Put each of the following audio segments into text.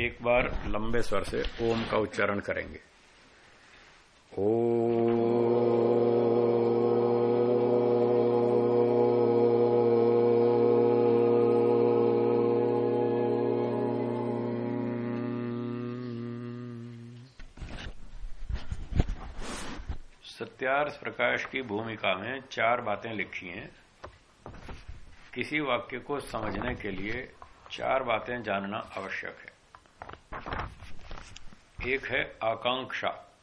एक बार लंबे स्वर से ओम का उच्चारण करेंगे। ओ सत्यार्थ प्रकाश की भूमिका में चार बातें लिखी हैं। किसी वाक्य को समझने के लिए चार बातें जानना आवश्यक है। एक है आकांक्षा।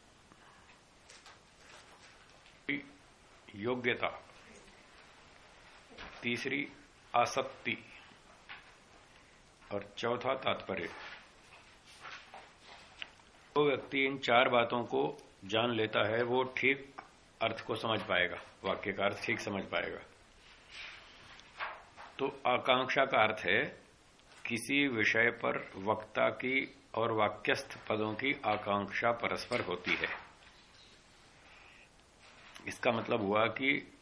योग्यता। तीसरी, आसक्ति। और चौथा, तात्पर्य। जो व्यक्ति इन चार बातों को जान लेता है, वो ठीक अर्थ को समझ पाएगा। वाक्य का अर्थ ठीक समझ पाएगा। तो आकांक्षा का अर्थ है, किसी विषय पर वक्ता की और वाक्यस्थ पदों की आकांक्षा परस्पर होती है। इसका मतलब हुआ कि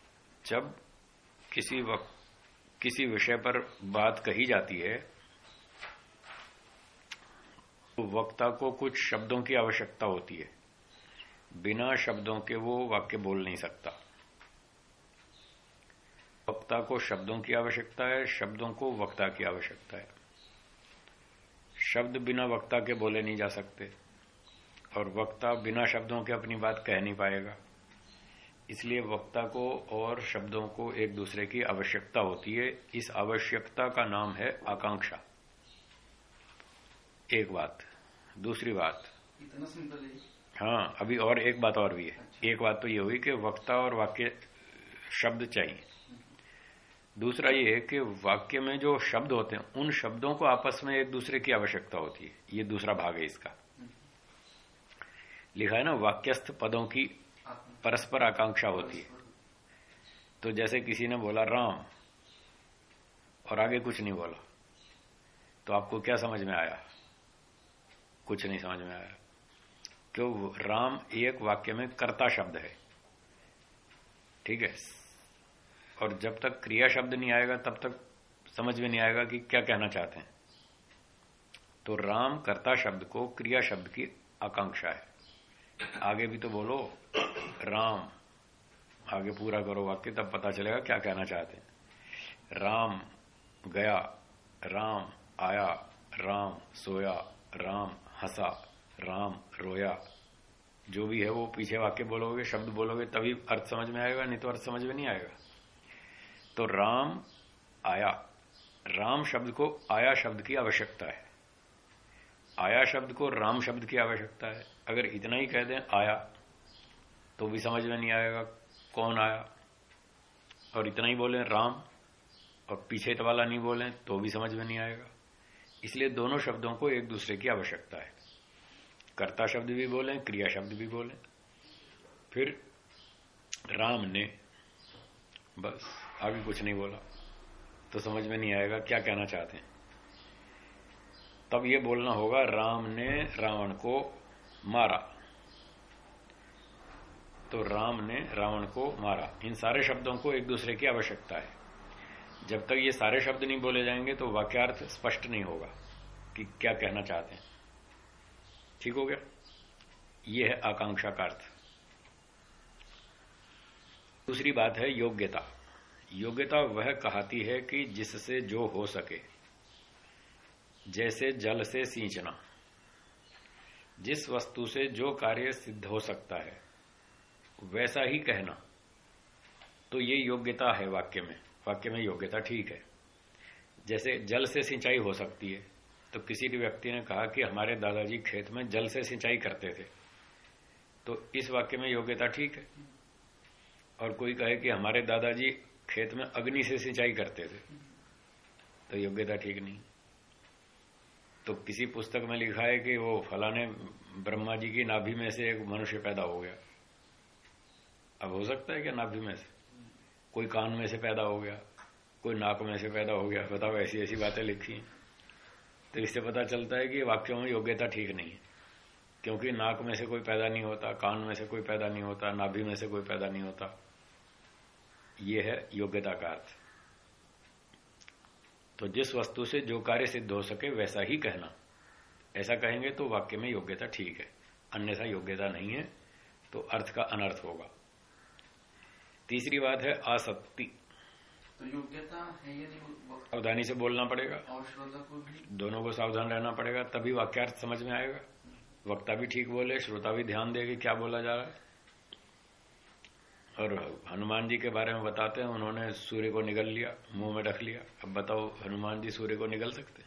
जब किसी वक्त किसी विषय पर बात कही जाती है तो वक्ता को कुछ शब्दों की आवश्यकता होती है। बिना शब्दों के वो वाक्य बोल नहीं सकता। वक्ता को शब्दों की आवश्यकता है, शब्दों को वक्ता की आवश्यकता है। शब्द बिना वक्ता के बोले नहीं जा सकते। और वक्ता बिना शब्दों के अपनी बात कह नहीं पाएगा। इसलिए वक्ता को और शब्दों को एक दूसरे की आवश्यकता होती है। इस आवश्यकता का नाम है आकांक्षा। एक बात दूसरी बात। इतना सिंपल है। हाँ अभी और एक बात और भी है। एक बात तो ये हुई कि वक्ता और वाक्य शब्द चाहिए। दूसरा ये है कि वाक्य में जो शब्द होते हैं, उन शब्दों को आपस में एक दूसरे की आवश्यकता होती है। ये दूसरा भाग है इसका। लिखा है ना, वाक्यस्थ पदों की परस्पर आकांक्षा होती है। तो जैसे किसी ने बोला, राम, और आगे कुछ नहीं बोला तो आपको क्या समझ में आया? कुछ नहीं समझ में आया। क्यों राम एक वाक्य में कर्ता शब्द है। ठीक है? और जब तक क्रिया शब्द नहीं आएगा, तब तक समझ में नहीं आएगा कि क्या कहना चाहते हैं। तो राम कर्ता शब्द को क्रिया शब्द की आकांक्षा है। आगे भी तो बोलो, राम, आगे पूरा करो वाक्य, तब पता चलेगा क्या कहना चाहते हैं। राम गया, राम आया, राम सोया, राम हंसा, राम रोया। जो भी है वो पीछे वाक्य बोलोगे, शब्द बोलोगे, तभी अर्थ समझ में आएगा, नहीं तो अर्थ समझ में नहीं आएगा। तो राम आया। राम शब्द को आया शब्द की आवश्यकता है। आया शब्द को राम शब्द की आवश्यकता है। अगर इतना ही कह दें, आया तो भी समझ में नहीं आएगा कौन आया। और इतना ही बोले, राम, और पीछे वाला नहीं बोले तो भी समझ में नहीं आएगा। इसलिए दोनों शब्दों को एक दूसरे की आवश्यकता है। कर्ता शब्द भी बोले, क्रिया शब्द भी बोले। फिर राम ने बस आगे कुछ नहीं बोला। तो समझ में नहीं आएगा क्या कहना चाहते हैं। तब ये बोलना होगा, राम ने रावण को मारा। तो राम ने रावण को मारा। इन सारे शब्दों को एक दूसरे की आवश्यकता है। जब तक ये सारे शब्द नहीं बोले जाएँगे तो वाक्यार्थ स्पष्ट नहीं होगा कि क्या कहना चाहते हैं। ठीक हो गया? यह है आकांक्षा का अर्थ। दूसरी बात है योग्यता। योग्यता वह कहती है कि जिससे जो हो सके, जैसे जल से सींचना। जिस वस्तु से जो कार्य सिद्ध हो सकता है, वैसा ही कहना। तो ये योग्यता है वाक्य में। वाक्य में योग्यता ठीक है। जैसे जल से सिंचाई हो सकती है तो किसी भी व्यक्ति ने कहा कि हमारे दादाजी खेत में जल से सिंचाई करते थे। तो इस वाक्य में योग्यता ठीक है। और कोई कहे कि हमारे दादाजी खेत में अग्नि से सिंचाई करते थे। तो योग्यता ठीक नहीं। तो किसी पुस्तक में लिखा है कि वो फलाने ब्रह्मा जी की नाभि में से एक मनुष्य पैदा हो गया। अब हो सकता है क्या नाभि में से? कोई कान में से पैदा हो गया, कोई नाक में से पैदा हो गया। बताओ, ऐसी ऐसी बातें लिखी तो इससे पता चलता है कि वाक्यों में योग्यता ठीक नहीं है। क्योंकि नाक में से कोई पैदा नहीं होता, कान में से कोई पैदा नहीं होता, नाभि में से कोई पैदा नहीं होता। ये है योग्यता का अर्थ तो जिस वस्तु से जो कार्य सिद्ध हो सके वैसा ही कहना। ऐसा कहेंगे तो वाक्य में योग्यता ठीक है अन्यथा योग्यता नहीं है तो अर्थ का अनर्थ होगा। तीसरी बात है आसक्ति। तो योग्यता है सावधानी से बोलना पड़ेगा। और श्रोता को भी। दोनों को सावधान रहना पड़ेगा तभी वाक्यार्थ समझ में आएगा। वक्ता भी ठीक बोले श्रोता भी ध्यान देगी क्या बोला जा रहा है। और हनुमान जी के बारे में बताते हैं, उन्होंने सूर्य को निगल लिया, मुँह में रख लिया। अब बताओ, हनुमान जी सूर्य को निगल सकते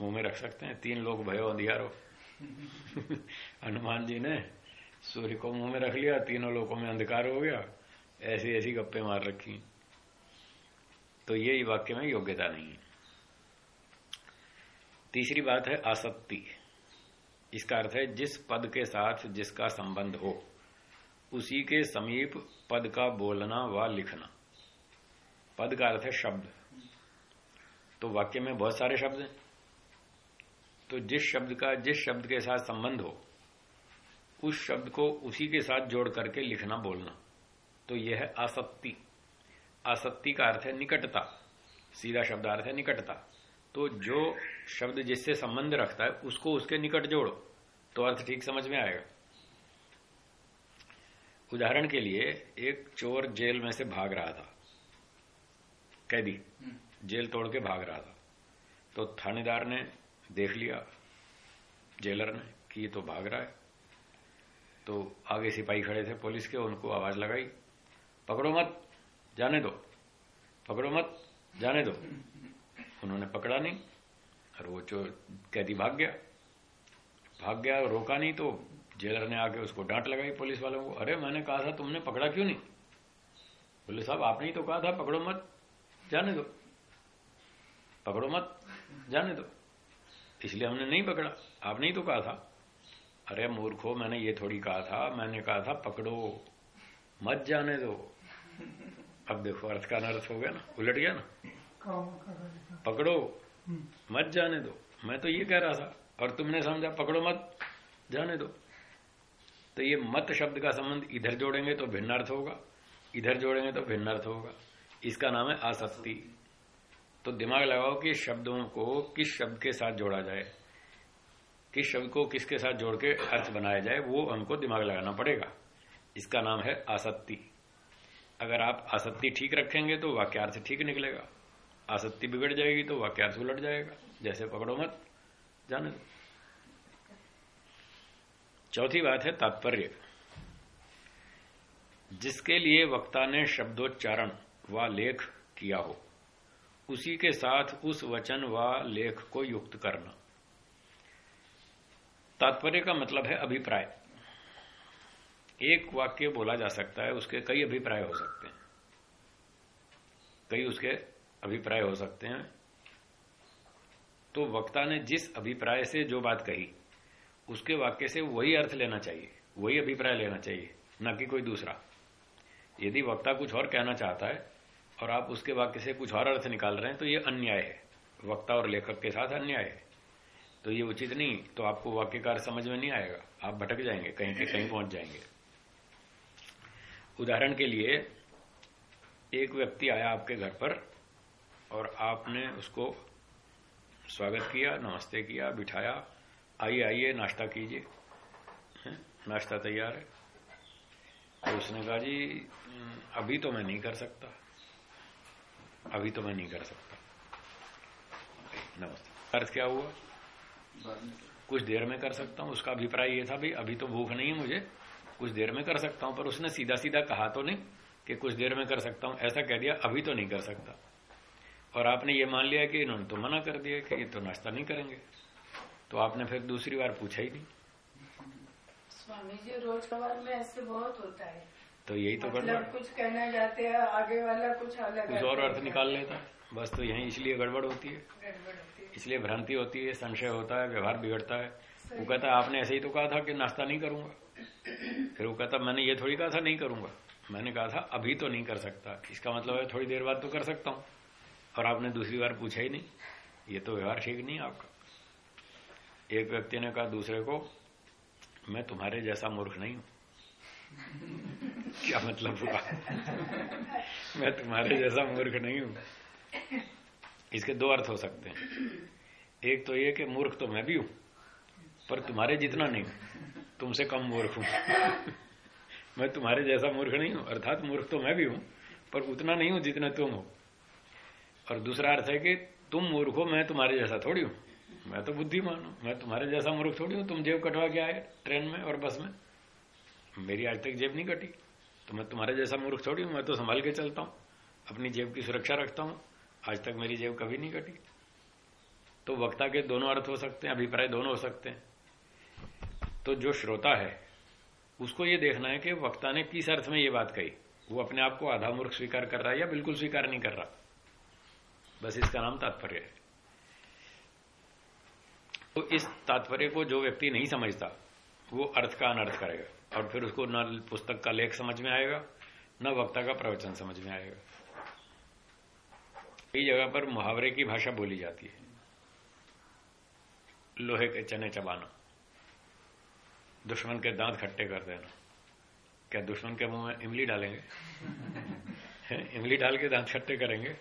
मुँह में रख सकते हैं? तीन लोग भयो, अंधियारो। हनुमान जी ने सूर्य को मुँह में रख लिया, तीनों लोगों में अंधकार हो गया, ऐसी ऐसी गप्पे मार रखी। तो ये वाक्य में योग्यता नहीं है। तीसरी बात है आसक्ति। इसका अर्थ है जिस पद के साथ जिसका संबंध हो। उसी के समीप पद का बोलना व लिखना। पद का अर्थ है शब्द। तो वाक्य में बहुत सारे शब्द हैं। तो जिस शब्द का, जिस शब्द के साथ संबंध हो, उस शब्द को उसी के साथ जोड़ करके लिखना, बोलना। तो यह है आसक्ति। आसक्ति का अर्थ है निकटता। सीधा शब्द अर्थ है निकटता। तो जो शब्द जिससे संबंध रखता है, उसको उसके निकट जोड़ो। तो अर्थ ठीक समझ में आएगा। उदाहरण के लिए एक चोर जेल में से भाग रहा था। कैदी। जेल तोड़ के भाग रहा था। तो थानेदार ने देख लिया जेलर ने कि ये तो भाग रहा है। तो आगे सिपाही खड़े थे पुलिस के उनको आवाज़ लगाई पकड़ो मत जाने दो। पकड़ो मत जाने दो। उन्होंने पकड़ा नहीं और वो चोर कैदी भाग गया। भाग गया रोका नहीं तो जेलर ने आके उसको डांट लगाई पुलिस वालों को। अरे मैंने कहा था तुमने पकड़ा क्यों नहीं? बोले साहब आपने ही तो कहा था पकड़ो मत जाने दो। पकड़ो मत जाने दो। इसलिए हमने नहीं पकड़ा। आपने ही तो कहा था। अरे मूर्खो मैंने ये थोड़ी कहा था मैंने कहा था पकड़ो मत जाने दो। अब देखो अर्थ का अनर्थ हो गया ना उलट गया ना। पकड़ो मत जाने दो। मैं तो ये कह रहा था और तुमने समझा पकड़ो मत जाने दो। तो ये मत शब्द का संबंध इधर जोड़ेंगे तो भिन्न अर्थ होगा, इधर जोड़ेंगे तो भिन्न अर्थ होगा। इसका नाम है आसक्ति। तो दिमाग लगाओ कि शब्दों को किस शब्द के साथ जोड़ा जाए, किस शब्द को किसके साथ जोड़ के अर्थ बनाया जाए, वो हमको दिमाग लगाना पड़ेगा। इसका नाम है आसक्ति। अगर आप आसक्ति ठीक रखेंगे तो वाक्यार्थ ठीक निकलेगा। आसक्ति बिगड़ जाएगी तो वाक्यार्थ उलट जाएगा। जैसे पकड़ो मत, जाने दो। चौथी बात है तात्पर्य। जिसके लिए वक्ता ने शब्दोच्चारण व लेख किया हो, उसी के साथ उस वचन व लेख को युक्त करना। तात्पर्य का मतलब है अभिप्राय। एक वाक्य बोला जा सकता है, उसके कई अभिप्राय हो सकते हैं। कई उसके अभिप्राय हो सकते हैं। तो वक्ता ने जिस अभिप्राय से जो बात कही उसके वाक्य से वही अर्थ लेना चाहिए, वही अभिप्राय लेना चाहिए, न कि कोई दूसरा। यदि वक्ता कुछ और कहना चाहता है और आप उसके वाक्य से कुछ और अर्थ निकाल रहे हैं तो ये अन्याय है। वक्ता और लेखक के साथ अन्याय है। तो ये उचित नहीं तो आपको वाक्यकार समझ में नहीं आएगा। आप भटक जाएँगे, कहीं के कहीं पहुँच जाएँगे। उदाहरण के लिए, एक व्यक्ति आया आपके घर पर और आपने उसको स्वागत किया, नमस्ते किया, बिठाया आइए आइए, नाश्ता कीजिए। नाश्ता तैयार है। तो उसने कहा, जी, अभी तो मैं नहीं कर सकता। अभी तो मैं नहीं कर सकता। नमस्ते। अर्थ क्या हुआ? कुछ देर में कर सकता हूँ। उसका अभिप्राय ये था, भाई, अभी तो भूख नहीं है मुझे। कुछ देर में कर सकता हूँ। पर उसने सीधा सीधा कहा तो नहीं कि कुछ देर में कर सकता हूँ। ऐसा कह दिया, अभी तो नहीं कर सकता। और आपने ये मान लिया कि इन्होंने तो मना कर दिया कि ये तो नाश्ता नहीं करेंगे। तो आपने फिर दूसरी बार पूछा ही नहीं। स्वामी जी रोज खबर में ऐसे बहुत होता है। तो यही तो मतलब गड़बड़ कुछ कहना जाते हैं आगे वाला कुछ अलग कुछ और अर्थ निकाल लेता है। बस तो यही इसलिए गड़बड़ होती है। इसलिए भ्रांति होती है संशय होता है व्यवहार बिगड़ता है। वो कहता आपने ऐसे ही तो कहा था कि नाश्ता नहीं करूँगा। फिर वो कहता मैंने ये थोड़ी कहा था नहीं करूँगा। मैंने कहा था अभी तो नहीं कर सकता। इसका मतलब है थोड़ी देर बाद तो कर सकता हूँ। और आपने दूसरी बार पूछा ही नहीं। ये तो व्यवहार ठीक नहीं आपका। एक व्यक्ति ने कहा, दूसरे को, मैं तुम्हारे जैसा मूर्ख नहीं हूँ। क्या मतलब हुआ? मैं तुम्हारे जैसा मूर्ख नहीं हूँ। इसके दो अर्थ हो सकते हैं। एक तो ये कि मूर्ख तो मैं भी हूँ, पर तुम्हारे जितना नहीं, तुमसे कम मूर्ख हूँ। मैं तुम्हारे जैसा मूर्ख नहीं हूँ, अर्थात मूर्ख तो मैं भी हूँ, पर उतना नहीं हूँ जितना तुम हो। और दूसरा अर्थ है कि तुम मूर्ख हो, मैं तुम्हारे जैसा थोड़ी हूँ। मैं तो बुद्धिमान हूँ। मैं तुम्हारे जैसा मूर्ख थोड़ी हूँ। तुम जेब कटवा के आए ट्रेन में और बस में। मेरी आज तक जेब नहीं कटी। तो मैं तुम्हारे जैसा मूर्ख थोड़ी हूँ। मैं तो संभाल के चलता हूँ। अपनी जेब की सुरक्षा रखता हूँ। आज तक मेरी जेब कभी नहीं कटी। तो वक्ता के दोनों अर्थ हो सकते हैं, अभिप्राय दोनों हो सकते हैं। तो जो श्रोता है, उसको ये देखना है कि वक्ता ने किस अर्थ में ये बात कही। वो अपने आप को आधा मूर्ख स्वीकार कर रहा है या बिल्कुल स्वीकार नहीं कर रहा। बस इसका नाम तात्पर्य है। तो इस तात्पर्य को जो व्यक्ति नहीं समझता, वो अर्थ का अनर्थ करेगा। और फिर उसको न पुस्तक का लेख समझ में आएगा, न वक्ता का प्रवचन समझ में आएगा। कई जगह पर मुहावरे की भाषा बोली जाती है। लोहे के चने चबाना। दुश्मन के दांत खट्टे कर देना। क्या दुश्मन के मुँह में इमली डालेंगे? इमली डाल के दांत खट्टे करेंगे?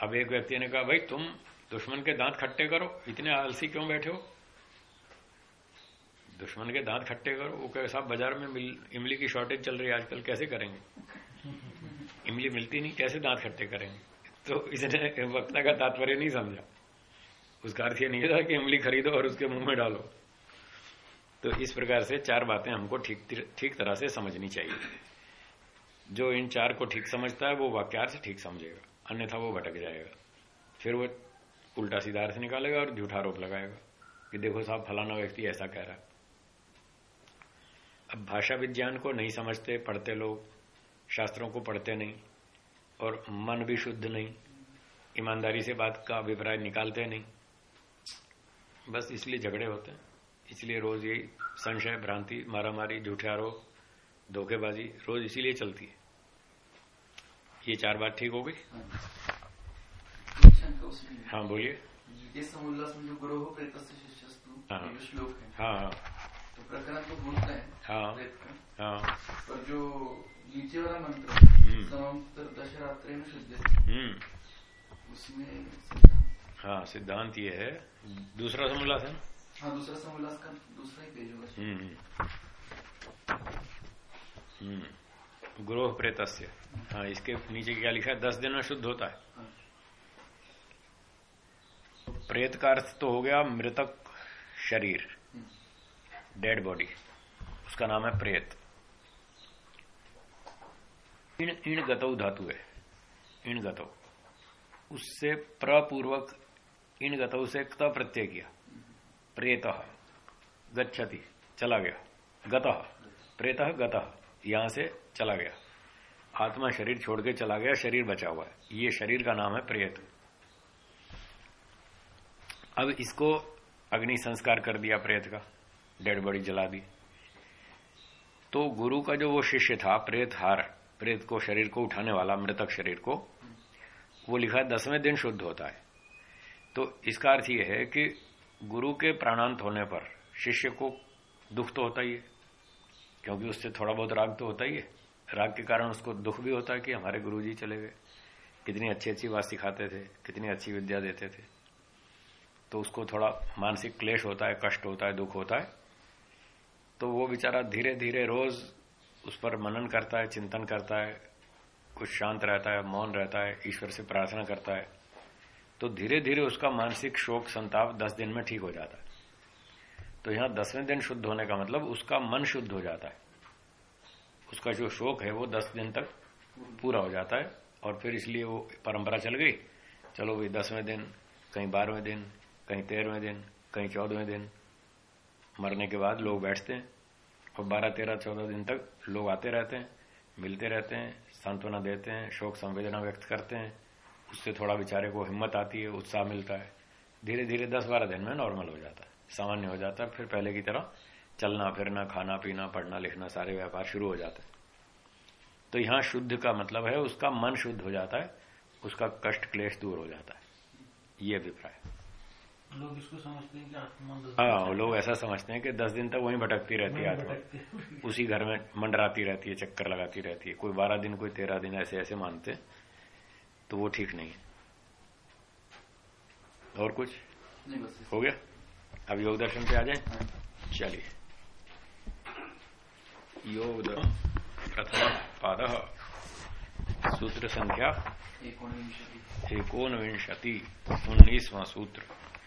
अब एक व्यक्ति ने कहा, भाई, तुम दुश्मन के दांत खट्टे करो। इतने आलसी क्यों बैठे हो? दुश्मन के दांत खट्टे करो। वो कहे साहब बाज़ार में मिल, इमली की शॉर्टेज चल रही है आजकल कैसे करेंगे? इमली मिलती नहीं कैसे दांत खट्टे करेंगे? तो इसने वक्ता का तात्पर्य नहीं समझा। उसका अर्थ ये नहीं था कि इमली खरीदो और उसके मुँह में डालो। तो इस प्रकार से चार बातें हमको ठीक ठीक तरह से समझनी चाहिए। जो इन चार को ठीक समझता है वो वाक्यार्थ ठीक समझेगा। अन्यथा वो भटक जाएगा। फिर वो उल्टा सीधा अर्थ निकालेगा और झूठा आरोप लगाएगा कि देखो साहब, फलाना व्यक्ति ऐसा कह रहा है। अब भाषा विज्ञान को नहीं समझते, पढ़ते लोग, शास्त्रों को पढ़ते नहीं, और मन भी शुद्ध नहीं, ईमानदारी से बात का अभिप्राय निकालते नहीं। बस इसलिए झगड़े होते हैं। इसलिए रोज यही संशय, भ्रांति, मारामारी, झूठे आरोप, धोखेबाजी रोज इसीलिए चलती है। ये चार बात ठीक हो गई? हाँ बोलिए। ये समुल्लास में जो ग्रोह प्रेत हाँ। श्लोक है। हाँ तो प्रकरण तो बोलता है। हाँ। हाँ। पर जो नीचे वाला मंत्र हम्म। समांतर दशरात्रे में शुद्ध हम्म। उसमें हाँ सिद्धांत ये है। दूसरा समोल्लास है हाँ दूसरा समुल्लास का दूसरा ही पेज होगा। हम्म। हम्म। ग्रोह प्रेतस्य। हाँ इसके नीचे क्या लिखा है? दस दिन में शुद्ध होता है। हाँ। प्रेत का अर्थ तो हो गया मृतक शरीर डेड बॉडी उसका नाम है प्रेत। इन इन गतौ धातु है, इन गतौ। उससे प्रपूर्वक इन गतौ से क्त प्रत्यय किया। प्रेत, गच्छति, चला गया। गत, प्रेत गत, यहाँ से चला गया। आत्मा शरीर छोड़ के चला गया, शरीर बचा हुआ है। ये शरीर का नाम है प्रेत। अब इसको अग्नि संस्कार कर दिया प्रेत का, डेड बॉडी जला दी। तो गुरु का जो वो शिष्य था, प्रेत हार, प्रेत को शरीर को उठाने वाला, मृतक शरीर को, वो लिखा है दसवें दिन शुद्ध होता है। तो इसका अर्थ यह है कि गुरु के प्राणांत होने पर शिष्य को दुख तो होता ही है, क्योंकि उससे थोड़ा बहुत राग तो होता ही है। राग के कारण उसको दुख भी होता है कि हमारे गुरु जी चले गए, कितनी अच्छी अच्छी बात सिखाते थे, कितनी अच्छी विद्या देते थे। तो उसको थोड़ा मानसिक क्लेश होता है, कष्ट होता है, दुख होता है। तो वो बेचारा धीरे धीरे रोज उस पर मनन करता है, चिंतन करता है, कुछ शांत रहता है, मौन रहता है, ईश्वर से प्रार्थना करता है। तो धीरे धीरे उसका मानसिक शोक, संताप दस दिन में ठीक हो जाता है। तो यहाँ दसवें दिन शुद्ध होने का मतलब उसका मन शुद्ध हो जाता है। उसका जो शोक है वो दस दिन तक पूरा हो जाता है और फिर इसलिए वो परंपरा चल गई। चलो भाई, दसवें दिन, कहीं बारहवें दिन कहीं तेरहवें दिन, कहीं चौदहवें दिन। मरने के बाद लोग बैठते हैं और बारह, तेरह, चौदह दिन तक लोग आते रहते हैं, मिलते रहते हैं, सांत्वना देते हैं, शोक, संवेदना व्यक्त करते हैं। उससे थोड़ा बेचारे को हिम्मत आती है, उत्साह मिलता है। धीरे धीरे दस, बारह दिन में नॉर्मल हो जाता है, सामान्य हो जाता है, फिर पहले की तरह चलना, फिरना, खाना, पीना, पढ़ना, लिखना, सारे व्यापार शुरू हो जाते हैं। तो यहाँ शुद्ध का मतलब है, उसका मन शुद्ध हो जाता है, उसका कष्ट, क्लेश दूर हो जाता है। ये अभिप्राय। लोग इसको समझते हैं कि आत्मा हाँ लोग ऐसा समझते हैं कि दस दिन तक वहीं भटकती रहती है आत्मा। उसी घर में मंडराती रहती है चक्कर लगाती रहती है। कोई बारह दिन कोई तेरह दिन ऐसे ऐसे मानते तो वो ठीक नहीं है। और कुछ? नहीं बस हो गया? अब योग दर्शन पे आ जाए? चलिए। योग प्रथम पाद सूत्र संख्या एकोनविंशति। एकोन विंशति उन्नीसवां सूत्र।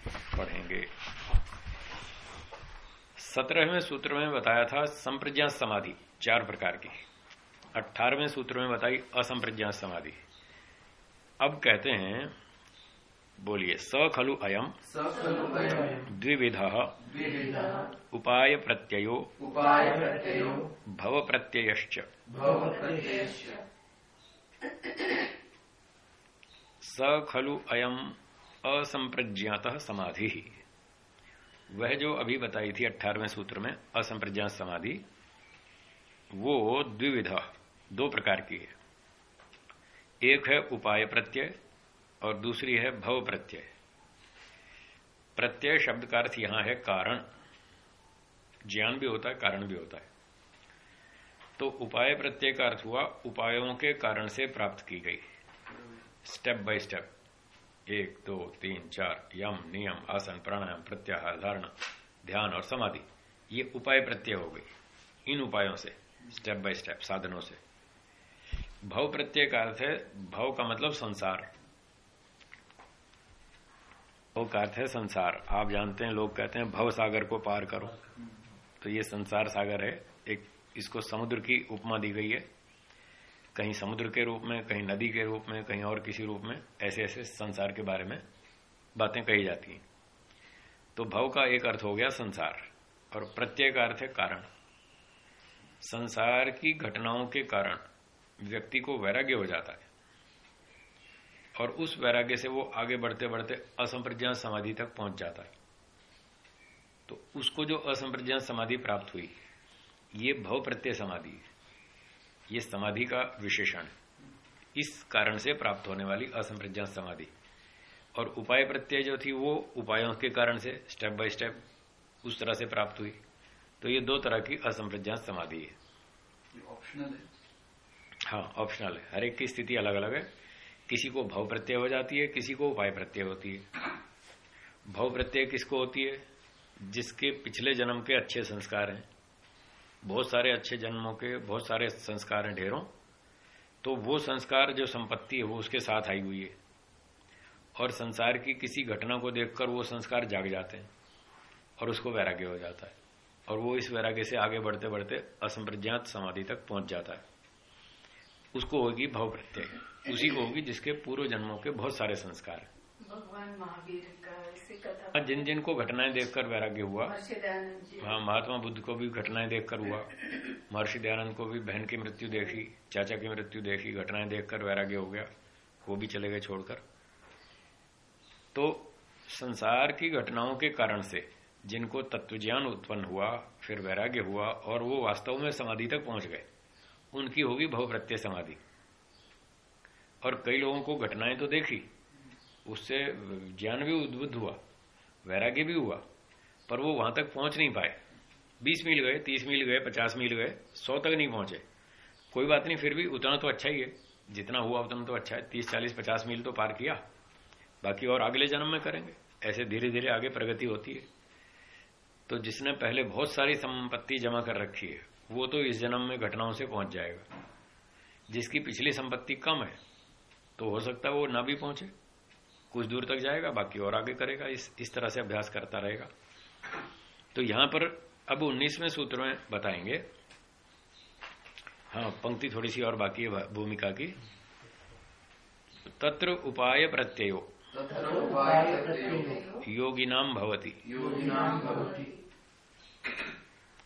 पढ़ेंगे। सत्रहवें सूत्र में बताया था संप्रज्ञा समाधि चार प्रकार की। अठारहवें सूत्र में बताई असंप्रज्ञा समाधि। अब कहते हैं बोलिए स खलु अयम। द्विविध। उपाय प्रत्ययो उपाय प्रत्ययो भव प्रत्ययश्च स खलु अयम। असंप्रज्ञात समाधि। वह जो अभी बताई थी अठारहवें सूत्र में, असंप्रज्ञात समाधि, वो द्विविध, दो प्रकार की है। एक है उपाय प्रत्यय और दूसरी है भव प्रत्यय। प्रत्यय शब्द का अर्थ यहाँ है कारण। ज्ञान भी होता है, कारण भी होता है। तो उपाय प्रत्यय का अर्थ हुआ उपायों के कारण से प्राप्त की गई। स्टेप बाय स्टेप एक, दो, तीन, चार, यम, नियम, आसन, प्राणायाम, प्रत्याहार, धारणा, ध्यान और समाधि, ये उपाय प्रत्यय हो गई इन उपायों से स्टेप बाय स्टेप साधनों से। भव प्रत्यय का अर्थ है, भव का मतलब संसार। भव का अर्थ है संसार। आप जानते हैं, लोग कहते हैं, भव सागर को पार करो। तो ये संसार सागर है। एक, इसको समुद्र की उपमा दी गई है। कहीं समुद्र के रूप में, कहीं नदी के रूप में, कहीं और किसी रूप में, ऐसे ऐसे संसार के बारे में बातें कही जाती हैं। तो भव का एक अर्थ हो गया संसार, और प्रत्यय का अर्थ है कारण। संसार की घटनाओं के कारण व्यक्ति को वैराग्य हो जाता है, और उस वैराग्य से वो आगे बढ़ते बढ़ते असंप्रज्ञात समाधि तक पहुँच जाता है। तो उसको जो असंप्रज्ञात समाधि प्राप्त हुई, ये भव प्रत्यय समाधि है। ये समाधि का विशेषण इस कारण से प्राप्त होने वाली असंप्रज्ञात समाधि। और उपाय प्रत्यय जो थी वो उपायों के कारण से स्टेप बाय स्टेप उस तरह से प्राप्त हुई। तो ये दो तरह की असंप्रज्ञात समाधि है। ऑप्शनल है? हाँ ऑप्शनल है। हर एक की स्थिति अलग अलग है। किसी को भव प्रत्यय हो जाती है किसी को उपाय प्रत्यय होती है। भव प्रत्यय किसको होती है? जिसके पिछले जन्म के अच्छे संस्कार हैं। बहुत सारे अच्छे जन्मों के, बहुत सारे संस्कार हैं ढेरों। तो वो संस्कार जो संपत्ति है, वो उसके साथ आई हुई है। और संसार की किसी घटना को देखकर वो संस्कार जाग जाते हैं और उसको वैराग्य हो जाता है। और वो इस वैराग्य से आगे बढ़ते बढ़ते असंप्रज्ञात समाधि तक पहुँच जाता है। उसको होगी भव प्रत्यय उसी को होगी जिसके पूर्व जन्मों के बहुत सारे संस्कार हैं। भगवान महावीर का जिन जिन को घटनाएँ देखकर वैराग्य हुआ हाँ महात्मा बुद्ध को भी घटनाएँ देखकर हुआ महर्षि दयानंद को भी बहन की मृत्यु देखी चाचा की मृत्यु देखी घटनाएँ देखकर वैराग्य हो गया वो भी चले गए छोड़कर। तो संसार की घटनाओं के कारण से जिनको तत्वज्ञान उत्पन्न हुआ फिर वैराग्य हुआ और वो वास्तव में समाधि तक पहुँच गए उनकी होगी भव प्रत्यय समाधि। और कई लोगों को घटनाएँ तो देखी उससे ज्ञान भी उद्बुद्ध हुआ, वैराग्य भी हुआ, पर वो वहाँ तक पहुँच नहीं पाए। बीस मील गए, तीस मील गए, पचास मील गए, सौ तक नहीं पहुँचे। कोई बात नहीं, फिर भी उतना तो अच्छा ही है। जितना हुआ उतना तो अच्छा है। तीस, चालीस, पचास मील तो पार किया। बाकी और अगले जन्म में करेंगे। ऐसे धीरे धीरे आगे प्रगति होती है। तो जिसने पहले बहुत सारी संपत्ति जमा कर रखी है, वो तो इस जन्म में घटनाओं से पहुँच जाएगा। जिसकी पिछली संपत्ति कम है तो हो सकता है वो ना भी पहुँचे। कुछ दूर तक जाएगा बाकी और आगे करेगा इस इस तरह से अभ्यास करता रहेगा। तो यहाँ पर अब उन्नीसवें सूत्र में बताएँगे। हाँ पंक्ति थोड़ी सी और बाकी है भूमिका की। तत्र उपाय प्रत्ययो। योगिनाम भवती।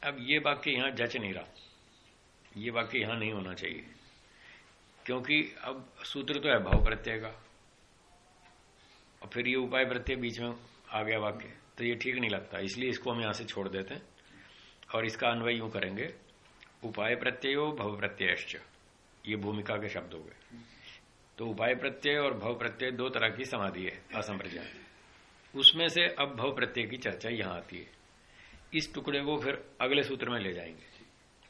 अब ये वाक्य यहाँ जच नहीं रहा। ये वाक्य यहाँ नहीं होना चाहिए। क्योंकि अब सूत्र तो है भाव प्रत्यय का। और फिर ये उपाय प्रत्यय बीच में आ गया वाक्य। तो ये ठीक नहीं लगता, इसलिए इसको हम यहाँ से छोड़ देते हैं और इसका अन्वय यूँ करेंगे, उपाय प्रत्ययो भव प्रत्ययश्च। ये भूमिका के शब्द हो गए। तो उपाय प्रत्यय और भव प्रत्यय दो तरह की समाधि है असंप्रज्ञात उसमें से अब भव प्रत्यय की चर्चा यहाँ आती है। इस टुकड़े को फिर अगले सूत्र में ले जाएँगे।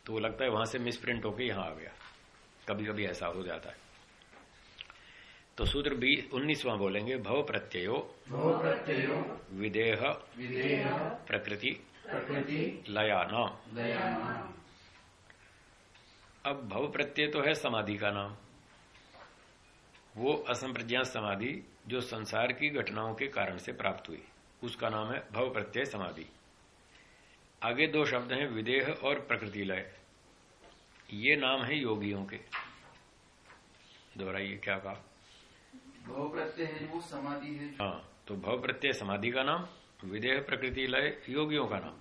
तो लगता है वहाँ से मिसप्रिंट होकर यहाँ आ गया। कभी कभी ऐसा हो जाता है। तो सूत्र बीस उन्नीसवा बोलेंगे भव प्रत्ययो भव प्रत्ययो विदेह विधेय प्रकृति प्रकृति लयाना। दयाना अब भव प्रत्यय तो है समाधि का नाम। वो असंप्रज्ञात समाधि जो संसार की घटनाओं के कारण से प्राप्त हुई। उसका नाम है भव प्रत्यय समाधि। आगे दो शब्द हैं विदेह और प्रकृति लय। ये नाम है योगियों के। दोहराइए क्या कहा? भव प्रत्यय है वो समाधि है हाँ तो भव प्रत्यय समाधि का नाम विदेह प्रकृति लय योगियों का नाम।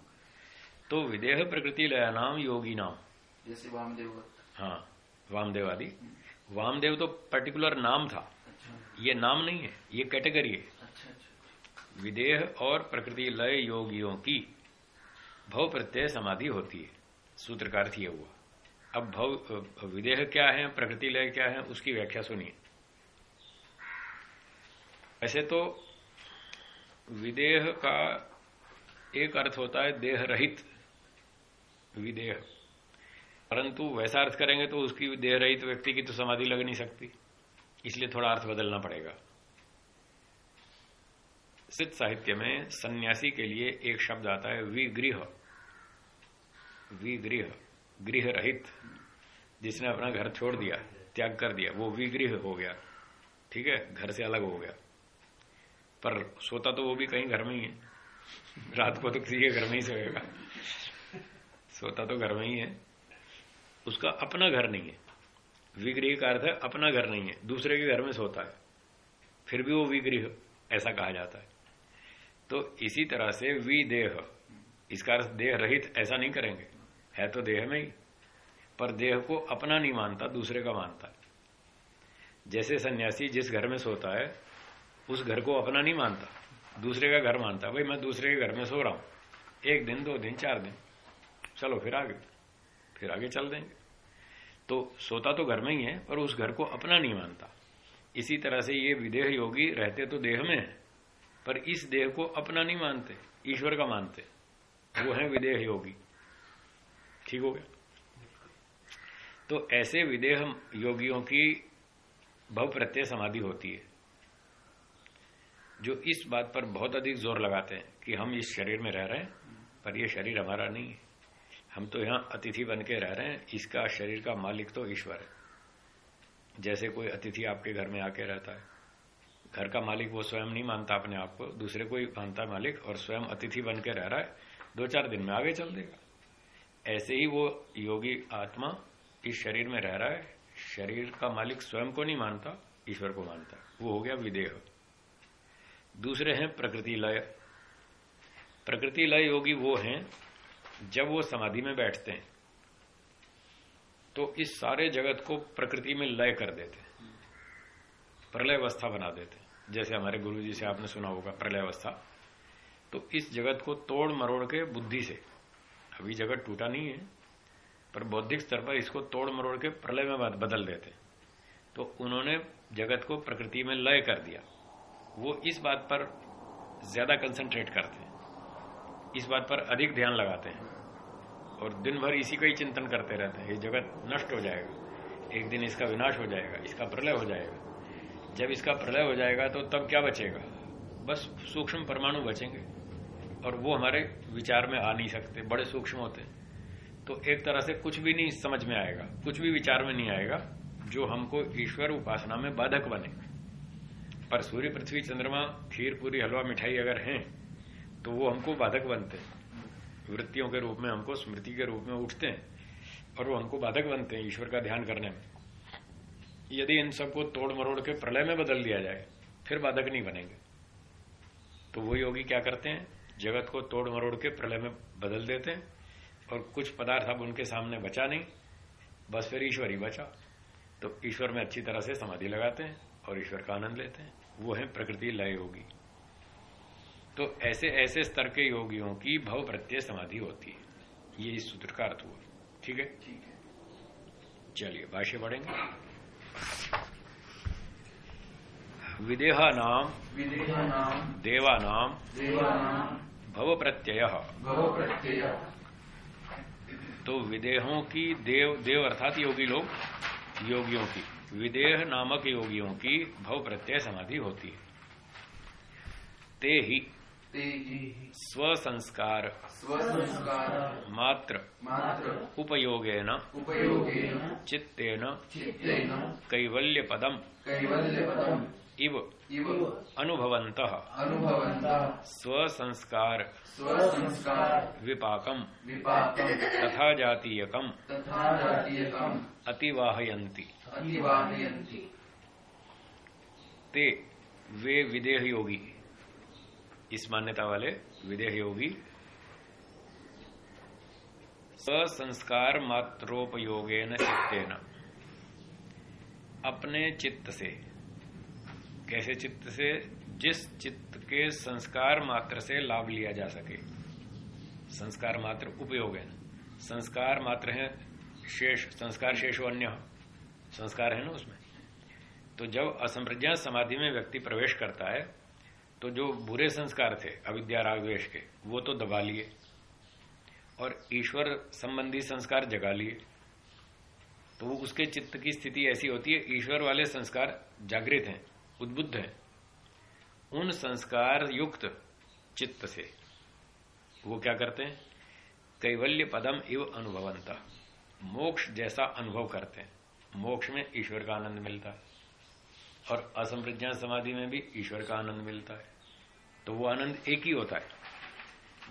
तो विदेह प्रकृति लय नाम योगी नाम। जैसे वामदेव हाँ वामदेव आदि वामदेव तो पर्टिकुलर नाम था। अच्छा। ये नाम नहीं है ये कैटेगरी है। अच्छा अच्छा विदेह और प्रकृति लय योगियों की भव प्रत्यय समाधि होती है। सूत्रकार थी हुआ अब भव विदेह क्या है प्रकृति लय क्या है उसकी व्याख्या सुनिए। ऐसे तो विदेह का एक अर्थ होता है देह रहित विदेह। परंतु वैसा अर्थ करेंगे तो उसकी देह रहित व्यक्ति की तो समाधि लग नहीं सकती। इसलिए थोड़ा अर्थ बदलना पड़ेगा। सिद्ध साहित्य में सन्यासी के लिए एक शब्द आता है विगृह। विगृह गृह रहित जिसने अपना घर छोड़ दिया, त्याग कर दिया, वो विगृह हो गया। ठीक है? घर से अलग हो गया। पर सोता तो वो भी कहीं घर में ही है। रात को तो किसी के घर में ही सोएगा। सोता तो घर में ही है। उसका अपना घर नहीं है। विगृह का अर्थ है अपना घर नहीं है। दूसरे के घर में सोता है। फिर भी वो विगृह ऐसा कहा जाता है। तो इसी तरह से विदेह, इसका अर्थ देह रहित, ऐसा नहीं करेंगे। है तो देह में ही। पर देह को अपना नहीं मानता, दूसरे का मानता है। जैसे सन्यासी जिस घर में सोता है उस घर को अपना नहीं मानता, दूसरे का घर मानता। भाई, मैं दूसरे के घर में सो रहा हूँ। एक दिन, दो दिन, चार दिन। चलो, फिर आगे। फिर आगे चल देंगे। तो सोता तो घर में ही है, पर उस घर को अपना नहीं मानता। इसी तरह से ये विदेह योगी रहते तो देह में है, पर इस देह को अपना नहीं मानते, ईश्वर का मानते। वो है विदेह योगी। ठीक हो गया? तो ऐसे विदेह योगियों की भव प्रत्यय समाधि होती है। जो इस बात पर बहुत अधिक ज़ोर लगाते हैं कि हम इस शरीर में रह रहे हैं, पर यह शरीर हमारा नहीं है। हम तो यहाँ अतिथि बन के रह रहे हैं, इसका शरीर का मालिक तो ईश्वर है। जैसे कोई अतिथि आपके घर में आके रहता है, घर का मालिक वो स्वयं नहीं मानता अपने आप को, दूसरे को ही मानता मालिक और स्वयं अतिथि बन के रह रहा है दो चार दिन में आगे चल देगा। ऐसे ही वो योगी आत्मा इस शरीर में रह रहा है, शरीर का मालिक स्वयं को नहीं मानता, ईश्वर को मानता वो हो गया विदेह दूसरे हैं प्रकृति लय। प्रकृति लय योगी वो हैं, जब वो समाधि में बैठते हैं तो इस सारे जगत को प्रकृति में लय कर देते हैं। प्रलय अवस्था बना देते हैं। जैसे हमारे गुरु जी से आपने सुना होगा प्रलय अवस्था। तो इस जगत को तोड़ मरोड़ के बुद्धि से। अभी जगत टूटा नहीं है, पर बौद्धिक स्तर पर इसको तोड़ मरोड़ के प्रलय में बदल देते तो उन्होंने जगत को प्रकृति में लय कर दिया। वो इस बात पर ज़्यादा कंसंट्रेट करते हैं। इस बात पर अधिक ध्यान लगाते हैं। और दिन भर इसी का ही चिंतन करते रहते हैं। ये जगत नष्ट हो जाएगा। एक दिन इसका विनाश हो जाएगा, इसका प्रलय हो जाएगा। जब इसका प्रलय हो जाएगा तो तब क्या बचेगा? बस सूक्ष्म परमाणु बचेंगे। और वो हमारे विचार में आ नहीं सकते, बड़े सूक्ष्म होते हैं। तो एक तरह से कुछ भी नहीं समझ में आएगा, कुछ भी विचार में नहीं आएगा, जो हमको ईश्वर उपासना में बाधक बने। पर सूर्य, पृथ्वी, चंद्रमा, खीर, पूरी, हलवा, मिठाई अगर हैं तो वो हमको बाधक बनते हैं। वृत्तियों के रूप में हमको, स्मृति के रूप में उठते हैं, और वो हमको बाधक बनते हैं ईश्वर का ध्यान करने में। यदि इन सबको तोड़ मरोड़ के प्रलय में बदल दिया जाए, फिर बाधक नहीं बनेंगे। तो वो योगी क्या करते हैं? जगत को तोड़ मरोड़ के प्रलय में बदल देते हैं, और कुछ पदार्थ अब उनके सामने बचा नहीं, बस फिर ईश्वर ही बचा। तो ईश्वर में अच्छी तरह से समाधि लगाते हैं, और ईश्वर का आनंद लेते हैं। वो है प्रकृति लय योगी। तो ऐसे ऐसे स्तर के योगियों की भव प्रत्यय समाधि होती है। ये इस सूत्र का अर्थ हुआ। ठीक है? चलिए भाष्य पढ़ेंगे। विदेहा नाम विदेहा नाम देवा नाम देवानाम भव प्रत्यय। भव प्रत्यय। तो विदेहों की देव देव अर्थात योगी लोग योगियों की। विदेह नामक योगियों की भव प्रत्यय समाधि होती है। ते ही स्व संस्कार स्वसंस्कार मात्र मात्र उपयोगेन उपयोगेन चित्तेन चित्तेन कैवल्य पदम कैवल्यपदम् इव इव अनुभवन्तः। अनुभवन्तः। स्व संस्कार स्वसंस्कार विपाकम तथा जातीयकम अतिवाहयन्ति। ते वे विदेह योगी। इस मान्यता वाले विदेह योगी। संस्कार मात्रोपयोगेन चित्तेन। अपने चित्त से। कैसे चित्त से? जिस चित्त के संस्कार मात्र से लाभ लिया जा सके। संस्कार मात्र उपयोग है। संस्कार मात्र है शेष, संस्कार शेष अन्य। संस्कार है ना उसमें। तो जब असंप्रज्ञात समाधि में व्यक्ति प्रवेश करता है तो जो बुरे संस्कार थे अविद्या रागवेश के, वो तो दबा लिए। और ईश्वर संबंधी संस्कार जगा लिए। तो वो उसके चित्त की स्थिति ऐसी होती है, ईश्वर वाले संस्कार जागृत हैं, उद्बुद्ध हैं। उन संस्कार युक्त चित्त से वो क्या करते हैं? कैवल्य पदम इव अनुभवंता। मोक्ष जैसा अनुभव करते हैं। मोक्ष में ईश्वर का आनंद मिलता है। और असंप्रज्ञा समाधि में भी ईश्वर का आनंद मिलता है। तो वो आनंद एक ही होता है।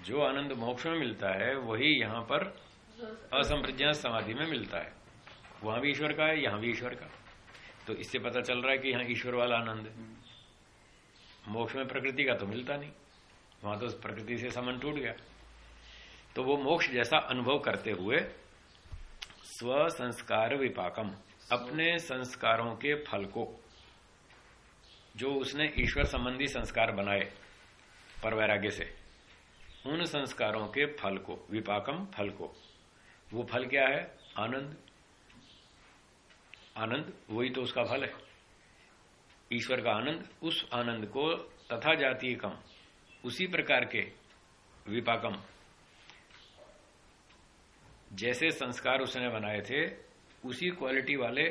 जो आनंद मोक्ष में मिलता है, वही यहाँ पर असंप्रज्ञा समाधि में मिलता है। वहाँ भी ईश्वर का है, यहाँ भी ईश्वर का। तो इससे पता चल रहा है कि यहाँ ईश्वर वाला आनंद मोक्ष में प्रकृति का तो मिलता नहीं। वहाँ तो प्रकृति से समन टूट गया। तो वो मोक्ष जैसा अनुभव करते हुए स्व संस्कार विपाकम। अपने संस्कारों के फल को, जो उसने ईश्वर संबंधी संस्कार बनाए पर वैराग्य से, उन संस्कारों के फल को, विपाकम फल को। वो फल क्या है? आनंद। आनंद, वही तो उसका फल है। ईश्वर का आनंद, उस आनंद को तथा जातीय कम उसी प्रकार के विपाकम। जैसे संस्कार उसने बनाए थे उसी क्वालिटी वाले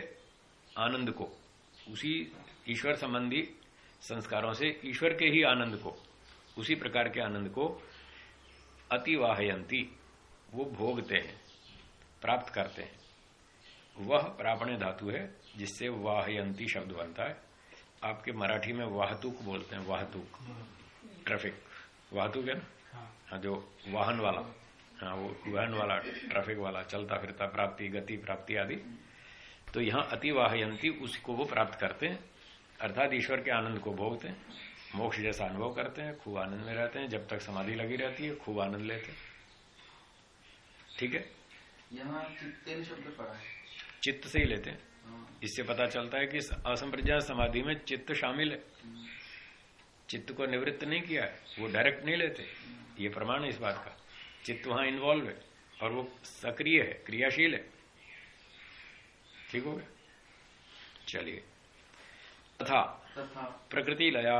आनंद को उसी ईश्वर संबंधी संस्कारों से ईश्वर के ही आनंद को उसी प्रकार के आनंद को अतिवाहयंती वो भोगते हैं प्राप्त करते हैं। वह प्रापणे धातु है जिससे वाहयंती शब्द बनता है। आपके मराठी में वाहतुक बोलते हैं वाहतुक ट्रैफ़िक वाहतुक है ना? हाँ जो वाहन वाला। हाँ वो वाहन वाला ट्रैफ़िक वाला चलता फिरता प्राप्ति गति प्राप्ति आदि। तो यहाँ अतिवाहयंती उसको वो प्राप्त करते हैं। अर्थात ईश्वर के आनंद को भोगते हैं। मोक्ष जैसा अनुभव करते हैं खूब आनंद में रहते हैं। जब तक समाधि लगी रहती है खूब आनंद लेते हैं। ठीक है? यहाँ चित्तेन शब्द पड़ा है। चित्त से ही लेते हैं। हाँ, इससे पता चलता है कि असंप्रज्ञात समाधि में चित्त शामिल है। चित्त को निवृत्त नहीं किया है वो डायरेक्ट नहीं लेते। ये प्रमाण है इस बात का। चित्त वहाँ इन्वॉल्व है और वो सक्रिय है क्रियाशील है। ठीक हो गया? चलिए। तथा प्रकृति लया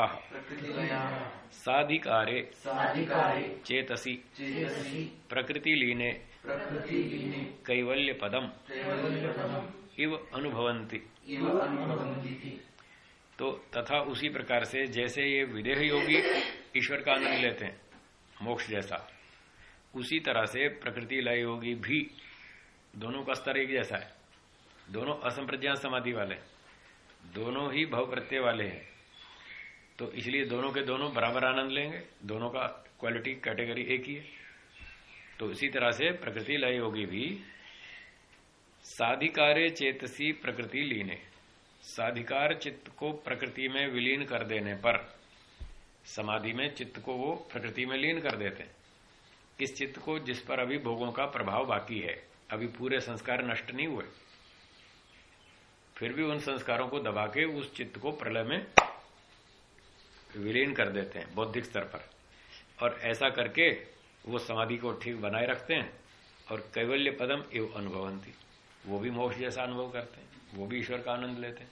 साधिकारे साधिकारे चेतसी प्रकृति लीने कैवल्य पदम इव अनुभवंती तो तथा उसी प्रकार से जैसे ये विदेह योगी ईश्वर का आनंद लेते हैं मोक्ष जैसा। उसी तरह से प्रकृति लय योगी भी दोनों का स्तर एक जैसा है। दोनों असंप्रज्ञात समाधि वाले दोनों ही भव प्रत्यय वाले हैं। तो इसलिए दोनों के दोनों बराबर आनंद लेंगे। दोनों का क्वालिटी कैटेगरी एक ही है। तो इसी तरह से प्रकृति लय योगी भी साधिकारे चेतसी प्रकृति लीने। साधिकार चित्त को प्रकृति में विलीन कर देने पर समाधि में चित्त को वो प्रकृति में लीन कर देते हैं। किस चित्त को, जिस पर अभी भोगों का प्रभाव बाकी है। अभी पूरे संस्कार नष्ट नहीं हुए। फिर भी उन संस्कारों को दबा के उस चित्त को प्रलय में विलीन कर देते हैं, बौद्धिक स्तर पर। और ऐसा करके वो समाधि को ठीक बनाए रखते हैं और कैवल्य पदम एवं अनुभवंती। वो भी मोक्ष जैसा अनुभव करते हैं, वो भी ईश्वर का आनंद लेते हैं।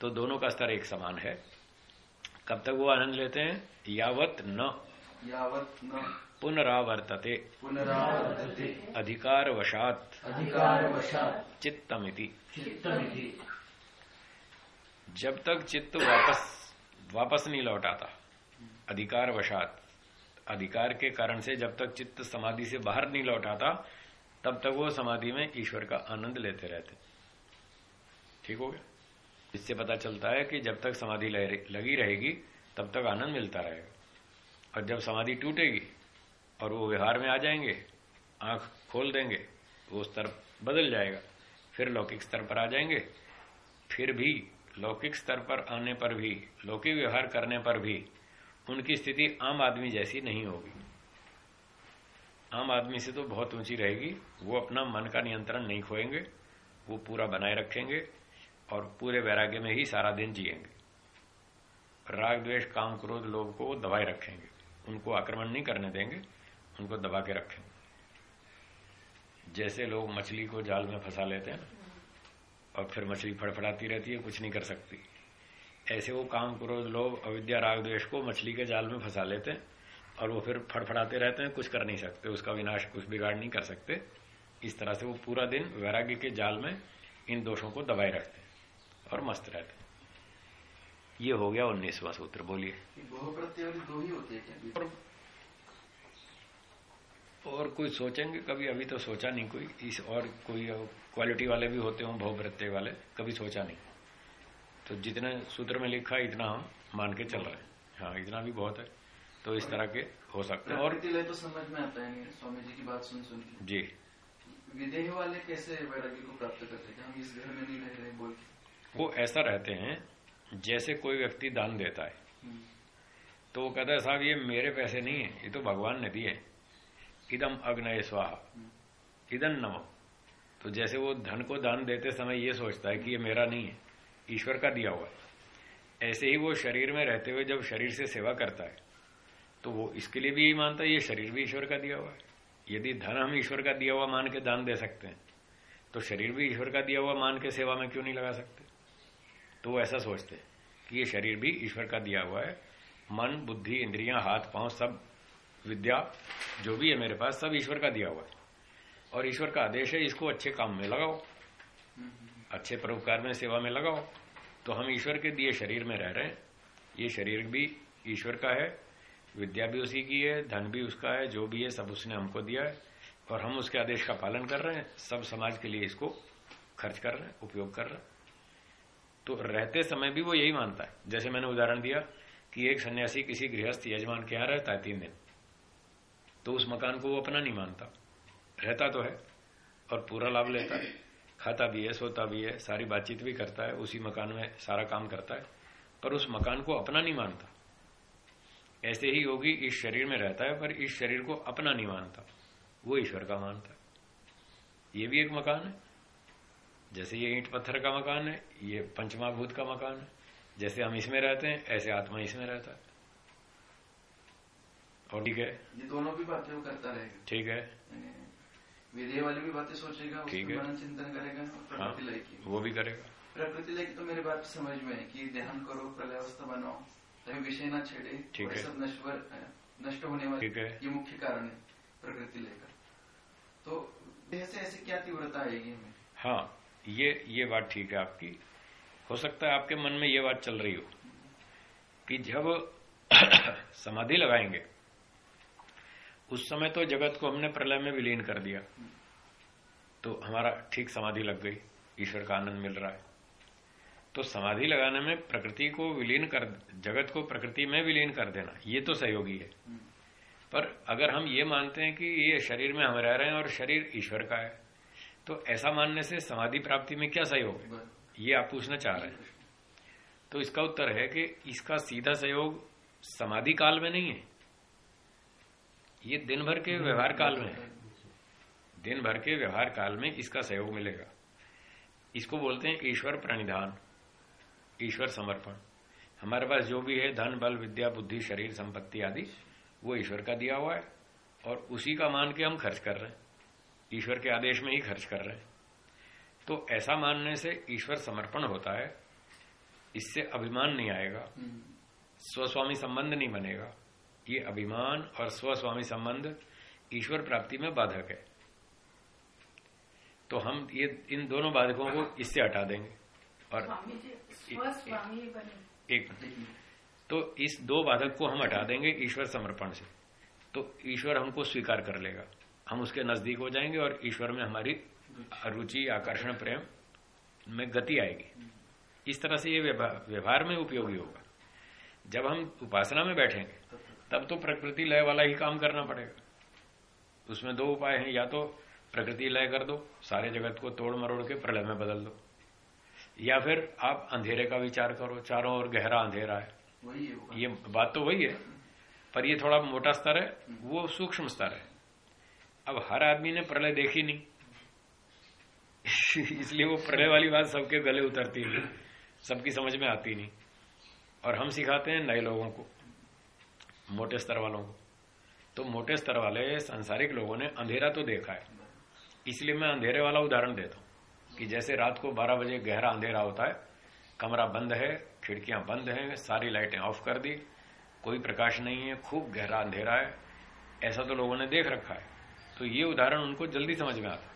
तो दोनों का स्तर एक समान है। कब तक वो आनंद लेते हैं? यावत न। यावत् न। पुनरावर्तते। पुनरावर्तते। अधिकार वशात अधिकारवशात्। चित्तमिति। चित्तमिति। जब तक चित्त वापस वापस नहीं लौटाता अधिकार वशात अधिकार के कारण से जब तक चित्त समाधि से बाहर नहीं लौटाता तब तक वो समाधि में ईश्वर का आनंद लेते रहते। ठीक हो गया? इससे पता चलता है कि जब तक समाधि लगी रहेगी तब तक आनंद मिलता रहेगा। और जब समाधि टूटेगी और वो व्यवहार में आ जाएँगे, आँख खोल देंगे, वो स्तर बदल जाएगा। फिर लौकिक स्तर पर आ जाएँगे, फिर भी लौकिक स्तर पर आने पर भी, लौकिक व्यवहार करने पर भी उनकी स्थिति आम आदमी जैसी नहीं होगी। आम आदमी से तो बहुत ऊँची रहेगी, वो अपना मन का नियंत्रण नहीं खोएँगे, वो पूरा बनाए रखेंगे और पूरे वैराग्य में ही सारा दिन जिएँगे। राग, द्वेष, काम, क्रोध लोग को दबाए रखेंगे, उनको आक्रमण नहीं करने देंगे। उनको दबा के रखेंगे जैसे लोग मछली को जाल में फंसा लेते हैं और फिर मछली फड़फड़ाती रहती है कुछ नहीं कर सकती। ऐसे वो काम क्रोध लोग अविद्या राग द्वेष को मछली के जाल में फंसा लेते हैं और वो फिर फड़फड़ाते रहते हैं कुछ कर नहीं सकते उसका विनाश कुछ बिगाड़ नहीं कर सकते। इस तरह से वो पूरा दिन वैराग्य के जाल में इन दोषों को दबाए रखते हैं और मस्त रहते हैं। ये हो गया उन्नीसवा सूत्र बोलिए। दो ही होते हैं और कोई सोचेंगे? कभी अभी तो सोचा नहीं कोई। इस और कोई क्वालिटी वाले भी होते हो बहुप्रत्यय वाले कभी सोचा नहीं। तो जितने सूत्र में लिखा है इतना हम मान के चल रहे हैं। हाँ इतना भी बहुत है। तो इस तरह के हो सकते हैं। और तो समझ में आता है स्वामी जी की बात सुन सुन के। जी। विदेह वाले कैसे वैराग्य को प्राप्त करते हैं? हम इस घर में नहीं रह रहे बोल वो ऐसा रहते हैं जैसे कोई व्यक्ति दान देता है। हम्म। तो वो कहता है साहब ये मेरे पैसे नहीं है ये तो भगवान ने दिए इदम अग्नय स्वाहा। इदन नमो। तो जैसे वो धन को दान देते समय ये सोचता है कि ये मेरा नहीं है, ईश्वर का दिया हुआ ऐसे ही वो शरीर में रहते हुए जब शरीर से सेवा करता है तो वो इसके लिए भी यही मानता है, ये शरीर भी ईश्वर का दिया हुआ है। यदि धन हम ईश्वर का दिया हुआ मान के दान दे सकते हैं तो शरीर भी ईश्वर का दिया हुआ मान के सेवा में क्यों नहीं लगा सकते? तो वो ऐसा सोचते कि ये शरीर भी ईश्वर का दिया हुआ है। मन, बुद्धि, इंद्रियाँ, हाथ, पाँव सब विद्या, जो भी है मेरे पास, सब ईश्वर का दिया हुआ है। और ईश्वर का आदेश है, इसको अच्छे काम में लगाओ। अच्छे परोपकार में, सेवा में लगाओ। तो हम ईश्वर के दिए शरीर में रह रहे हैं। ये शरीर भी ईश्वर का है, विद्या भी उसी की है, धन भी उसका है, जो भी है, सब उसने हमको दिया है। और हम उसके आदेश का पालन कर रहे हैं, सब समाज के लिए इसको खर्च कर रहे हैं, उपयोग कर रहे हैं। तो रहते समय भी वो यही मानता है। जैसे मैंने उदाहरण दिया कि एक सन्यासी किसी गृहस्थ यजमान के यहाँ रहता है तीन दिन। तो उस मकान को वो अपना नहीं मानता। रहता तो है और पूरा लाभ लेता है। खाता भी है, सोता भी है, सारी बातचीत भी करता है, उसी मकान में सारा काम करता है, पर उस मकान को अपना नहीं मानता। ऐसे ही योगी इस शरीर में रहता है, पर इस शरीर को अपना नहीं मानता। वो ईश्वर का मानता ये भी एक मकान है। जैसे ये ईंट पत्थर का मकान है, ये पंचमाभूत का मकान है। जैसे हम इसमें रहते हैं, ऐसे आत्मा इसमें रहता है। और ठीक है। ये दोनों भी बातें वो करता रहेगा। ठीक है। विधेय वाली भी बातें सोचेगा ठीक है। चिंतन करेगा प्रकृति हाँ, की। वो भी करेगा। प्रकृति लय की तो मेरे बात समझ में है कि ध्यान करो प्रलय अवस्था बनाओ तभी विषय ना छेड़े ठीक है। सब नश्वर नष्ट होने वाले ठीक है। ये मुख्य कारण है प्रकृति लेकर तो ऐसे ऐसे क्या तीव्रता आएगी हमें हाँ ये ये बात ठीक है आपकी। हो सकता है आपके मन में ये बात चल रही हो कि जब समाधि लगाएँगे उस समय तो जगत को हमने प्रलय में विलीन कर दिया। तो हमारा ठीक समाधि लग गई ईश्वर का आनंद मिल रहा है। तो समाधि लगाने में प्रकृति को विलीन कर जगत को प्रकृति में विलीन कर देना ये तो सहयोगी है। पर अगर हम ये मानते हैं कि ये शरीर में हम रह रहे हैं और शरीर ईश्वर का है तो ऐसा मानने से समाधि प्राप्ति में क्या सहयोग है? ये आप पूछना चाह रहे हैं। तो इसका उत्तर है कि इसका सीधा सहयोग समाधि काल में नहीं है। ये दिन भर के व्यवहार काल में। है दिन भर के व्यवहार काल में इसका सहयोग मिलेगा? इसको बोलते हैं ईश्वर प्रणिधान ईश्वर समर्पण। हमारे पास जो भी है धन बल विद्या बुद्धि शरीर संपत्ति आदि वो ईश्वर का दिया हुआ है और उसी का मान के हम खर्च कर रहे हैं। ईश्वर के आदेश में ही खर्च कर रहे हैं। तो ऐसा मानने से ईश्वर समर्पण होता है इससे अभिमान नहीं आएगा स्वस्वामी संबंध नहीं बनेगा। ये अभिमान और स्वस्वामी संबंध ईश्वर प्राप्ति में बाधक है। तो हम ये इन दोनों बाधकों को इससे हटा देंगे। और एक तो इस दो बाधक को हम हटा देंगे ईश्वर समर्पण से। तो ईश्वर हमको स्वीकार कर लेगा। हम उसके नज़दीक हो जाएँगे और ईश्वर में हमारी रुचि आकर्षण प्रेम में गति आएगी। इस तरह से ये व्यवहार में उपयोगी होगा। जब हम उपासना में बैठेंगे तब तो प्रकृति लय वाला ही काम करना पड़ेगा। उसमें दो उपाय हैं या तो प्रकृति लय कर दो सारे जगत को तोड़ मरोड़ के प्रलय में बदल दो या फिर आप अंधेरे का विचार करो चारों ओर गहरा अंधेरा है। वही ये बात तो वही है पर ये थोड़ा मोटा स्तर है वो सूक्ष्म स्तर है। अब हर आदमी ने प्रलय देखी नहीं इसलिए वो प्रलय वाली बात सबके गले उतरती नहीं सबकी समझ में आती नहीं और हम सिखाते हैं नए लोगों को। मोटे स्तर वालों को। तो मोटे स्तर वाले सांसारिक लोगों ने अंधेरा तो देखा है। इसलिए मैं अंधेरे वाला उदाहरण देता हूँ कि जैसे रात को 12 बजे गहरा अंधेरा होता है, कमरा बंद है, खिड़कियाँ बंद हैं, सारी लाइटें ऑफ़ कर दी, कोई प्रकाश नहीं है, खूब गहरा अंधेरा है, ऐसा तो लोगों ने देख रखा है। तो ये उदाहरण उनको जल्दी समझ में आता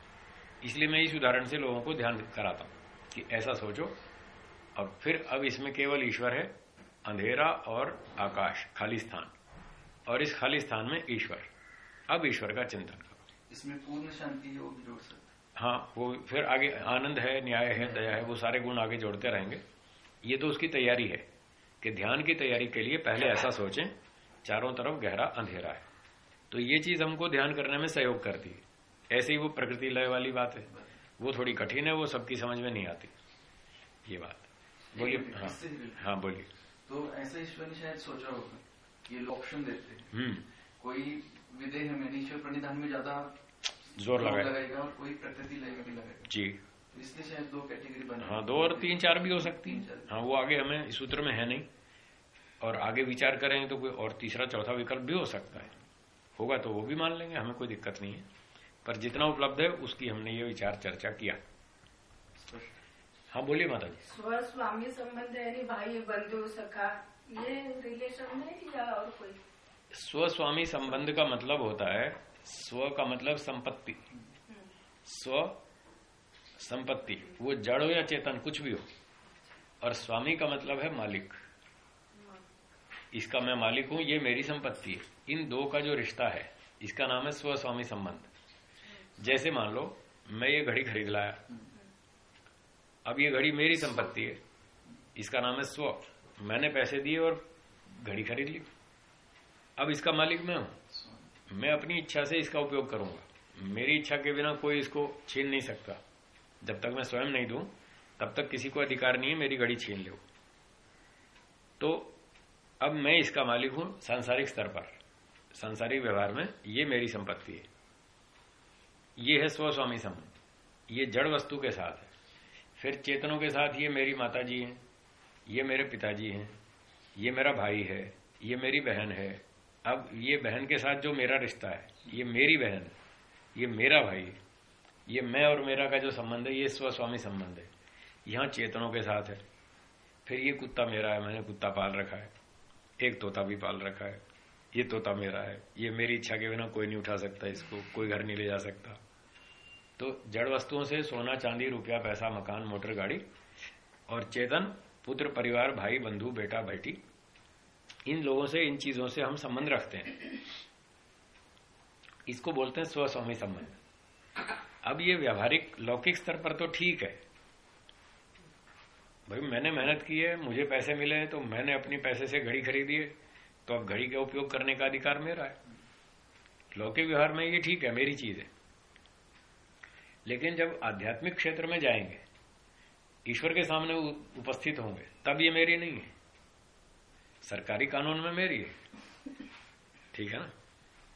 इसलिए मैं इस उदाहरण से लोगों को ध्यान कराता हूँ कि ऐसा सोचो। और फिर अब इसमें केवल ईश्वर है, अंधेरा और आकाश, खाली स्थान। और इस खाली स्थान में ईश्वर। अब ईश्वर का चिंतन करो। इसमें पूर्ण शांति भी जोड़ सकते हाँ। वो फिर आगे आनंद है न्याय है दया है वो सारे गुण आगे जोड़ते रहेंगे। ये तो उसकी तैयारी है कि ध्यान की तैयारी के लिए पहले ऐसा सोचें चारों तरफ़ गहरा अंधेरा है। तो ये चीज़ हमको ध्यान करने में सहयोग करती है। ऐसे ही वो प्रकृति लय वाली बात है। वो थोड़ी कठिन है वो सबकी समझ में नहीं आती। ये बात। बोलिए हाँ। हाँ बोलिए। तो ऐसा ईश्वर ने शायद सोचा होगा। ये लोग ऑप्शन देते हैं। हम्म। कोई विदेह में ईश्वर प्रणिधान में ज़्यादा ज़ोर लगाए लगाएगा। और कोई प्रकृति लय में भी लगाएगा। जी। तो इसलिए शायद दो कैटेगरी बने। हाँ दो और तीन चार भी हो सकती है। हाँ वो आगे हमें इस सूत्र में है नहीं। और आगे विचार करेंगे तो कोई और तीसरा चौथा विकल्प भी हो सकता है। होगा तो वो भी मान लेंगे हमें कोई दिक्कत नहीं है। पर जितना उपलब्ध है उसकी हमने ये विचार चर्चा किया। हाँ बोलिए माता जी। स्व स्वामी संबंध यानी भाई बंधु सखा रिलेशन में कोई? स्वस्वामी संबंध का मतलब होता है, स्व का मतलब संपत्ति। स्व संपत्ति, वो जड़ हो या चेतन, कुछ भी हो। और स्वामी का मतलब है मालिक। इसका मैं मालिक हूँ, ये मेरी संपत्ति है। इन दो का जो रिश्ता है, इसका नाम है स्वस्वामी संबंध। जैसे मान लो, मैं ये घड़ी खरीद लाया। अब ये घड़ी मेरी संपत्ति है, इसका नाम है स्व। मैंने पैसे दिए और घड़ी खरीद ली। अब इसका मालिक मैं हूँ। मैं अपनी इच्छा से इसका उपयोग करूँगा। मेरी इच्छा के बिना कोई इसको छीन नहीं सकता। जब तक मैं स्वयं नहीं दू, तब तक किसी को अधिकार नहीं है मेरी घड़ी छीन लो तो अब मैं इसका मालिक हूँ सांसारिक स्तर पर। सांसारिक व्यवहार में ये मेरी संपत्ति है। ये है स्वस्वामी संबंध। ये जड़ वस्तु के साथ है। फिर चेतनों के साथ ये मेरी माता जी हैं। ये मेरे पिताजी हैं, ये मेरा भाई है, ये मेरी बहन है। अब ये बहन के साथ जो मेरा रिश्ता है, ये मेरी बहन ये मेरा भाई है, ये मैं और मेरा का जो संबंध है, ये स्वस्वामी संबंध है। यहाँ चेतनों के साथ है। फिर ये कुत्ता मेरा है, मैंने कुत्ता पाल रखा है, एक तोता भी पाल रखा है। ये तोता मेरा है, ये मेरी इच्छा के बिना कोई नहीं उठा सकता इसको, कोई घर नहीं ले जा सकता। तो जड़ वस्तुओं से सोना, चांदी, रुपया, पैसा, मकान, मोटर, गाड़ी और चेतन पुत्र, परिवार, भाई, बंधु, बेटा, बेटी, इन लोगों से, इन चीज़ों से हम संबंध रखते हैं। इसको बोलते हैं स्वस्वामी संबंध। अब ये व्यावहारिक, लौकिक स्तर पर तो ठीक है। भाई, मैंने मेहनत की है, मुझे पैसे मिले हैं तो मैंने अपने पैसे से घड़ी खरीदी है तो अब घड़ी का उपयोग करने का अधिकार मेरा है। लौकिक व्यवहार में ये ठीक है, मेरी चीज़ है। लेकिन जब आध्यात्मिक क्षेत्र में जाएँगे ईश्वर के सामने उपस्थित होंगे, तब ये मेरी नहीं है। सरकारी कानून में मेरी है। ठीक है ना?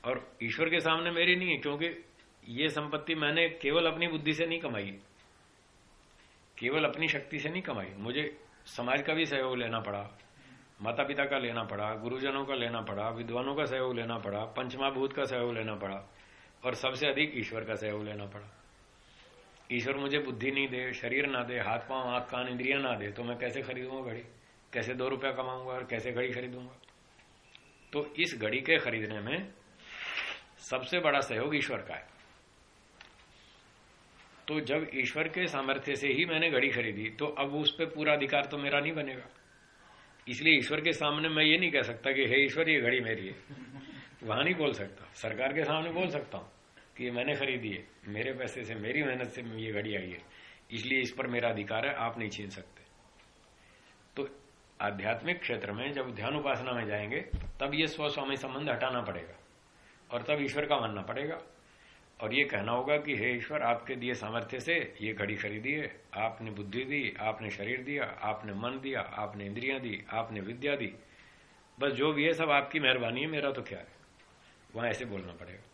और ईश्वर के सामने मेरी नहीं है, क्योंकि ये संपत्ति मैंने केवल अपनी बुद्धि से नहीं कमाई, केवल अपनी शक्ति से नहीं कमाई। मुझे समाज का भी सहयोग लेना पड़ा माता पिता का लेना पड़ा, गुरुजनों का लेना पड़ा, विद्वानों का सहयोग लेना पड़ा पंचमाभूत का सहयोग लेना पड़ा, और सबसे अधिक ईश्वर का सहयोग लेना पड़ा। ईश्वर मुझे बुद्धि नहीं दे, शरीर ना दे, हाथ पाँव, आँख कान इंद्रिया ना दे तो मैं कैसे खरीदूँगा घड़ी? कैसे दो रुपया कमाऊँगा और कैसे घड़ी खरीदूँगा? तो इस घड़ी के खरीदने में सबसे बड़ा सहयोग ईश्वर का है। तो जब ईश्वर के सामर्थ्य से ही मैंने घड़ी खरीदी तो अब उस पर पूरा अधिकार तो मेरा नहीं बनेगा। इसलिए ईश्वर के सामने मैं ये नहीं कह सकता कि, हे ईश्वर, ये घड़ी मेरी है। वहाँ नहीं बोल सकता। सरकार के सामने बोल सकता हूँ। ये मैंने खरीदी है। मेरे पैसे से, मेरी मेहनत से ये घड़ी आई है। इसलिए इस पर मेरा अधिकार है, आप नहीं छीन सकते। तो आध्यात्मिक क्षेत्र में जब ध्यान उपासना में जाएँगे, तब ये स्वस्वामी संबंध हटाना पड़ेगा और तब ईश्वर का मानना पड़ेगा। और ये कहना होगा कि, हे ईश्वर, आपके दिए सामर्थ्य से ये घड़ी खरीदी है। आपने बुद्धि दी, आपने शरीर दिया, आपने मन दिया, आपने इंद्रियाँ दी, आपने विद्या दी। बस जो भी है सब आपकी मेहरबानी है, मेरा तो क्या है? वहाँ ऐसे बोलना पड़ेगा।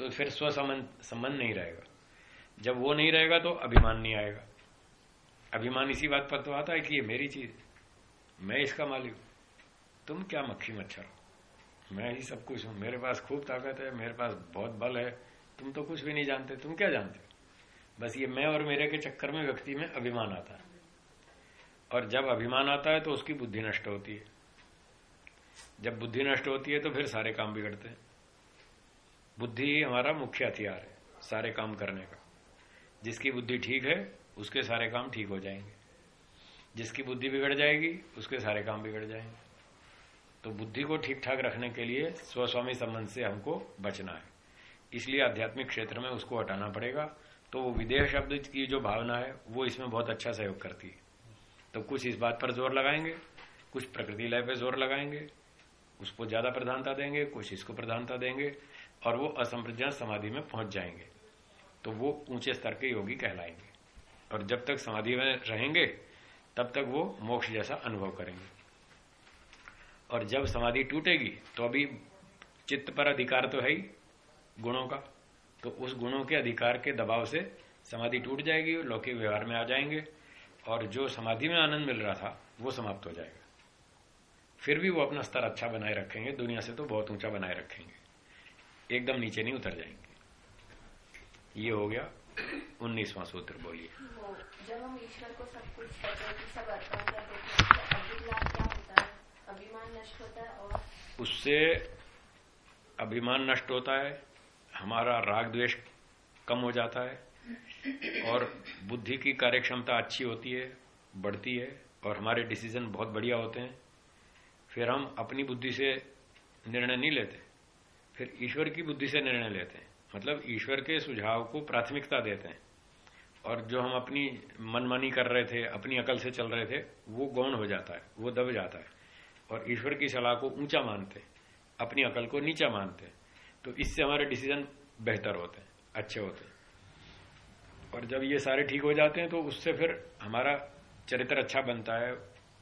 तो फिर स्व संबंध नहीं रहेगा। जब वो नहीं रहेगा तो अभिमान नहीं आएगा। अभिमान इसी बात पर तो आता है कि ये मेरी चीज़। मैं इसका मालिक हूँ। तुम क्या मक्खी मच्छर हो? मैं ही सब कुछ हूँ। मेरे पास खूब ताकत है, मेरे पास बहुत बल है। तुम तो कुछ भी नहीं जानते। तुम क्या जानते बस ये मैं और मेरे के चक्कर में व्यक्ति में अभिमान आता है। और जब अभिमान आता है तो उसकी बुद्धि नष्ट होती है। जब बुद्धि नष्ट होती है तो फिर सारे काम बिगड़ते हैं। बुद्धि ही हमारा मुख्य हथियार है, सारे काम करने का। जिसकी बुद्धि ठीक है, उसके सारे काम ठीक हो जाएँगे। जिसकी बुद्धि बिगड़ जाएगी, उसके सारे काम बिगड़ जाएँगे। तो बुद्धि को ठीक ठाक रखने के लिए स्वस्वामी संबंध से हमको बचना है। इसलिए आध्यात्मिक क्षेत्र में उसको हटाना पड़ेगा। तो वो विदेह शब्द की जो भावना है, वो इसमें बहुत अच्छा सहयोग करती है। तो कुछ इस बात पर ज़ोर लगाएँगे, कुछ प्रकृति लय पर ज़ोर लगाएँगे, उसको ज़्यादा प्रधानता देंगे, कुछ इसको प्रधानता देंगे। और वो असंप्रज्ञात समाधि में पहुँच जाएँगे। तो वो ऊँचे स्तर के योगी कहलाएँगे। और जब तक समाधि में रहेंगे, तब तक वो मोक्ष जैसा अनुभव करेंगे। और जब समाधि टूटेगी तो अभी चित्त पर अधिकार तो है ही, गुणों का। तो उस गुणों के अधिकार के दबाव से समाधि टूट जाएगी, लौकिक व्यवहार में आ जाएँगे, और जो समाधि में आनंद मिल रहा था, वो समाप्त हो जाएगा। फिर भी वो अपना स्तर अच्छा बनाए रखेंगे, दुनिया से तो बहुत ऊँचा बनाए रखेंगे। एकदम नीचे नहीं उतर जाएँगे। ये हो गया उन्नीसवां सूत्र बोलिए। जब हम ईश्वर को सब कुछ सब अर्पण कर देते हैं तो अभिमान नष्ट होता है और उससे अभिमान नष्ट होता है हमारा राग द्वेष कम हो जाता है और बुद्धि की कार्यक्षमता अच्छी होती है बढ़ती है और हमारे डिसीज़न बहुत बढ़िया होते हैं। फिर हम अपनी बुद्धि से निर्णय नहीं लेते। फिर ईश्वर की बुद्धि से निर्णय लेते हैं। मतलब ईश्वर के सुझाव को प्राथमिकता देते हैं। और जो हम अपनी मनमानी कर रहे थे, अपनी अकल से चल रहे थे, वो गौण हो जाता है, वो दब जाता है। और ईश्वर की सलाह को ऊँचा मानते अपनी अकल को नीचा मानते तो इससे हमारे डिसीज़न बेहतर होते हैं, अच्छे होते हैं। और जब ये सारे ठीक हो जाते हैं तो उससे फिर हमारा चरित्र अच्छा बनता है,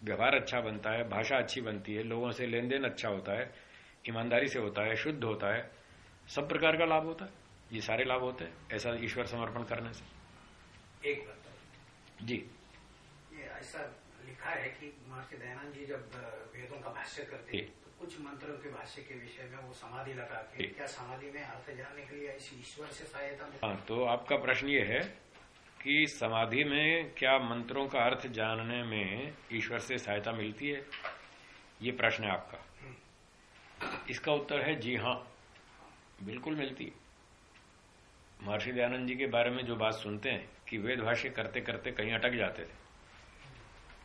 व्यवहार अच्छा बनता है, भाषा अच्छी बनती है, लोगों से लेन देन अच्छा होता है ईमानदारी से होता है शुद्ध होता है सब प्रकार का लाभ होता है। ये सारे लाभ होते हैं ऐसा ईश्वर समर्पण करने से। एक बात जी। ये ऐसा लिखा है कि महर्षि दयानंद जी जब वेदों का भाष्य करते हैं तो कुछ मंत्रों के भाष्य के विषय में वो समाधि लगा के क्या समाधि में अर्थ जानने के लिए इस ईश्वर से सहायता हाँ तो आपका प्रश्न ये है कि समाधि में क्या मंत्रों का अर्थ जानने में ईश्वर से सहायता मिलती है? ये प्रश्न है आपका। इसका उत्तर है जी हाँ बिल्कुल मिलती है। महर्षि दयानंद जी के बारे में जो बात सुनते हैं कि वेद भाष्य करते करते कहीं अटक जाते थे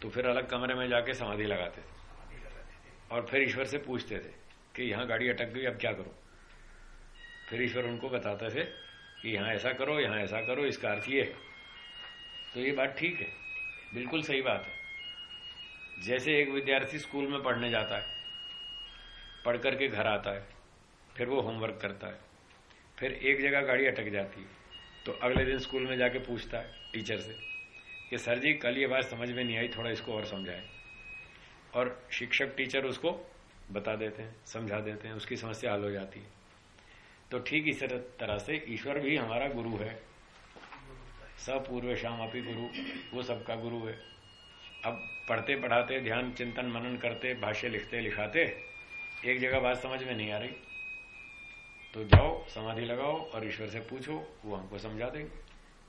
तो फिर अलग कमरे में जाके समाधि लगाते थे और फिर ईश्वर से पूछते थे कि यहाँ गाड़ी अटक गई, अब क्या करो? फिर ईश्वर उनको बताते थे कि यहाँ ऐसा करो, यहाँ ऐसा करो, इसका अर्थ ये है। तो ये बात ठीक है, बिल्कुल सही बात है। जैसे एक विद्यार्थी स्कूल में पढ़ने जाता है पढ़ करके घर आता है, फिर वो होमवर्क करता है, फिर एक जगह गाड़ी अटक जाती है तो अगले दिन स्कूल में जाके पूछता है टीचर से कि सर जी, कल ये बात समझ में नहीं आई, थोड़ा इसको और समझाएँ। और शिक्षक टीचर उसको बता देते हैं, समझा देते हैं, उसकी समस्या हल हो जाती है। तो ठीक इस तरह से ईश्वर भी हमारा गुरु है। सपूर्व शाम अपी गुरु, वो सबका गुरु है। अब पढ़ते पढ़ाते ध्यान, चिंतन, मनन करते, भाष्य लिखते, लिखाते एक जगह बात समझ में नहीं आ रही। तो जाओ समाधि लगाओ और ईश्वर से पूछो वो हमको समझा देंगे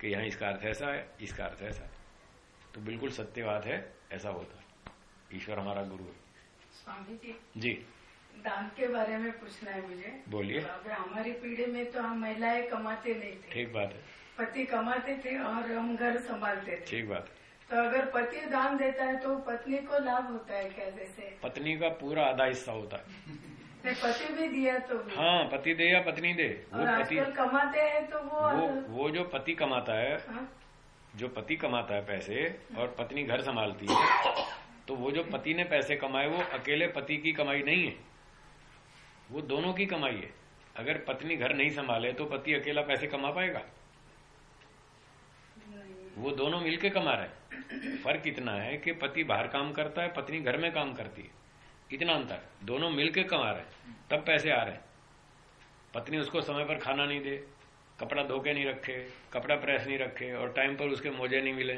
कि यहाँ इसका अर्थ ऐसा है इसका अर्थ ऐसा है। तो बिल्कुल सत्य बात है ऐसा होता है। ईश्वर हमारा गुरु है। स्वामी जी जी। दान के बारे में पूछना है मुझे। बोलिए। हमारी पीढ़ी में तो हम महिलाएँ कमाते नहीं थे। ठीक बात है। पति कमाते थे और हम घर संभालते थे। ठीक बात तो अगर पति दान देता है तो पत्नी को लाभ होता है क्या जैसे? पत्नी का पूरा आधा हिस्सा होता है। पति भी दिया तो भी। हाँ पति दे या पत्नी दे वो पति कमाते हैं तो वो वो वो जो पति कमाता है हाँ, जो पति कमाता है पैसे और पत्नी घर संभालती है तो वो जो पति ने पैसे कमाए वो अकेले पति की कमाई नहीं है। वो दोनों की कमाई है। अगर पत्नी घर नहीं संभाले तो पति अकेला पैसे कमा पाएगा। वो दोनों मिलके कमा रहे फ़र्क इतना है कि पति बाहर काम करता है, पत्नी घर में काम करती है। इतना अंतर दोनों मिलके कमा रहे हैं, तब पैसे आ रहे हैं। पत्नी उसको समय पर खाना नहीं दे, कपड़ा धो के नहीं रखे, कपड़ा प्रेस नहीं रखे और टाइम पर उसके मोजे नहीं मिले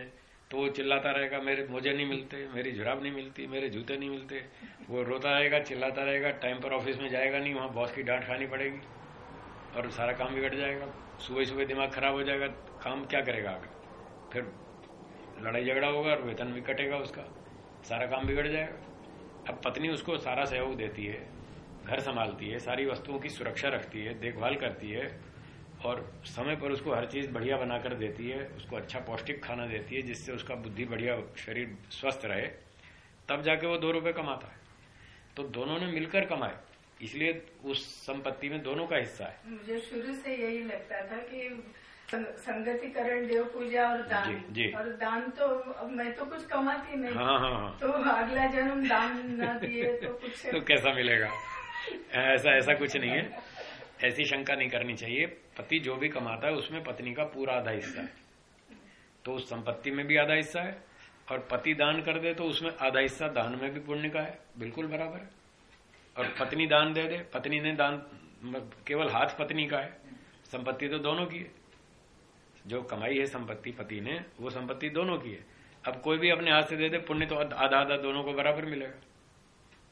तो वो चिल्लाता रहेगा, मेरे मोजे नहीं मिलते, मेरी जुराब नहीं मिलती, मेरे जूते नहीं मिलते। वो रोता रहेगा, चिल्लाता रहेगा टाइम पर ऑफ़िस में जाएगा नहीं, वहाँ बॉस की डांट खानी पड़ेगी और सारा काम बिगड़ जाएगा। सुबह सुबह दिमाग खराब हो जाएगा, काम क्या करेगा आगे? फिर लड़ाई झगड़ा होगा और वेतन भी कटेगा उसका, सारा काम बिगड़ जाएगा। अब पत्नी उसको सारा सहयोग देती है, घर संभालती है, सारी वस्तुओं की सुरक्षा रखती है, देखभाल करती है और समय पर उसको हर चीज़ बढ़िया बनाकर देती है, उसको अच्छा पौष्टिक खाना देती है, जिससे उसका बुद्धि बढ़िया, शरीर स्वस्थ रहे, तब जाके वो दो रुपए कमाता है। तो दोनों ने मिलकर कमाए, इसलिए उस संपत्ति में दोनों का हिस्सा है। मुझे शुरू से यही लगता था कि संगतिकरण देव पूजा और दान। जी, जी। और दान तो मैं तो कुछ कमाती नहीं। हाँ हाँ हाँ। तो अगला जन्म दान ना दिए तो कुछ तो कैसा मिलेगा? ऐसा ऐसा कुछ नहीं है। ऐसी शंका नहीं करनी चाहिए। पति जो भी कमाता है उसमें पत्नी का पूरा आधा हिस्सा है। तो उस संपत्ति में भी आधा हिस्सा है। और पति दान कर दे तो उसमें आधा हिस्सा दान में भी पुण्य का है। बिल्कुल बराबर है। और पत्नी दान दे दे। पत्नी ने दान केवल हाथ पत्नी का है। संपत्ति तो दोनों की है। जो कमाई है संपत्ति पति ने वो संपत्ति दोनों की है। अब कोई भी अपने हाथ से दे दे पुण्य तो आधा आधा दोनों को बराबर मिलेगा।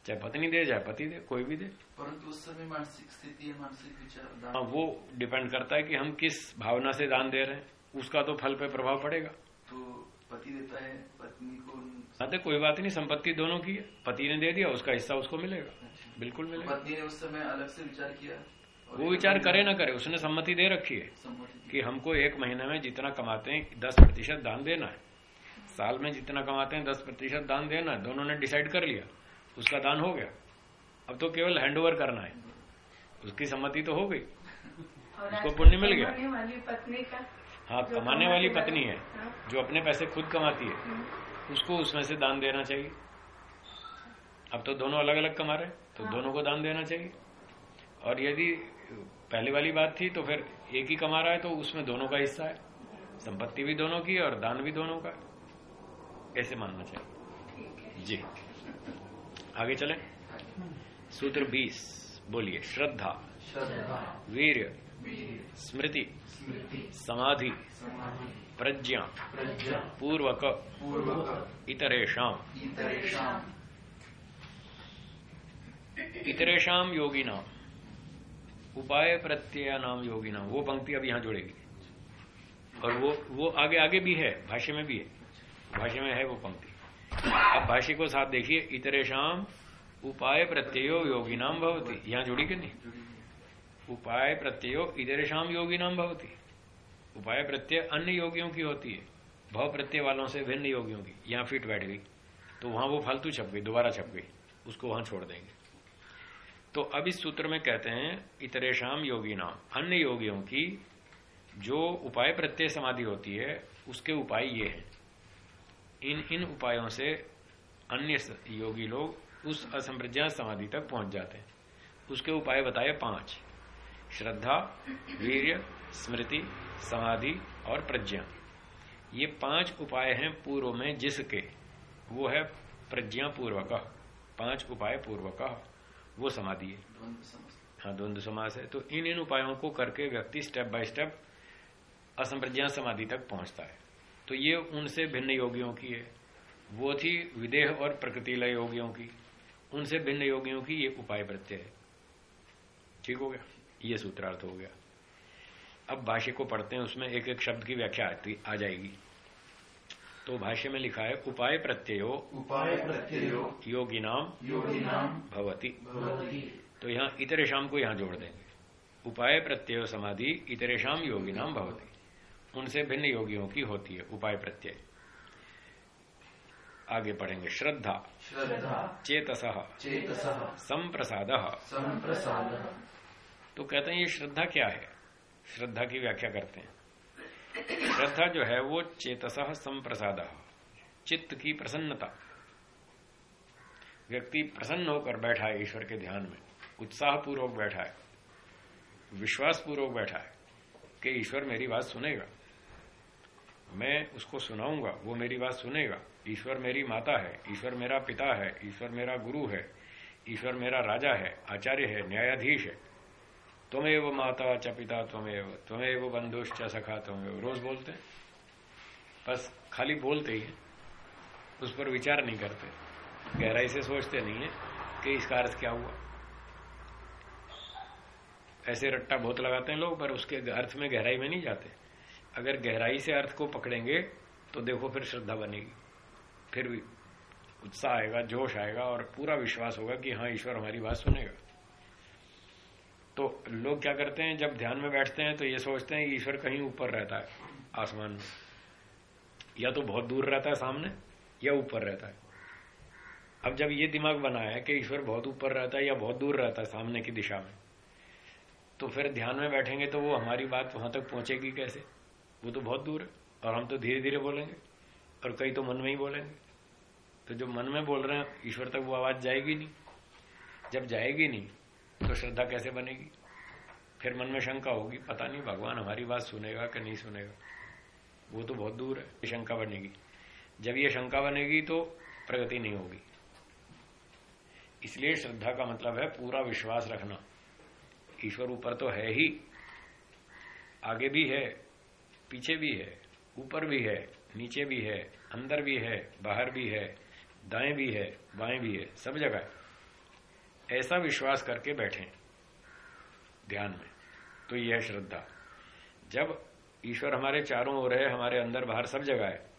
चाहे पत्नी दे चाहे पति दे कोई भी दे। परंतु उस समय मानसिक स्थिति है मानसिक विचार हाँ वो डिपेंड करता है कि हम किस भावना से दान दे रहे हैं। उसका तो फल पे प्रभाव पड़ेगा। तो पति देता है पत्नी को हाँ तो कोई बात नहीं संपत्ति दोनों की है। पति ने दे दिया उसका हिस्सा उसको मिलेगा। बिल्कुल मिलेगा। पत्नी ने उस समय अलग से विचार किया? वो विचार करे ना करे उसने सम्मति दे रखी है कि हमको एक महीने में जितना कमाते हैं दस प्रतिशत दान देना है। साल में जितना कमाते हैं दस प्रतिशत दान देना है। दोनों ने डिसाइड कर लिया उसका दान हो गया। अब तो केवल हैंडओवर करना है। उसकी सम्मति तो हो गई। उसको पुण्य मिल गया। हाँ कमाने वाली पत्नी है हाँ। जो अपने पैसे खुद कमाती है उसको उसमें से दान देना चाहिए। अब तो दोनों अलग अलग कमा रहे हैं, तो दोनों को दान देना चाहिए। और यदि पहले वाली बात थी तो फिर एक ही कमा रहा है तो उसमें दोनों का हिस्सा है। संपत्ति भी दोनों की और दान भी दोनों का। ऐसे मानना चाहिए। जी। आगे चले। सूत्र बीस। बोलिए श्रद्धा वीर स्मृति समाधि प्रज्ञा पूर्वक इतरेशम इतरेशम योगिना। उपाय प्रत्यय नाम योगी नाम वो पंक्ति अब यहाँ जुड़ेगी। और वो वो आगे आगे भी है, भाष्य में भी है। भाष्य में है वो पंक्ति। अब भाष्य को साथ देखिए इतरेशम उपाय प्रत्ययो योगिनाम भवती। यहाँ जुड़ी कि नहीं। उपाय प्रत्ययो इतरेशम योगिनाम भवती। उपाय प्रत्यय अन्य योगियों की होती है। भव प्रत्यय वालों से भिन्न योगियों की। यहाँ फिट बैठ गई। तो वहाँ वो फालतू छप गई, दोबारा छप गई। उसको वहाँ छोड़ देंगे। तो अब इस सूत्र में कहते हैं इतरेशम योगी नाम अन्य योगियों की जो उपाय प्रत्यय समाधि होती है, उसके उपाय ये हैं। इन इन उपायों से अन्य योगी लोग उस असंप्रज्ञा समाधि तक पहुँच जाते हैं। उसके उपाय बताए पाँच। श्रद्धा, वीर्य, स्मृति, समाधि और प्रज्ञा। ये पाँच उपाय हैं पूर्व में जिसके। वो है प्रज्ञा पूर्वक पाँच उपाय पूर्वक। वो समाधि है। हाँ द्वंद्व समास है। तो इन इन उपायों को करके व्यक्ति स्टेप बाय स्टेप असंप्रज्ञा समाधि तक पहुँचता है। तो ये उनसे भिन्न योगियों की है। वो थी विदेह और प्रकृति लय योगियों की। उनसे भिन्न योगियों की ये उपाय प्रत्यय है। ठीक हो गया? ये सूत्रार्थ हो गया। अब भाष्य को पढ़ते हैं उसमें एक एक शब्द की व्याख्या आ जाएगी। तो भाष्य में लिखा है उपाय प्रत्ययो। उपाय प्रत्ययो। योगिनाम। योगिनाम। भवती। भवति। तो यहाँ इतरेशम को यहाँ जोड़ देंगे। उपाय प्रत्यय समाधि इतरेशम योगिनाम भवती। उनसे भिन्न योगियों की होती है उपाय प्रत्यय। आगे पढ़ेंगे श्रद्धा। श्रद्धा। चेतस। चेतस। संप्रसाद। संप्रसाद। तो कहते हैं ये श्रद्धा क्या है? श्रद्धा की व्याख्या करते हैं। श्रद्धा जो है वो चेतस संप्रसाद, चित्त की प्रसन्नता। व्यक्ति प्रसन्न होकर बैठा है ईश्वर के ध्यान में उत्साह पूर्वक बैठा है विश्वास पूर्वक बैठा है कि ईश्वर मेरी बात सुनेगा। मैं उसको सुनाऊँगा, वो मेरी बात सुनेगा। ईश्वर मेरी माता है, ईश्वर मेरा पिता है, ईश्वर मेरा गुरु है, ईश्वर मेरा राजा है, आचार्य है, न्यायाधीश है। तुम्हें माता च पिता तुम्हें तुम्हें बंधुश्च सखा तुम्हें रोज बोलते बस खाली बोलते ही उस पर विचार नहीं करते। गहराई से सोचते नहीं है कि इसका अर्थ क्या हुआ। ऐसे रट्टा बहुत लगाते हैं लोग, पर उसके अर्थ में गहराई में नहीं जाते। अगर गहराई से अर्थ को पकड़ेंगे तो देखो फिर श्रद्धा बनेगी। फिर भी उत्साह आएगा, जोश आएगा, और पूरा विश्वास होगा कि हाँ ईश्वर हमारी बात सुनेगा। तो लोग क्या करते हैं, जब ध्यान में बैठते हैं तो ये सोचते हैं ईश्वर कहीं ऊपर रहता है, आसमान में। या तो बहुत दूर रहता है सामने, या ऊपर रहता है। अब जब ये दिमाग बना है कि ईश्वर बहुत ऊपर रहता है या बहुत दूर रहता है सामने की दिशा में तो फिर ध्यान में बैठेंगे तो वो हमारी बात वहाँ तक पहुंचेगी कैसे? वो तो बहुत दूर है, और हम तो धीरे धीरे बोलेंगे, और कई तो मन में ही बोलेंगे। तो जो मन में बोल रहे हैं, ईश्वर तक वो आवाज़ जाएगी नहीं। जब जाएगी नहीं तो श्रद्धा कैसे बनेगी? फिर मन में शंका होगी, पता नहीं, भगवान हमारी बात सुनेगा कि नहीं सुनेगा। वो तो बहुत दूर है शंका बनेगी। जब ये शंका बनेगी तो प्रगति नहीं होगी। इसलिए श्रद्धा का मतलब है पूरा विश्वास रखना। ईश्वर ऊपर तो है ही, आगे भी है, पीछे भी है, ऊपर भी है, नीचे भी है, अंदर भी है, बाहर भी है, दाएँ भी है, बाएँ भी है, सब जगह ऐसा विश्वास करके बैठे। ध्यान में। तो यह श्रद्धा। जब ईश्वर हमारे चारों ओर है, हमारे अंदर बाहर सब जगह है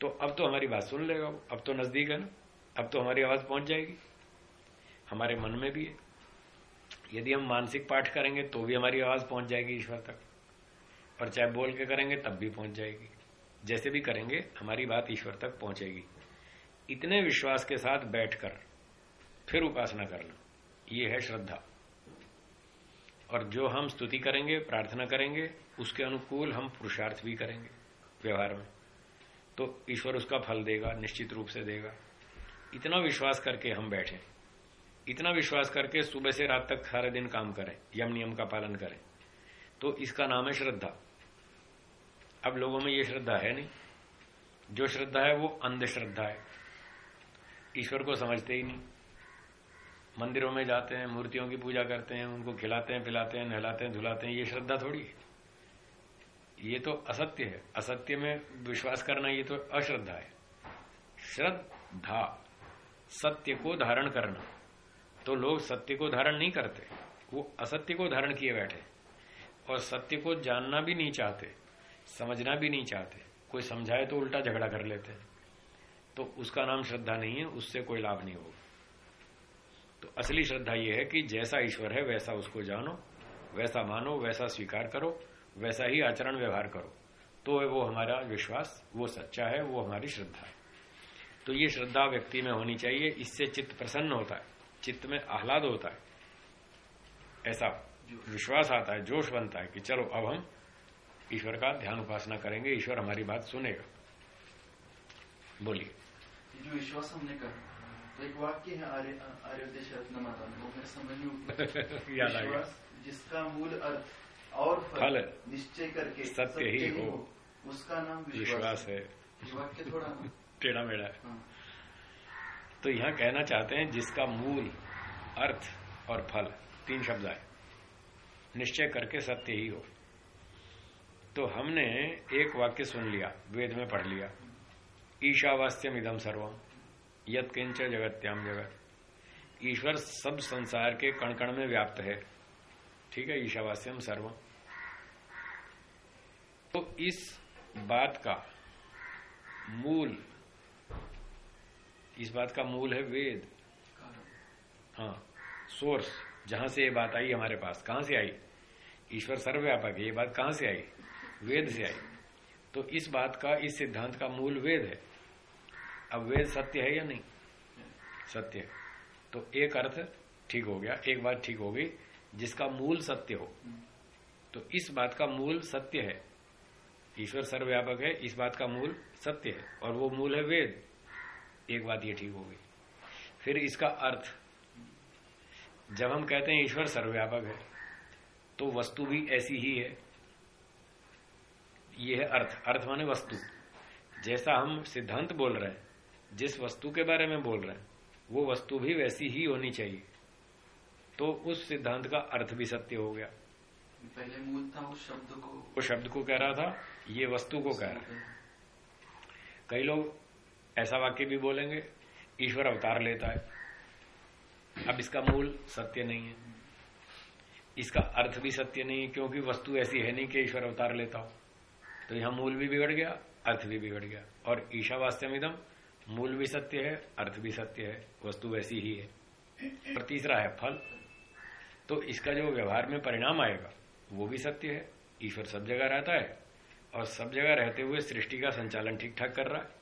तो अब तो हमारी बात सुन लेगा अब तो नज़दीक है ना। अब तो हमारी आवाज़ पहुँच जाएगी। हमारे मन में भी है। यदि हम मानसिक पाठ करेंगे तो भी हमारी आवाज़ पहुँच जाएगी ईश्वर तक। और चाहे बोल के करेंगे, तब भी पहुँच जाएगी। जैसे भी करेंगे, हमारी बात ईश्वर तक पहुंचेगी। इतने विश्वास के साथ बैठकर फिर उपासना करना। ये है श्रद्धा। और जो हम स्तुति करेंगे, प्रार्थना करेंगे, उसके अनुकूल हम पुरुषार्थ भी करेंगे व्यवहार में। तो ईश्वर उसका फल देगा, निश्चित रूप से देगा। इतना विश्वास करके हम बैठे। इतना विश्वास करके सुबह से रात तक सारे दिन काम करें यम नियम का पालन करें। तो इसका नाम है श्रद्धा। अब लोगों में ये श्रद्धा है नहीं। जो श्रद्धा है वो अंधश्रद्धा है। ईश्वर को समझते ही नहीं। मंदिरों में जाते हैं, मूर्तियों की पूजा करते हैं, उनको खिलाते हैं, पिलाते हैं, नहलाते हैं, धुलाते हैं, ये श्रद्धा थोड़ी है। ये तो असत्य है। असत्य में विश्वास करना ये तो अश्रद्धा है। श्रद्धा, सत्य को धारण करना। तो लोग सत्य को धारण नहीं करते। वो असत्य को धारण किए बैठे और सत्य को जानना भी नहीं चाहते, समझना भी नहीं चाहते। कोई समझाए तो उल्टा झगड़ा कर लेते हैं। तो उसका नाम श्रद्धा नहीं है, उससे कोई लाभ नहीं होगा। तो असली श्रद्धा यह है कि जैसा ईश्वर है, वैसा उसको जानो, वैसा मानो, वैसा स्वीकार करो, वैसा ही आचरण व्यवहार करो। तो वो हमारा विश्वास, वो सच्चा है, वो हमारी श्रद्धा है। तो ये श्रद्धा व्यक्ति में होनी चाहिए, इससे चित्त प्रसन्न होता है, चित्त में आह्लाद होता है। ऐसा विश्वास आता है, जोश बनता है कि चलो, अब हम ईश्वर का ध्यान उपासना करेंगे, ईश्वर हमारी बात सुनेगा। बोलिए। जो विश्वास हमने कर एक वाक्य है आर्य आर्योदय रत्न माता में वो समझ में याद आ जिसका मूल अर्थ और फल निश्चय करके सत्य ही हो उसका नाम विश्वास है। वाक्य थोड़ा टेढ़ा मेढ़ा है। हाँ। तो यहाँ कहना चाहते हैं जिसका मूल अर्थ और फल तीन शब्द आए। निश्चय करके सत्य ही हो। तो हमने एक वाक्य सुन लिया वेद में पढ़ लिया। ईशावास्यम इदम सर्वम। यत किंच जगत्याम जगत। ईश्वर सब संसार के कण कण में व्याप्त है। ठीक है, ईशावास्यम सर्व तो इस बात का मूल, इस बात का मूल है वेद। हाँ सोर्स। जहाँ से ये बात आई हमारे पास, कहाँ से आई? ईश्वर सर्वव्यापक है, ये बात कहाँ से आई? वेद से आई। तो इस बात का, इस सिद्धांत का मूल वेद है। अब वेद सत्य है या नहीं? सत्य तो एक अर्थ ठीक हो गया, एक बात ठीक हो गई, जिसका मूल सत्य हो। तो इस बात का मूल सत्य है। ईश्वर सर्वव्यापक है, इस बात का मूल सत्य है, और वो मूल है वेद। एक बात ये ठीक हो गई। फिर इसका अर्थ, जब हम कहते हैं ईश्वर सर्वव्यापक है तो वस्तु भी ऐसी ही है। ये है अर्थ। अर्थ माने वस्तु। जैसा हम सिद्धांत बोल रहे हैं जिस वस्तु के बारे में बोल रहे हैं वो वस्तु भी वैसी ही होनी चाहिए। तो उस सिद्धांत का अर्थ भी सत्य हो गया। पहले मूल था उस शब्द को। वो शब्द को कह रहा था ये वस्तु को कह रहा है। कई लोग ऐसा वाक्य भी बोलेंगे ईश्वर अवतार लेता है। अब इसका मूल सत्य नहीं है। इसका अर्थ भी सत्य नहीं है क्योंकि वस्तु ऐसी है नहीं कि ईश्वर अवतार लेता हो। तो यहाँ मूल भी बिगड़ गया अर्थ भी बिगड़ गया। और ईशा वास्तव ईशावास्यमिदम मूल भी सत्य है, अर्थ भी सत्य है, वस्तु वैसी ही है। और तीसरा है फल। तो इसका जो व्यवहार में परिणाम आएगा, वो भी सत्य है। ईश्वर सब जगह रहता है और सब जगह रहते हुए सृष्टि का संचालन ठीक ठाक कर रहा है।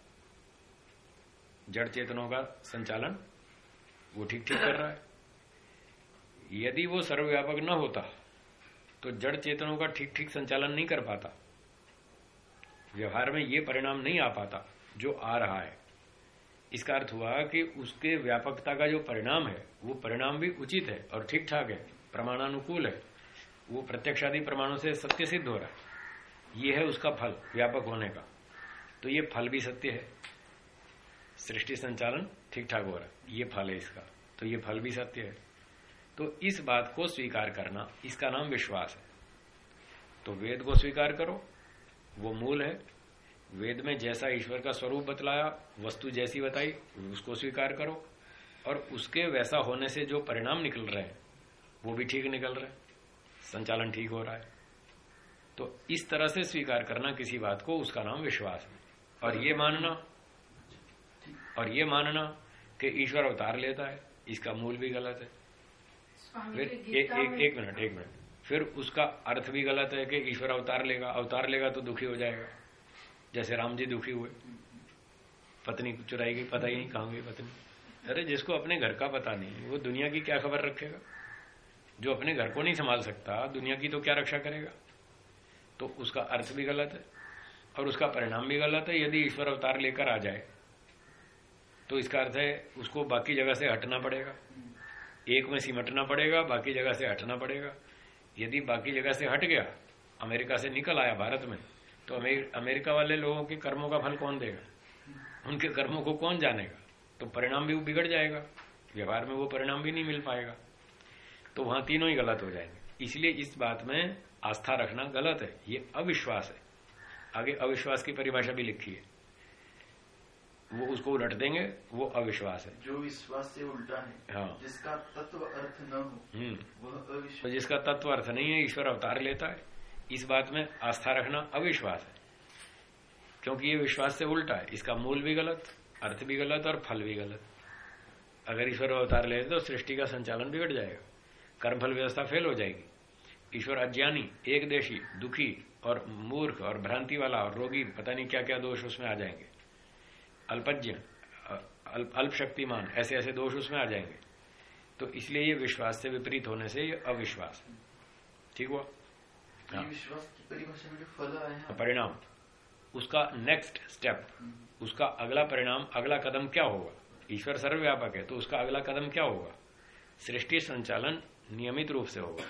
जड़ चेतनों का संचालन, वो ठीक ठीक कर रहा है। यदि वो सर्वव्यापक न होता तो जड़ चेतनों का ठीक ठीक संचालन नहीं कर पाता। व्यवहार में ये परिणाम नहीं आ पाता, जो आ रहा है। इसका अर्थ हुआ कि उसके व्यापकता का जो परिणाम है, वो परिणाम भी उचित है और ठीक ठाक है, प्रमाणानुकूल है। वो प्रत्यक्षादि प्रमाणों से सत्य सिद्ध हो रहा है। ये है उसका फल, व्यापक होने का। तो ये फल भी सत्य है। सृष्टि संचालन ठीक ठाक हो रहा है। ये फल है इसका। तो ये फल भी सत्य है। तो इस बात को स्वीकार करना, इसका नाम विश्वास है। तो वेद को स्वीकार करो, वो मूल है। वेद में जैसा ईश्वर का स्वरूप बतलाया वस्तु जैसी बताई उसको स्वीकार करो। और उसके वैसा होने से जो परिणाम निकल रहे हैं वो भी ठीक निकल रहे हैं। संचालन ठीक हो रहा है। तो इस तरह से स्वीकार करना किसी बात को उसका नाम विश्वास है। और ये मानना और ये मानना कि ईश्वर अवतार लेता है इसका मूल भी गलत है। फिर एक एक एक मिनट एक मिनट। फिर उसका अर्थ भी गलत है कि ईश्वर अवतार लेगा अवतार लेगा तो दुखी हो जाएगा। जैसे राम जी दुखी हुए, पत्नी चुराई गई, पता ही नहीं कहा गई पत्नी। अरे जिसको अपने घर का पता नहीं, वो दुनिया की क्या खबर रखेगा? जो अपने घर को नहीं संभाल सकता, दुनिया की तो क्या रक्षा करेगा? तो उसका अर्थ भी गलत है, और उसका परिणाम भी गलत है। यदि ईश्वर अवतार लेकर आ जाए तो इसका अर्थ है उसको बाकी जगह से हटना पड़ेगा। एक में सिमटना पड़ेगा, बाकी जगह से हटना पड़ेगा। यदि बाकी जगह से हट गया, अमेरिका से निकल आया भारत में तो अमेरिका वाले लोगों के कर्मों का फल कौन देगा? उनके कर्मों को कौन जानेगा? तो परिणाम भी वो बिगड़ जाएगा। व्यवहार में वो परिणाम भी नहीं मिल पाएगा। तो वहाँ तीनों ही गलत हो जाएँगे। इसलिए इस बात में आस्था रखना गलत है। ये अविश्वास है। आगे अविश्वास की परिभाषा भी लिखी है। वो उसको उलट देंगे वो अविश्वास है। जो विश्वास से उल्टा है हाँ। जिसका तत्व अर्थ न हो हम्म। वह तो अविश्वास जिसका तत्व अर्थ नहीं है ईश्वर अवतार लेता है। इस बात में आस्था रखना अविश्वास है। क्योंकि ये विश्वास से उल्टा है। इसका मूल भी गलत अर्थ भी गलत और फल भी गलत। अगर ईश्वर अवतार ले तो सृष्टि का संचालन बिगड़ जाएगा। कर्मफल व्यवस्था फेल हो जाएगी। ईश्वर अज्ञानी एक देशी दुखी और मूर्ख और भ्रांति वाला और रोगी पता नहीं क्या क्या दोष उसमें आ जाएँगे। अल्पज्ञ अल्प, अल्प शक्तिमान ऐसे ऐसे दोष उसमें आ जाएँगे। तो इसलिए ये विश्वास से विपरीत होने से ये अविश्वास। ठीक हुआ? परिणाम। उसका नेक्स्ट स्टेप उसका अगला परिणाम अगला कदम क्या होगा? ईश्वर सर्वव्यापक है तो उसका अगला कदम क्या होगा? सृष्टि संचालन नियमित रूप से होगा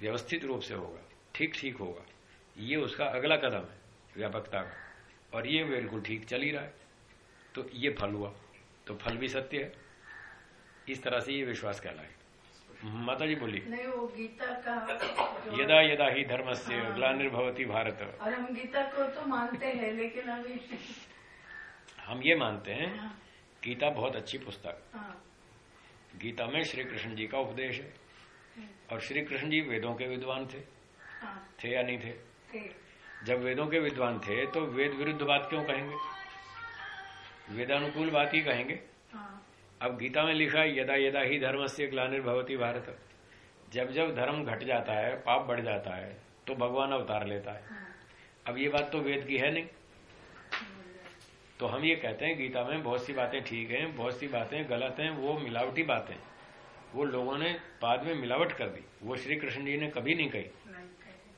व्यवस्थित रूप से होगा ठीक ठीक होगा। ये उसका अगला कदम है व्यापकता का। और ये बिल्कुल ठीक चल ही रहा है। तो ये फल हुआ तो फल भी सत्य है। इस तरह से ये विश्वास कहलाए माता जी बोली नहीं वो गीता का यदा यदा ही धर्म से ग्लानिर्भवती भारत। और हम गीता को तो मानते हैं लेकिन अभी हम ये मानते हैं हाँ, गीता बहुत अच्छी पुस्तक। हाँ, गीता में श्री कृष्ण जी का उपदेश है। और श्री कृष्ण जी वेदों के विद्वान थे। हाँ, थे या नहीं थे? थे। जब वेदों के विद्वान थे तो वेद विरुद्ध बात क्यों कहेंगे? वेदानुकूल बात ही कहेंगे। हाँ, अब गीता में लिखा है, यदा यदा ही धर्म से ग्लानिर्भवती भारत। जब जब धर्म घट जाता है, पाप बढ़ जाता है तो भगवान अवतार लेता है। अब ये बात तो वेद की है नहीं। तो हम ये कहते हैं, गीता में बहुत सी बातें ठीक हैं, बहुत सी बातें गलत हैं, वो मिलावटी बातें। वो लोगों ने बाद में मिलावट कर दी। वो श्री कृष्ण जी ने कभी नहीं कही।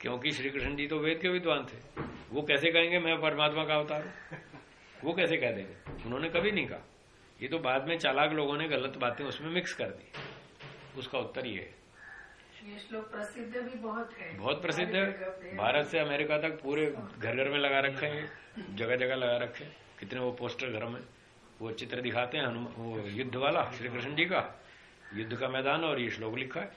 क्योंकि श्री कृष्ण जी तो वेद के विद्वान थे। वो कैसे कहेंगे, मैं परमात्मा का अवतार हूँ? वो कैसे कह देंगे? उन्होंने कभी नहीं कहा। ये तो बाद में चालाक लोगों ने गलत बातें उसमें मिक्स कर दी। उसका उत्तर ये है। ये श्लोक प्रसिद्ध भी बहुत है। बहुत प्रसिद्ध है। भारत से अमेरिका तक पूरे घर घर में लगा रखे हैं जगह जगह लगा रखे हैं। कितने वो पोस्टर घर में वो चित्र दिखाते हैं वो युद्ध वाला श्री कृष्ण जी का। युद्ध का मैदान और ये श्लोक लिखा है।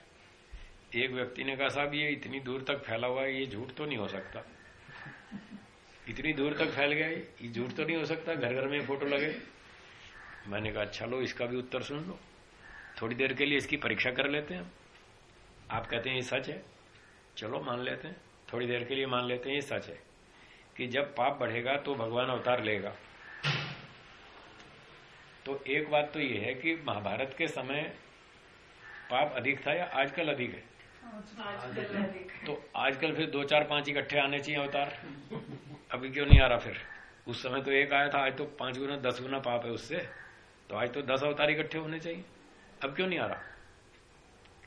एक व्यक्ति ने कहा साहब ये इतनी दूर तक फैला हुआ है ये झूठ तो नहीं हो सकता। इतनी दूर तक फैल गया ये झूठ तो नहीं हो सकता। घर घर में फ़ोटो लगे। मैंने कहा अच्छा लो, इसका भी उत्तर सुन लो। थोड़ी देर के लिए इसकी परीक्षा कर लेते हैं। आप कहते हैं, ये सच है? चलो, मान लेते हैं। थोड़ी देर के लिए मान लेते हैं, ये सच है कि जब पाप बढ़ेगा तो भगवान अवतार लेगा। तो एक बात तो ये है कि महाभारत के समय पाप अधिक था या आजकल अधिक है? तो आजकल फिर दो चार पाँच इकट्ठे आने चाहिए अवतार। अभी क्यों नहीं आ रहा फिर? उस समय तो एक आया था, आज तो पाँच गुना, दस गुना पाप है उससे। तो आज तो दस अवतार इकट्ठे होने चाहिए। अब क्यों नहीं आ रहा?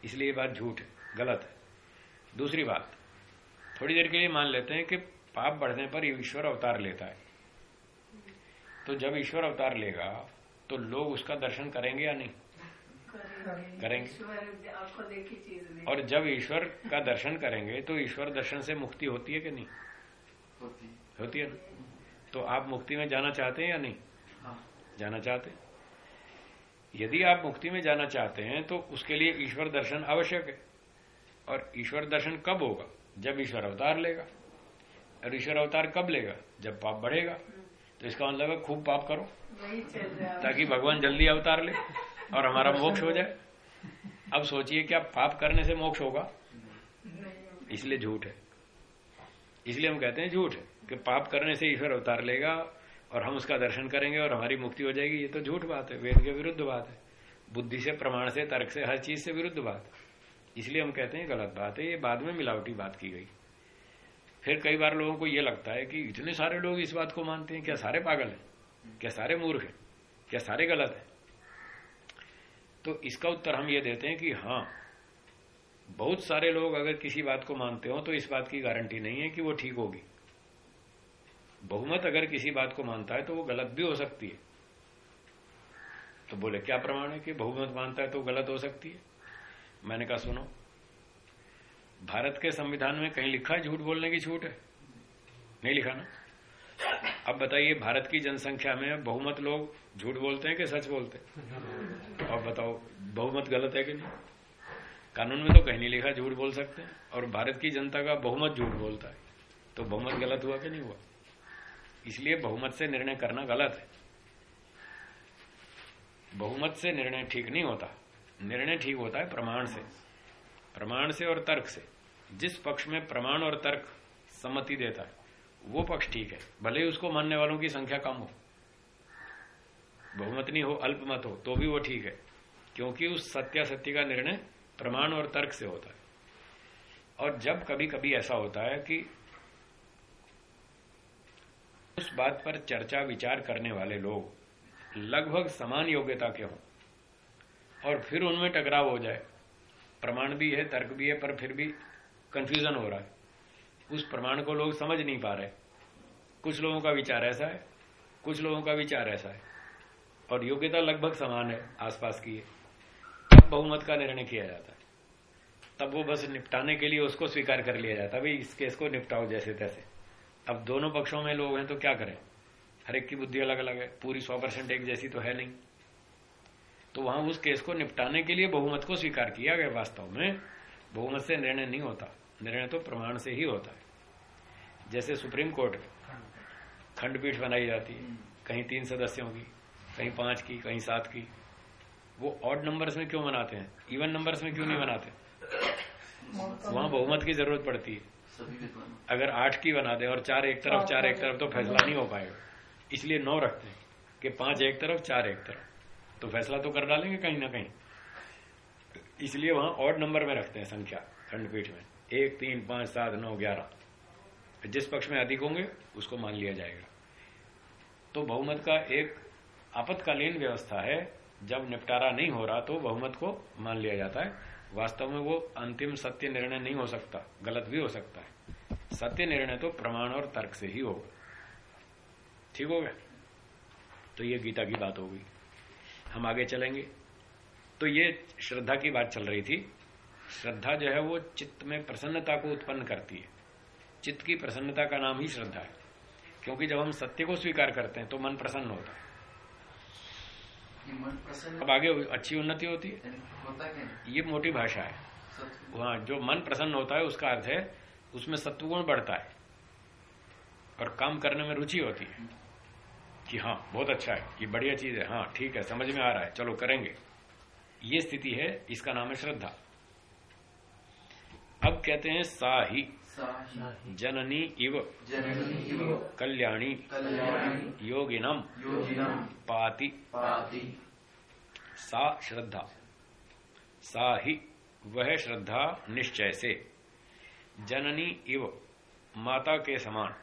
इसलिए ये बात झूठ है गलत है। दूसरी बात थोड़ी देर के लिए मान लेते हैं कि पाप बढ़ने पर ईश्वर अवतार लेता है। तो जब ईश्वर अवतार लेगा तो लोग उसका दर्शन करेंगे या नहीं? करेंगे। और जब ईश्वर का दर्शन करेंगे तो ईश्वर दर्शन से मुक्ति होती है कि नहीं? होती। होती है ना? तो आप मुक्ति में जाना चाहते हैं या नहीं? हाँ। जाना चाहते हैं। यदि आप मुक्ति में जाना चाहते हैं तो उसके लिए ईश्वर दर्शन आवश्यक है। और ईश्वर दर्शन कब होगा? जब ईश्वर अवतार लेगा। और ईश्वर अवतार कब लेगा? जब पाप बढ़ेगा। तो इसका मतलब है खूब पाप करो ताकि भगवान जल्दी अवतार ले और हमारा मोक्ष हो जाए। अब सोचिए क्या पाप करने से मोक्ष होगा। इसलिए झूठ है। इसलिए हम कहते हैं झूठ है कि पाप करने से ईश्वर अवतार लेगा और हम उसका दर्शन करेंगे और हमारी मुक्ति हो जाएगी। ये तो झूठ बात है, वेद के विरुद्ध बात है। बुद्धि से, प्रमाण से, तर्क से, हर चीज़ से विरुद्ध बात इसलिए हम कहते हैं गलत बात है। ये बाद में मिलावटी बात की गई। फिर कई बार लोगों को ये लगता है कि इतने सारे लोग इस बात को मानते हैं, क्या सारे पागल हैं? क्या सारे मूर्ख हैं? क्या सारे गलत हैं? तो इसका उत्तर हम ये देते हैं कि हाँ बहुत सारे लोग अगर किसी बात को मानते हो तो इस बात की गारंटी नहीं है कि वो ठीक होगी। बहुमत अगर किसी बात को मानता है तो वो गलत भी हो सकती है। तो बोले, क्या प्रमाण है कि बहुमत मानता है तो गलत हो सकती है? मैंने कहा, सुनो, भारत के संविधान में कहीं लिखा है झूठ बोलने की छूट है? नहीं लिखा ना? अब बताइए, भारत की जनसंख्या में बहुमत लोग झूठ बोलते हैं कि सच बोलते हैं? और बताओ, बहुमत गलत है कि नहीं? कानून में तो कहीं नहीं लिखा झूठ बोल सकते हैं। और भारत की जनता का बहुमत झूठ बोलता है। तो बहुमत गलत हुआ कि नहीं हुआ? इसलिए बहुमत से निर्णय करना गलत है। बहुमत से निर्णय ठीक नहीं होता। निर्णय ठीक होता है प्रमाण से। प्रमाण से और तर्क से। जिस पक्ष में प्रमाण और तर्क सम्मति देता है, वो पक्ष ठीक है। भले ही उसको मानने वालों की संख्या कम हो। बहुमत नहीं हो अल्पमत हो तो भी वो ठीक है। क्योंकि उस सत्यासत्य का निर्णय प्रमाण और तर्क से होता है। और जब कभी कभी ऐसा होता है कि उस बात पर चर्चा विचार करने वाले लोग लगभग समान योग्यता के हों और फिर उनमें टकराव हो जाए। प्रमाण भी है, तर्क भी है, पर फिर भी कंफ्यूजन हो रहा है। उस प्रमाण को लोग समझ नहीं पा रहे। कुछ लोगों का विचार ऐसा है, कुछ लोगों का विचार ऐसा है। और योग्यता लगभग समान है, आसपास की है। तब बहुमत का निर्णय किया जाता है। तब वो बस निपटाने के लिए उसको स्वीकार कर लिया जाता है भाई इस केस को निपटाओ जैसे तैसे। अब दोनों पक्षों में लोग हैं तो क्या करें? हर एक की बुद्धि अलग अलग है। पूरी सौ परसेंट एक जैसी तो है नहीं। तो वहाँ उस केस को निपटाने के लिए बहुमत को स्वीकार किया गया वास्तव में। बहुमत से निर्णय नहीं होता। निर्णय तो प्रमाण से ही होता है। जैसे सुप्रीम कोर्ट में खंडपीठ बनाई जाती है। कहीं तीन सदस्यों की कहीं पाँच की कहीं सात की। वो ऑड नंबर्स में क्यों बनाते हैं? इवन नंबर्स में क्यों नहीं बनाते? वहाँ बहुमत की ज़रूरत पड़ती है। अगर आठ की बना दे और चार एक तरफ़ चार एक तरफ़ तो फैसला नहीं हो पाएगा। इसलिए नौ रखते हैं कि पाँच एक तरफ़ चार एक तरफ़। तो फैसला तो कर डालेंगे कहीं ना कहीं। इसलिए वहाँ ऑड नंबर में रखते हैं संख्या खंडपीठ में। एक तीन पाँच सात नौ ग्यारह। जिस पक्ष में अधिक होंगे उसको मान लिया जाएगा। तो बहुमत का एक आपत्कालीन व्यवस्था है। जब निपटारा नहीं हो रहा तो बहुमत को मान लिया जाता है। वास्तव में वो अंतिम सत्य निर्णय नहीं हो सकता, गलत भी हो सकता है। सत्य निर्णय तो प्रमाण और तर्क से ही होगा। ठीक हो गया? तो ये गीता की बात होगी हम आगे चलेंगे। तो ये श्रद्धा की बात चल रही थी। श्रद्धा जो है वो चित्त में प्रसन्नता को उत्पन्न करती है। चित्त की प्रसन्नता का नाम ही श्रद्धा है। क्योंकि जब हम सत्य को स्वीकार करते हैं तो मन प्रसन्न होता है। अब आगे अच्छी उन्नति होती है। होता क्या ये मोटी भाषा है। वहाँ जो मन प्रसन्न होता है उसका अर्थ है उसमें सत्वगुण बढ़ता है और काम करने में रुचि होती है कि हाँ बहुत अच्छा है ये बढ़िया चीज़ है हाँ ठीक है समझ में आ रहा है चलो करेंगे। ये स्थिति है इसका नाम है श्रद्धा। अब कहते हैं सा ही साहि। जननी इव। कल्याणी। योगिनम। पाति। सा श्रद्धा। सा ही वह श्रद्धा निश्चय से। जननी इव। माता के समान।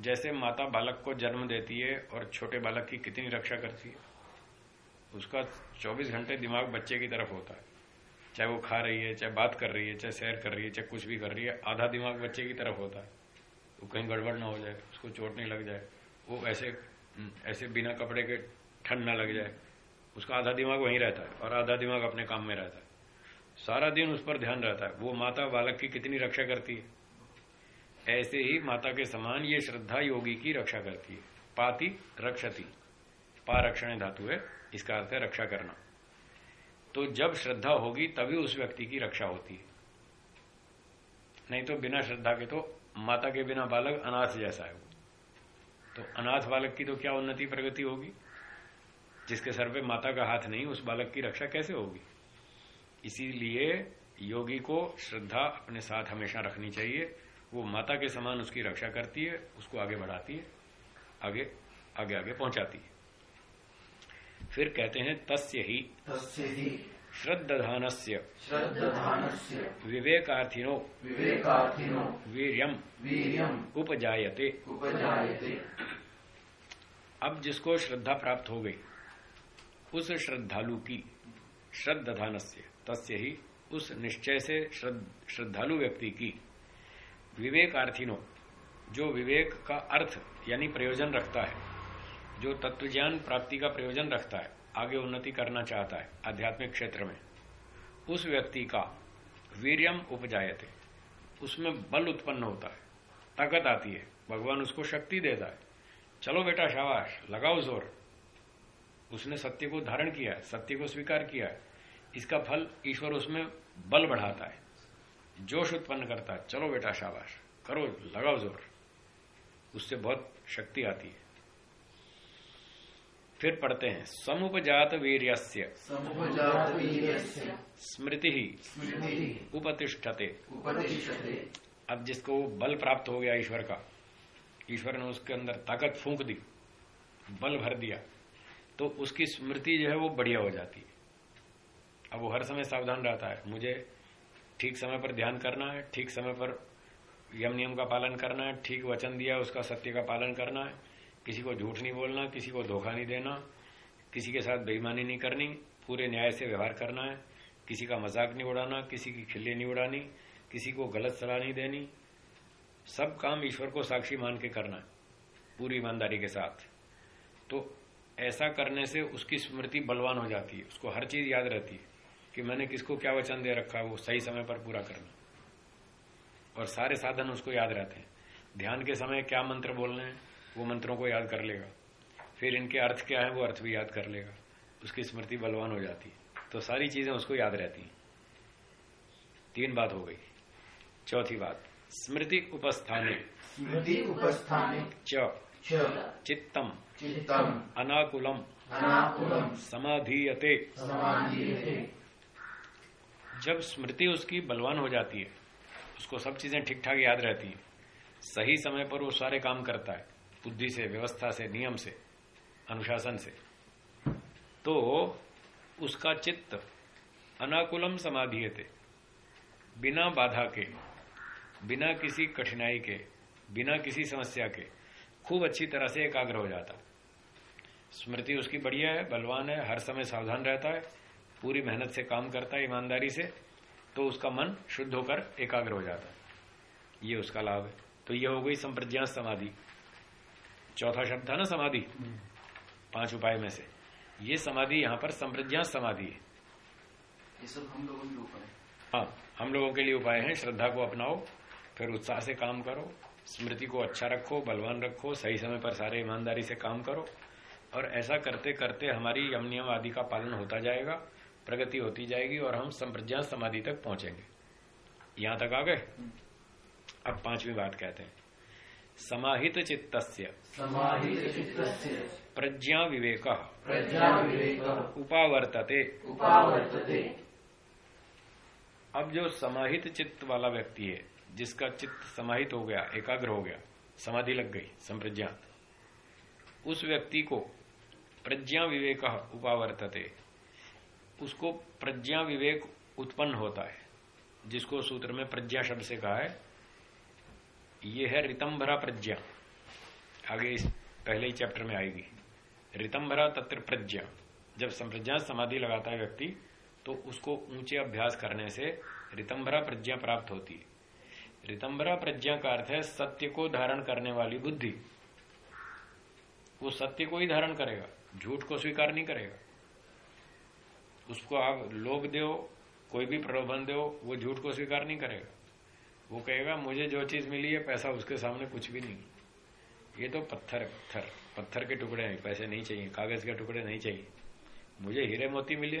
जैसे माता बालक को जन्म देती है और छोटे बालक की कितनी रक्षा करती है। उसका 24 घंटे दिमाग बच्चे की तरफ़ होता है। चाहे वो खा रही है, चाहे बात कर रही है, चाहे सैर कर रही है, चाहे कुछ भी कर रही है, आधा दिमाग बच्चे की तरफ़ होता है। वो कहीं गड़बड़ ना हो जाए, उसको चोट नहीं लग जाए, वो ऐसे ऐसे बिना कपड़े के ठंड ना लग जाए, उसका आधा दिमाग वहीं रहता है और आधा दिमाग अपने काम में रहता है। सारा दिन उस पर ध्यान रहता है। वो माता बालक की कितनी रक्षा करती है? ऐसे ही माता के समान ये श्रद्धा योगी की रक्षा करती है। पाति रक्षति। पारक्षण धातु है, इसका अर्थ है रक्षा करना। तो जब श्रद्धा होगी, तभी उस व्यक्ति की रक्षा होती है। नहीं तो बिना श्रद्धा के तो माता के बिना बालक अनाथ जैसा है वो। तो अनाथ बालक की तो क्या उन्नति प्रगति होगी? जिसके सर पे माता का हाथ नहीं, उस बालक की रक्षा कैसे होगी? इसीलिए योगी को श्रद्धा अपने साथ हमेशा रखनी चाहिए। वो माता के समान उसकी रक्षा करती है, उसको आगे बढ़ाती है, आगे आगे आगे पहुंचाती है। फिर कहते हैं तस्य ही। तस्य हि। श्रद्धानस्य श्रद्धानस्य विवेकार्थिनो। विवेकार्थिनो। वीर्यम। वीर्यम। उपजायते। उपजायते। अब जिसको श्रद्धा प्राप्त हो गई उस श्रद्धालु की श्रद्धानस्य तस्य ही उस निश्चय से श्रद्धालु व्यक्ति की विवेकार्थिनो जो विवेक का अर्थ यानी प्रयोजन रखता है जो तत्व ज्ञान प्राप्ति का प्रयोजन रखता है, आगे उन्नति करना चाहता है, आध्यात्मिक क्षेत्र में, उस व्यक्ति का वीर्यम उपजायते। उसमें बल उत्पन्न होता है, ताकत आती है, भगवान उसको शक्ति देता है। चलो बेटा शाबाश, लगाओ ज़ोर। उसने सत्य को धारण किया है, सत्य को स्वीकार किया है। इसका फल ईश्वर उसमें बल बढ़ाता है, जोश उत्पन्न करता है। चलो बेटा शाबाश, करो, लगाओ ज़ोर। उससे बहुत शक्ति आती है। फिर पढ़ते हैं। समुपजात वीर्यस्य। समुपजात वीर्यस्य। स्मृति। ही स्मृति उपतिष्ठते। अब जिसको बल प्राप्त हो गया ईश्वर का ईश्वर ने उसके अंदर ताकत फूंक दी बल भर दिया तो उसकी स्मृति जो है वो बढ़िया हो जाती है। अब वो हर समय सावधान रहता है। मुझे ठीक समय पर ध्यान करना है ठीक समय पर यम नियम का पालन करना है ठीक वचन दिया उसका सत्य का पालन करना है किसी को झूठ नहीं बोलना, किसी को धोखा नहीं देना, किसी के साथ बेईमानी नहीं करनी, पूरे न्याय से व्यवहार करना है। किसी का मज़ाक नहीं उड़ाना, किसी की खिल्ली नहीं उड़ानी, किसी को गलत सलाह नहीं देनी। सब काम ईश्वर को साक्षी मान के करना है, पूरी ईमानदारी के साथ। तो ऐसा करने से उसकी स्मृति बलवान हो जाती है, उसको हर चीज़ याद रहती है कि मैंने किसको क्या वचन दे रखा है, वो सही समय पर पूरा करना। और सारे साधन उसको याद रहते हैं। ध्यान के समय क्या मंत्र बोलने हैं? वो मंत्रों को याद कर लेगा। फिर इनके अर्थ क्या है वो अर्थ भी याद कर लेगा। उसकी स्मृति बलवान हो जाती है। तो सारी चीज़ें उसको याद रहती हैं। तीन बात हो गई। चौथी बात। स्मृति उपस्थाने। स्मृति उपस्थाने। च। चित्तम। चित्तम। अनाकुलम। अनाकुलम। समाधीयते। समाधीयते। जब स्मृति उसकी बलवान हो जाती है उसको सब चीज़ें ठीक ठाक याद रहती है। सही समय पर वो सारे काम करता है। बुद्धि से, व्यवस्था से, नियम से, अनुशासन से। तो उसका चित्त अनाकुलम समाधीयते। बिना बाधा के, बिना किसी कठिनाई के, बिना किसी समस्या के खूब अच्छी तरह से एकाग्र हो जाता। स्मृति उसकी बढ़िया है, बलवान है, हर समय सावधान रहता है, पूरी मेहनत से काम करता है ईमानदारी से तो उसका मन शुद्ध होकर एकाग्र हो जाता है। ये उसका लाभ है। तो ये हो गई संप्रज्ञा समाधि। चौथा शब्द था ना समाधि? पाँच उपाय में से। ये समाधि यहाँ पर संप्रज्ञा समाधि है। ये सब हम लोगों के ऊपर है। हाँ हम लोगों के लिए उपाय है श्रद्धा को अपनाओ फिर उत्साह से काम करो स्मृति को अच्छा रखो बलवान रखो सही समय पर सारे ईमानदारी से काम करो और ऐसा करते करते हमारी यम नियम आदि का पालन होता जाएगा प्रगति होती जाएगी और हम संप्रज्ञा समाधि तक पहुँचेंगे। यहाँ तक आ गए? अब पांचवी बात कहते हैं। समाहित चित्त समाहित चित्तस्य प्रज्ञा विवेक प्रज्ञा विवेक उपावर्तते। उपावर्तते। अब जो समाहित चित्त वाला व्यक्ति है जिसका चित्त समाहित हो गया एकाग्र हो गया समाधि लग गई संप्रज्ञात उस व्यक्ति को प्रज्ञा विवेक उपावर्तते। उसको प्रज्ञा विवेक उत्पन्न होता है जिसको सूत्र में प्रज्ञा शब्द से कहा है ये है रितंभरा प्रज्ञा। आगे इस पहले ही चैप्टर में आएगी। रितंभरा तत्र प्रज्ञा। जब संप्रज्ञा समाधि लगाता है व्यक्ति तो उसको ऊँचे अभ्यास करने से रितंभरा प्रज्ञा प्राप्त होती है। रितंभरा प्रज्ञा का अर्थ है सत्य को धारण करने वाली बुद्धि। वो सत्य को ही धारण करेगा, झूठ को स्वीकार नहीं करेगा। उसको आप लोभ दो, कोई भी प्रलोभन दो, वो झूठ को स्वीकार नहीं करेगा। वो कहेगा, मुझे जो चीज़ मिली है, पैसा उसके सामने कुछ भी नहीं। ये तो पत्थर पत्थर पत्थर के टुकड़े हैं, पैसे नहीं चाहिए, कागज़ के टुकड़े नहीं चाहिए। मुझे हीरे मोती मिले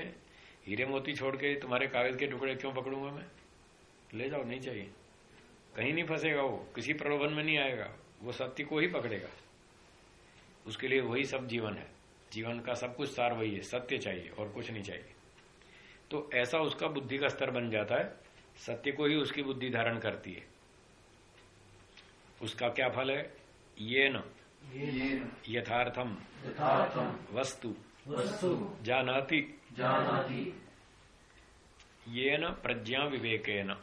हीरे मोती छोड़ के तुम्हारे कागज़ के टुकड़े क्यों पकड़ूँगा मैं? ले जाओ, नहीं चाहिए। कहीं नहीं फंसेगा वो, किसी प्रलोभन में नहीं आएगा। वो सत्य को ही पकड़ेगा। उसके लिए वही सब जीवन है। जीवन का सब कुछ सार वही है। सत्य चाहिए और कुछ नहीं चाहिए। तो ऐसा उसका बुद्धि का स्तर बन जाता है। सत्य को ही उसकी बुद्धि धारण करती है। उसका क्या फल है? ये न यथार्थम। यथार्थम। वस्तु। वस्तु। जानाति। जानाति। ये न प्रज्ञा विवेकेन।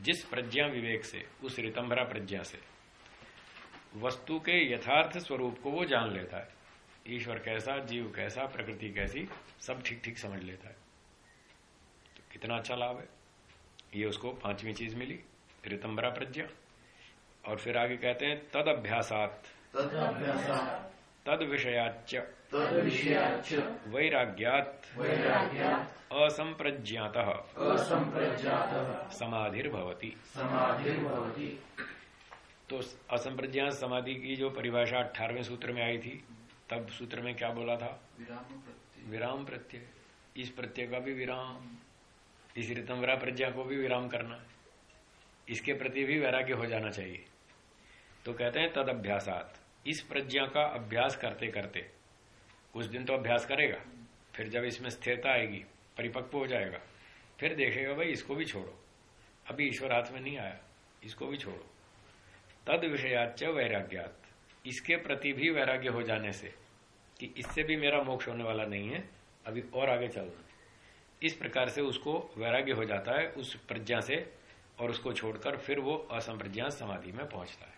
जिस प्रज्ञा विवेक से उस रितंभरा प्रज्ञा से। वस्तु के यथार्थ स्वरूप को वो जान लेता है। ईश्वर कैसा जीव कैसा प्रकृति कैसी सब ठीक ठीक समझ लेता है। तो कितना अच्छा लाभ है। ये उसको पांचवी चीज़ मिली रितंबरा प्रज्ञा। और फिर आगे कहते हैं तद अभ्यासात तद विषयाच वैराग्यात। वैराग्यात्। असंप्रज्ञात। असंप्रज्ञातः। समाधिर्भवती। तो असंप्रज्ञात समाधि की जो परिभाषा अठारहवें सूत्र में आई थी तब सूत्र में क्या बोला था? विराम प्रत्यय। विराम प्रत्यय। इस प्रत्यय का भी विराम। इस रितंबरा प्रज्ञा को भी विराम करना। इसके प्रति भी वैराग्य हो जाना चाहिए। तो कहते हैं, तद अभ्यासात। इस प्रज्ञा का अभ्यास करते करते कुछ दिन तो अभ्यास करेगा, फिर जब इसमें स्थिरता आएगी, परिपक्व हो जाएगा, फिर देखेगा, भाई, इसको भी छोड़ो। अभी ईश्वर हाथ में नहीं आया, इसको भी छोड़ो। तद विषयाच वैराग्यात। इसके प्रति भी वैराग्य हो जाने से, कि इससे भी मेरा मोक्ष होने वाला नहीं है, अभी और आगे चलना। इस प्रकार से उसको वैराग्य हो जाता है उस प्रज्ञा से और उसको छोड़कर फिर वो असंप्रज्ञा समाधि में पहुँचता है।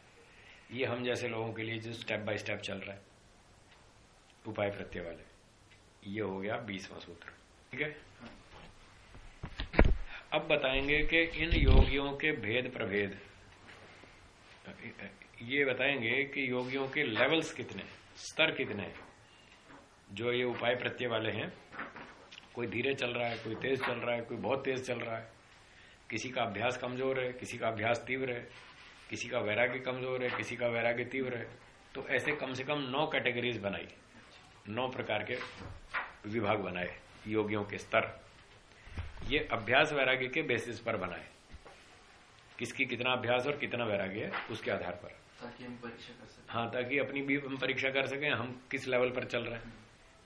ये हम जैसे लोगों के लिए जो स्टेप बाय स्टेप चल रहा है। उपाय प्रत्यय वाले। ये हो गया बीसवा सूत्र। ठीक है? अब बताएँगे कि इन योगियों के भेद प्रभेद। ये बताएँगे कि योगियों के लेवल्स कितने स्तर कितने जो ये उपाय प्रत्यय वाले हैं कोई धीरे चल रहा है कोई तेज चल रहा है कोई बहुत तेज चल रहा है। किसी का अभ्यास कमज़ोर है किसी का अभ्यास तीव्र है किसी का वैराग्य कमज़ोर है किसी का वैराग्य तीव्र है। तो ऐसे कम से कम नौ कैटेगरीज बनाई नौ प्रकार के विभाग बनाए योगियों के स्तर। ये अभ्यास वैराग्य के बेसिस पर बनाए। किसकी कितना अभ्यास और कितना वैराग्य है उसके आधार पर। ताकि हम परीक्षा कर सकें। हाँ ताकि अपनी भी हम परीक्षा कर सकें हम किस लेवल पर चल रहे हैं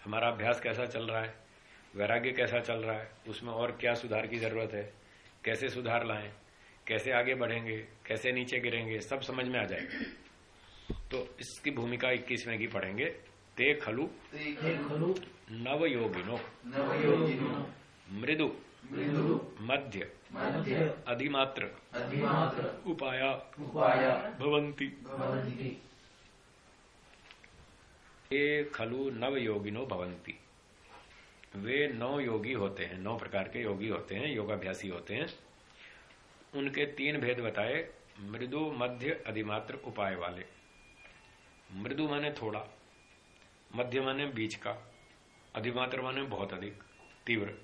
हमारा अभ्यास कैसा चल रहा है वैराग्य कैसा चल रहा है? उसमें और क्या सुधार की ज़रूरत है? कैसे सुधार लाएँ? कैसे आगे बढ़ेंगे? कैसे नीचे गिरेंगे? सब समझ में आ जाएगा। तो इसकी भूमिका इक्कीसवें की पढ़ेंगे। ते खलु ते खलु नव योगिनो नवयोगिनो। मृदु मध्य अधिमात्र अधिमात्र उपाया उपाय भवंती ये खलु नव योगिनो भवंती वे नौ योगी होते हैं, नौ प्रकार के योगी होते हैं, योगाभ्यासी होते हैं। उनके तीन भेद बताए, मृदु, मध्य, अधिमात्र, उपाय वाले। मृदु माने थोड़ा, मध्य माने बीच का, अधिमात्र माने बहुत अधिक, तीव्र।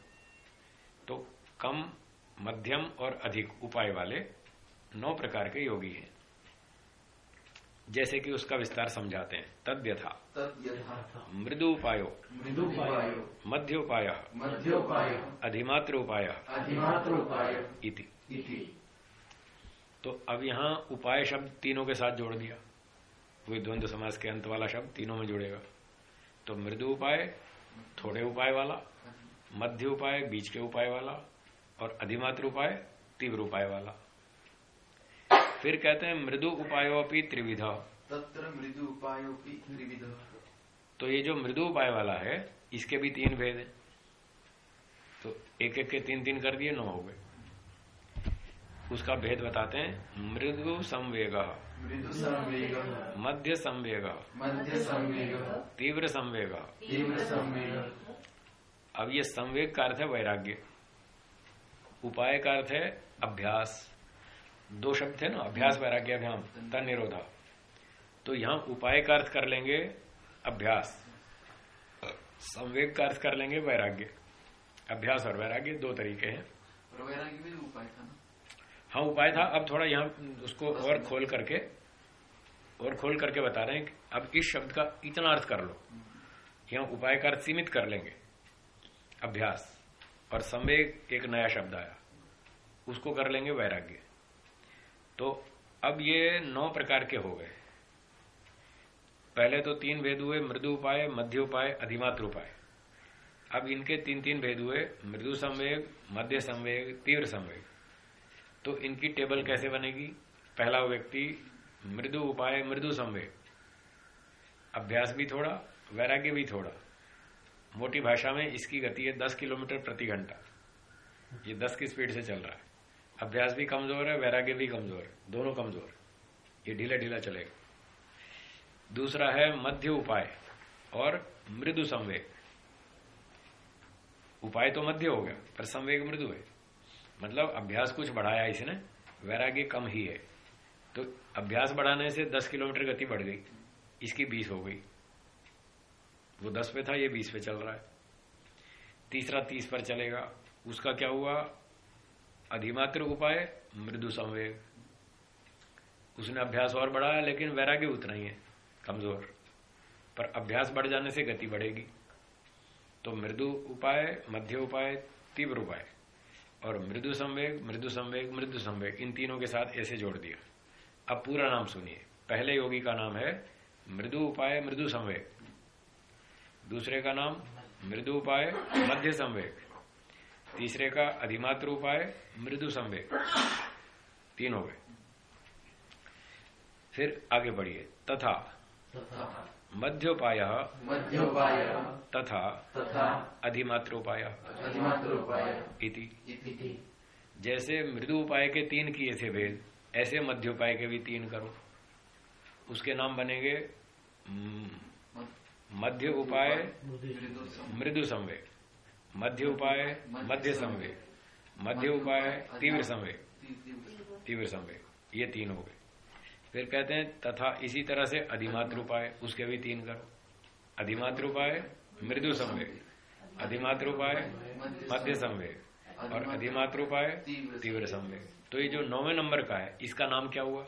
तो कम, मध्यम और अधिक उपाय वाले नौ प्रकार के योगी हैं। जैसे कि उसका विस्तार समझाते हैं। तद यथा। यथा मृदु उपायो मृदुपायो। मध्य उपाय मध्योपाय। अधिमात्र उपाय अधिमात्रोपाय इति। इति। तो अब यहाँ उपाय शब्द तीनों के साथ जोड़ दिया। वही द्वंद्व समास के अंत वाला शब्द तीनों में जुड़ेगा। तो मृदु उपाय थोड़े उपाय वाला मध्य उपाय बीच के उपाय वाला और अधिमात्र उपाय तीव्र उपाय वाला। फिर कहते हैं मृदु उपायोपि त्रिविधा। तत्र मृदु उपायोपि त्रिविध। तो ये जो मृदु उपाय वाला है इसके भी तीन भेद हैं। तो एक एक के तीन तीन कर दिए नौ हो गए। उसका भेद बताते हैं मृदु संवेग। मृदु संवेग। मध्य संवेग। मध्य संवेग। तीव्र संवेग। तीव्र संवेग। अब ये संवेग का अर्थ है वैराग्य। उपाय का अर्थ है अभ्यास। दो शब्द थे ना अभ्यास वैराग्य अभ्याम तन निरोधा तो यहाँ उपाय का अर्थ कर लेंगे अभ्यास। संवेग का अर्थ कर लेंगे वैराग्य। अभ्यास और वैराग्य दो तरीके हैं। वैराग्य भी उपाय था हाँ उपाय था। अब थोड़ा यहाँ उसको और खोल करके और खोल करके बता रहे हैं कि अब इस शब्द का इतना अर्थ कर लो। यहाँ उपाय का अर्थ सीमित कर लेंगे। अभ्यास और संवेग एक नया शब्द आया। उसको कर लेंगे वैराग्य। तो अब ये नौ प्रकार के हो गए। पहले तो तीन भेद हुए, मृदु उपाय, मध्य उपाय, अधिमात्र उपाय। अब इनके तीन तीन भेद हुए, मृदु संवेग, मध्य संवेग, तीव्र संवेग। तो इनकी टेबल कैसे बनेगी? पहला व्यक्ति, मृदु उपाय, मृदु संवेग। अभ्यास भी थोड़ा, वैराग्य भी थोड़ा। मोटी भाषा में इसकी गति है दस किलोमीटर प्रति घंटा। ये दस की स्पीड से चल रहा है। अभ्यास भी कमज़ोर है, वैराग्य भी कमज़ोर है, दोनों कमज़ोर ये ढीला ढीला चलेगा। दूसरा है मध्य उपाय और मृदु संवेग। उपाय तो मध्य हो गया, पर संवेग मृदु है। मतलब अभ्यास कुछ बढ़ाया इसने, वैराग्य कम ही है। तो अभ्यास बढ़ाने से 10 किलोमीटर गति बढ़ गई, इसकी 20 हो गई। वो 10 पे था, ये 20 पे चल रहा है। तीसरा 30 पर चलेगा, उसका क्या हुआ? अधिमात्र उपाय, मृदु संवेग। उसने अभ्यास और बढ़ाया, लेकिन वैराग्य उतना ही है, कमज़ोर। पर अभ्यास बढ़ जाने से गति बढ़ेगी। तो मृदु उपाय, मध्य उपाय, तीव्र उपाय। और मृदु संवेग मृदु संवेग मृदु संवेग, इन तीनों के साथ ऐसे जोड़ दिया। अब पूरा नाम सुनिए। पहले योगी का नाम है मृदु उपाय, मृदु संवेग। दूसरे का नाम मृदु उपाय, मध्य संवेग। तीसरे का अधिमात्र उपाय मृदु संवेग। तीन हो गए। फिर आगे बढ़िए। तथा। मध्योपाय। मध्योपाय। तथा। तथा। अधिमात्रोपाय। अधिमात्रोपाय। जैसे मृदु उपाय के तीन किए थे भेद ऐसे मध्योपाय के भी तीन करो। उसके नाम बनेंगे मध्य उपाय। मृदु संवेग। मध्य उपाय, मध्य संवेग। मध्य उपाय, तीव्र संवेग। तीव्र संवेग। ये तीन हो गए। फिर कहते हैं, तथा इसी तरह से अधिमात्र उपाय, उसके भी तीन करो। अधिमात्र उपाय, मृदु संवेग। अधिमात्र उपाय, मध्य संवेग। और अधिमात्र उपाय, तीव्र संवेग। तो ये जो नौवे नंबर का है, इसका नाम क्या हुआ?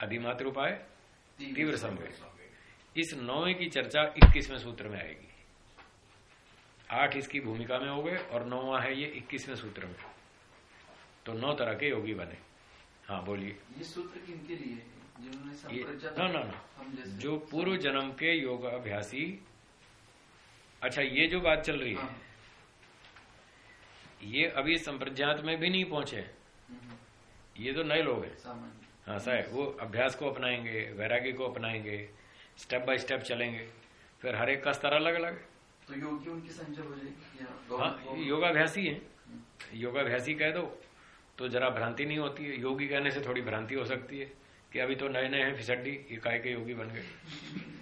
अधिमात्र उपाय, तीव्र संवेग। इस नौवे की चर्चा इक्कीसवें सूत्र में आएगी। आठ इसकी भूमिका में हो गए और नौवा है ये इक्कीसवें सूत्र में। तो नौ तरह के योगी बने। हाँ बोलिए। ये सूत्र किनके लिए? जिन्होंने ये ना ना ना। जो पूर्व जन्म के योग अभ्यासी अच्छा ये जो बात चल रही है। हाँ, ये अभी संप्रज्ञात में भी नहीं पहुँचे। हम्म, ये तो नए लोग हैं। हाँ साहब वो अभ्यास को अपनाएँगे वैराग्य को अपनाएँगे स्टेप बाय स्टेप चलेंगे। फिर हर एक का स्तर अलग अलग है। तो योगी उनकी संख्या हो जाएगी हाँ योगाभ्यासी है। योगाभ्यासी कह दो तो जरा भ्रांति नहीं होती है। योगी कहने से थोड़ी भ्रांति हो सकती है कि अभी तो नए नए हैं फिसड्डी ये काय के योगी बन गए।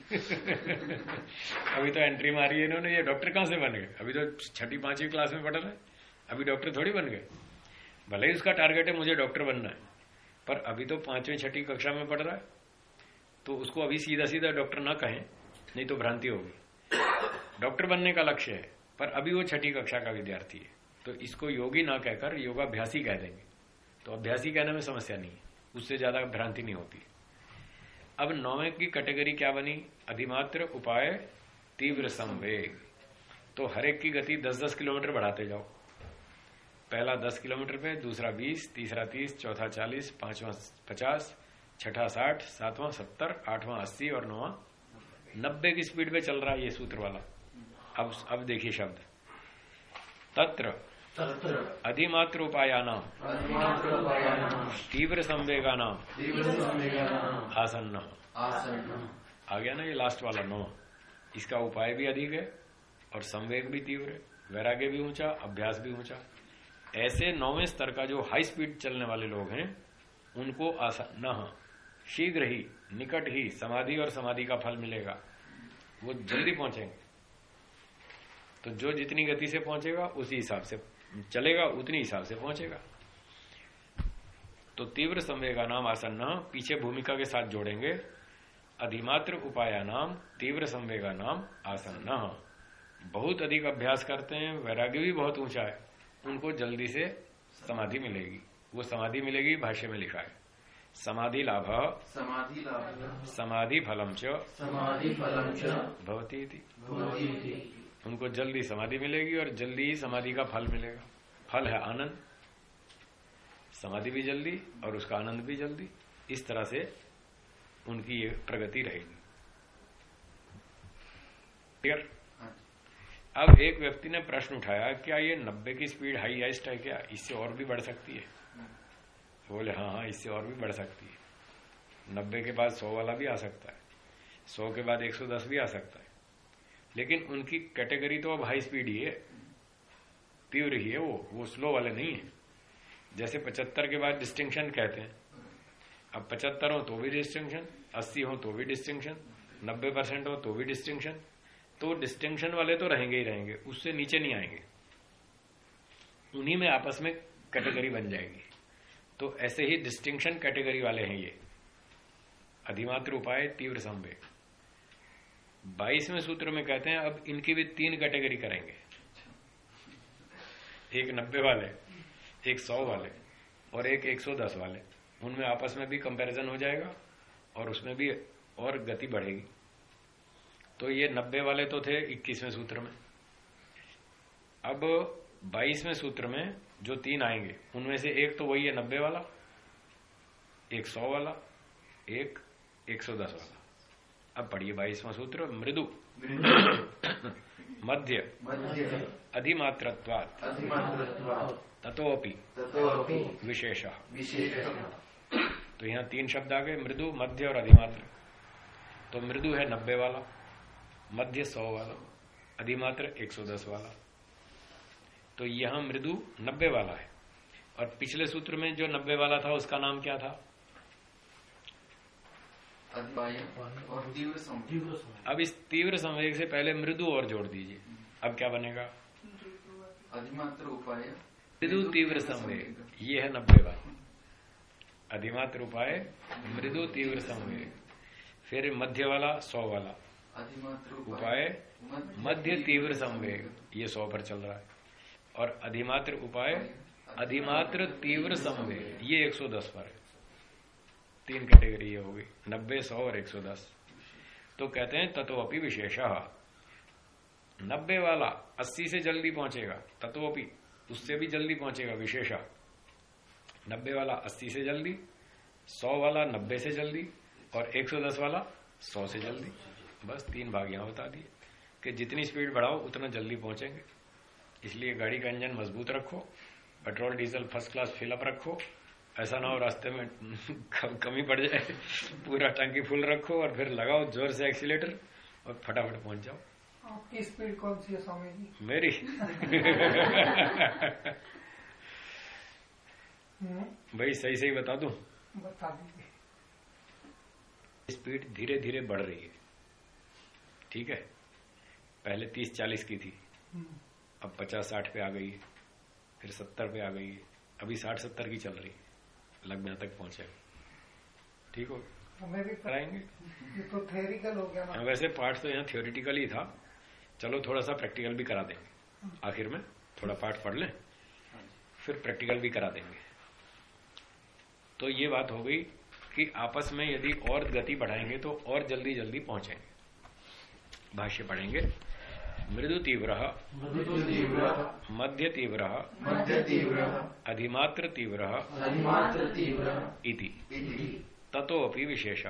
अभी तो एंट्री मारी है इन्होंने ये डॉक्टर कहाँ से बन गए? अभी तो छठी पांचवी क्लास में पढ़ रहे अभी डॉक्टर थोड़ी बन गए। भले ही उसका टारगेट है मुझे डॉक्टर बनना है पर अभी तो पांचवी छठी कक्षा में पढ़ रहा है। तो उसको अभी सीधा सीधा डॉक्टर ना कहें नहीं तो भ्रांति होगी। डॉक्टर बनने का लक्ष्य है, पर अभी वो छठी कक्षा का विद्यार्थी है। तो इसको योगी ना कहकर योगाभ्यासी कह देंगे। तो अभ्यासी कहने में समस्या नहीं है, उससे ज़्यादा भ्रांति नहीं होती। अब नौवे की कैटेगरी क्या बनी? अधिमात्र उपाय, तीव्र संवेग। तो हर एक की गति 10-10 किलोमीटर बढ़ाते जाओ। पहला 10 किलोमीटर पे, दूसरा 20 तीसरा 30 चौथा 40 पांचवा 50 छठा 60 सातवां 70 आठवां 80 और नौवा। 90 की स्पीड पे चल रहा है ये सूत्र वाला। अब अब देखिए शब्द। तत्र। अधिमात्र उपायानाम तीव्र संवेगानाम आसन्न आ गया ना ये लास्ट वाला नौ। इसका उपाय भी अधिक है और संवेग भी तीव्र है वैराग्य भी ऊँचा अभ्यास भी ऊँचा। ऐसे नौवें स्तर का जो हाई स्पीड चलने वाले लोग हैं उनको आसन शीघ्र ही निकट ही समाधि और समाधि का फल मिलेगा। वो जल्दी पहुँचेंगे। तो जो जितनी गति से पहुंचेगा उसी हिसाब से चलेगा उतनी हिसाब से पहुंचेगा। तो तीव्र संवेगा नाम आसन्न पीछे भूमिका के साथ जोड़ेंगे। अधिमात्र उपाया नाम तीव्र संवेगा नाम आसन्न। बहुत अधिक अभ्यास करते हैं वैराग्य भी बहुत ऊँचा है उनको जल्दी से समाधि मिलेगी। वो समाधि मिलेगी भाष्य में लिखा है। समाधि लाभ। समाधि लाभ। समाधि फलम च। समाधि फलम च। भवती उनको जल्दी समाधि मिलेगी और जल्दी ही समाधि का फल मिलेगा। फल है आनंद। समाधि भी जल्दी और उसका आनंद भी जल्दी। इस तरह से उनकी ये प्रगति रहेगी। क्लियर अब एक व्यक्ति ने प्रश्न उठाया क्या ये नब्बे की स्पीड हाईएस्ट है क्या? इससे और भी बढ़ सकती है। बोले हाँ हाँ इससे और भी बढ़ सकती है। नब्बे के बाद सौ वाला भी आ सकता है। सौ के बाद एक सौ दस भी आ सकता है। लेकिन उनकी कैटेगरी तो अब हाई स्पीड ही है। तीव्र ही है वो वो स्लो वाले नहीं है। जैसे पचहत्तर के बाद डिस्टिंक्शन कहते हैं। अब पचहत्तर हो तो भी डिस्टिंक्शन अस्सी हो तो भी डिस्टिंक्शन नब्बे परसेंट हो तो भी डिस्टिंक्शन तो डिस्टिंक्शन वाले तो रहेंगे ही रहेंगे, उससे नीचे नहीं आएँगे। उन्हीं में आपस में कैटेगरी बन जाएगी। तो ऐसे ही डिस्टिंक्शन कैटेगरी वाले हैं ये। अधिमात्र उपाय तीव्र संवेग। बाईसवें सूत्र में कहते हैं, अब इनकी भी तीन कैटेगरी करेंगे। एक नब्बे वाले, एक सौ वाले और एक एक सौ दस वाले। उनमें आपस में भी कंपैरिजन हो जाएगा और उसमें भी और गति बढ़ेगी। तो ये नब्बे वाले तो थे इक्कीसवें सूत्र में। अब बाईसवें सूत्र में जो तीन आएँगे, उनमें से एक तो वही है नब्बे वाला, एक सौ वाला, एक एक सौ दस वाला। अब पढ़िए बाईसवां सूत्र मृदु। मध्य। अधिमात्रत्वात्। ततोपि विशेष। तो यहाँ तीन शब्द आ गए मृदु मध्य और अधिमात्र। तो मृदु है नब्बे वाला मध्य सौ वाला अधिमात्र एक सौ दस वाला। तो यहाँ मृदु नब्बे वाला है। और पिछले सूत्र में जो नब्बे वाला था उसका नाम क्या था? और तीव्र संवेग। अब इस तीव्र संवेग से पहले मृदु और जोड़ दीजिए। अब क्या बनेगा? अधिमात्र उपाय। मृदु तीव्र संवेग। ये है नब्बे बार। अधिमात्र उपाय मृदु तीव्र संवेग। फिर मध्य वाला सौ वाला अधिमात्र उपाय। मध्य तीव्र संवेग। ये सौ पर चल रहा है। और अधिमात्र उपाय अधिमात्र तीव्र संवेग। ये 110 पर है। तीन कैटेगरी ये होगी नब्बे, सौ और 110 तो कहते हैं तत्वपि विशेष। नब्बे वाला 80 से जल्दी पहुंचेगा, तत्वपि, उससे भी जल्दी पहुंचेगा, विशेषा। नब्बे वाला 80 से जल्दी, सौ वाला 90 से जल्दी और 110 वाला सौ से जल्दी। बस तीन भाग यहाँ बता दिए कि जितनी स्पीड बढ़ाओ, उतना जल्दी पहुँचेंगे। इसलिए गाड़ी का इंजन मज़बूत रखो, petrol, diesel first class fill up रखो ऐसा ना हो रास्ते में कमी पड़ जाए पूरा टंकी फुल रखो और फिर लगाओ ज़ोर से एक्सीटर और फटाफट पहुँच जाओ। आपकी स्पीड कौन सी है स्वामी जी? मेरी? हम्म, भाई सही सही बता दू? बता दीजिए। स्पीड धीरे धीरे बढ़ रही है। ठीक है? पहले तीस चालीस की थी। हम्म, अब पचास साठ पे आ गई है। फिर सत्तर पे आ गई है। अभी साठ सत्तर की चल रही है। लगभग तक पहुँचे। ठीक हो? हमें भी कराएँगे। ये तो थेरिकल हो गया हाँ, वैसे पार्ट तो यहाँ थियोरिटिकल ही था। चलो थोड़ा सा प्रैक्टिकल भी करा देंगे आखिर में थोड़ा पार्ट पढ़ लें। फिर प्रैक्टिकल भी करा देंगे। तो ये बात हो गई कि आपस में यदि और गति बढ़ाएँगे तो और जल्दी जल्दी पहुँचेंगे। भाष्य पढ़ेंगे। मृदु तीव्र मध्य तीव्र अधिमात्र तीव्र इति। विशेष।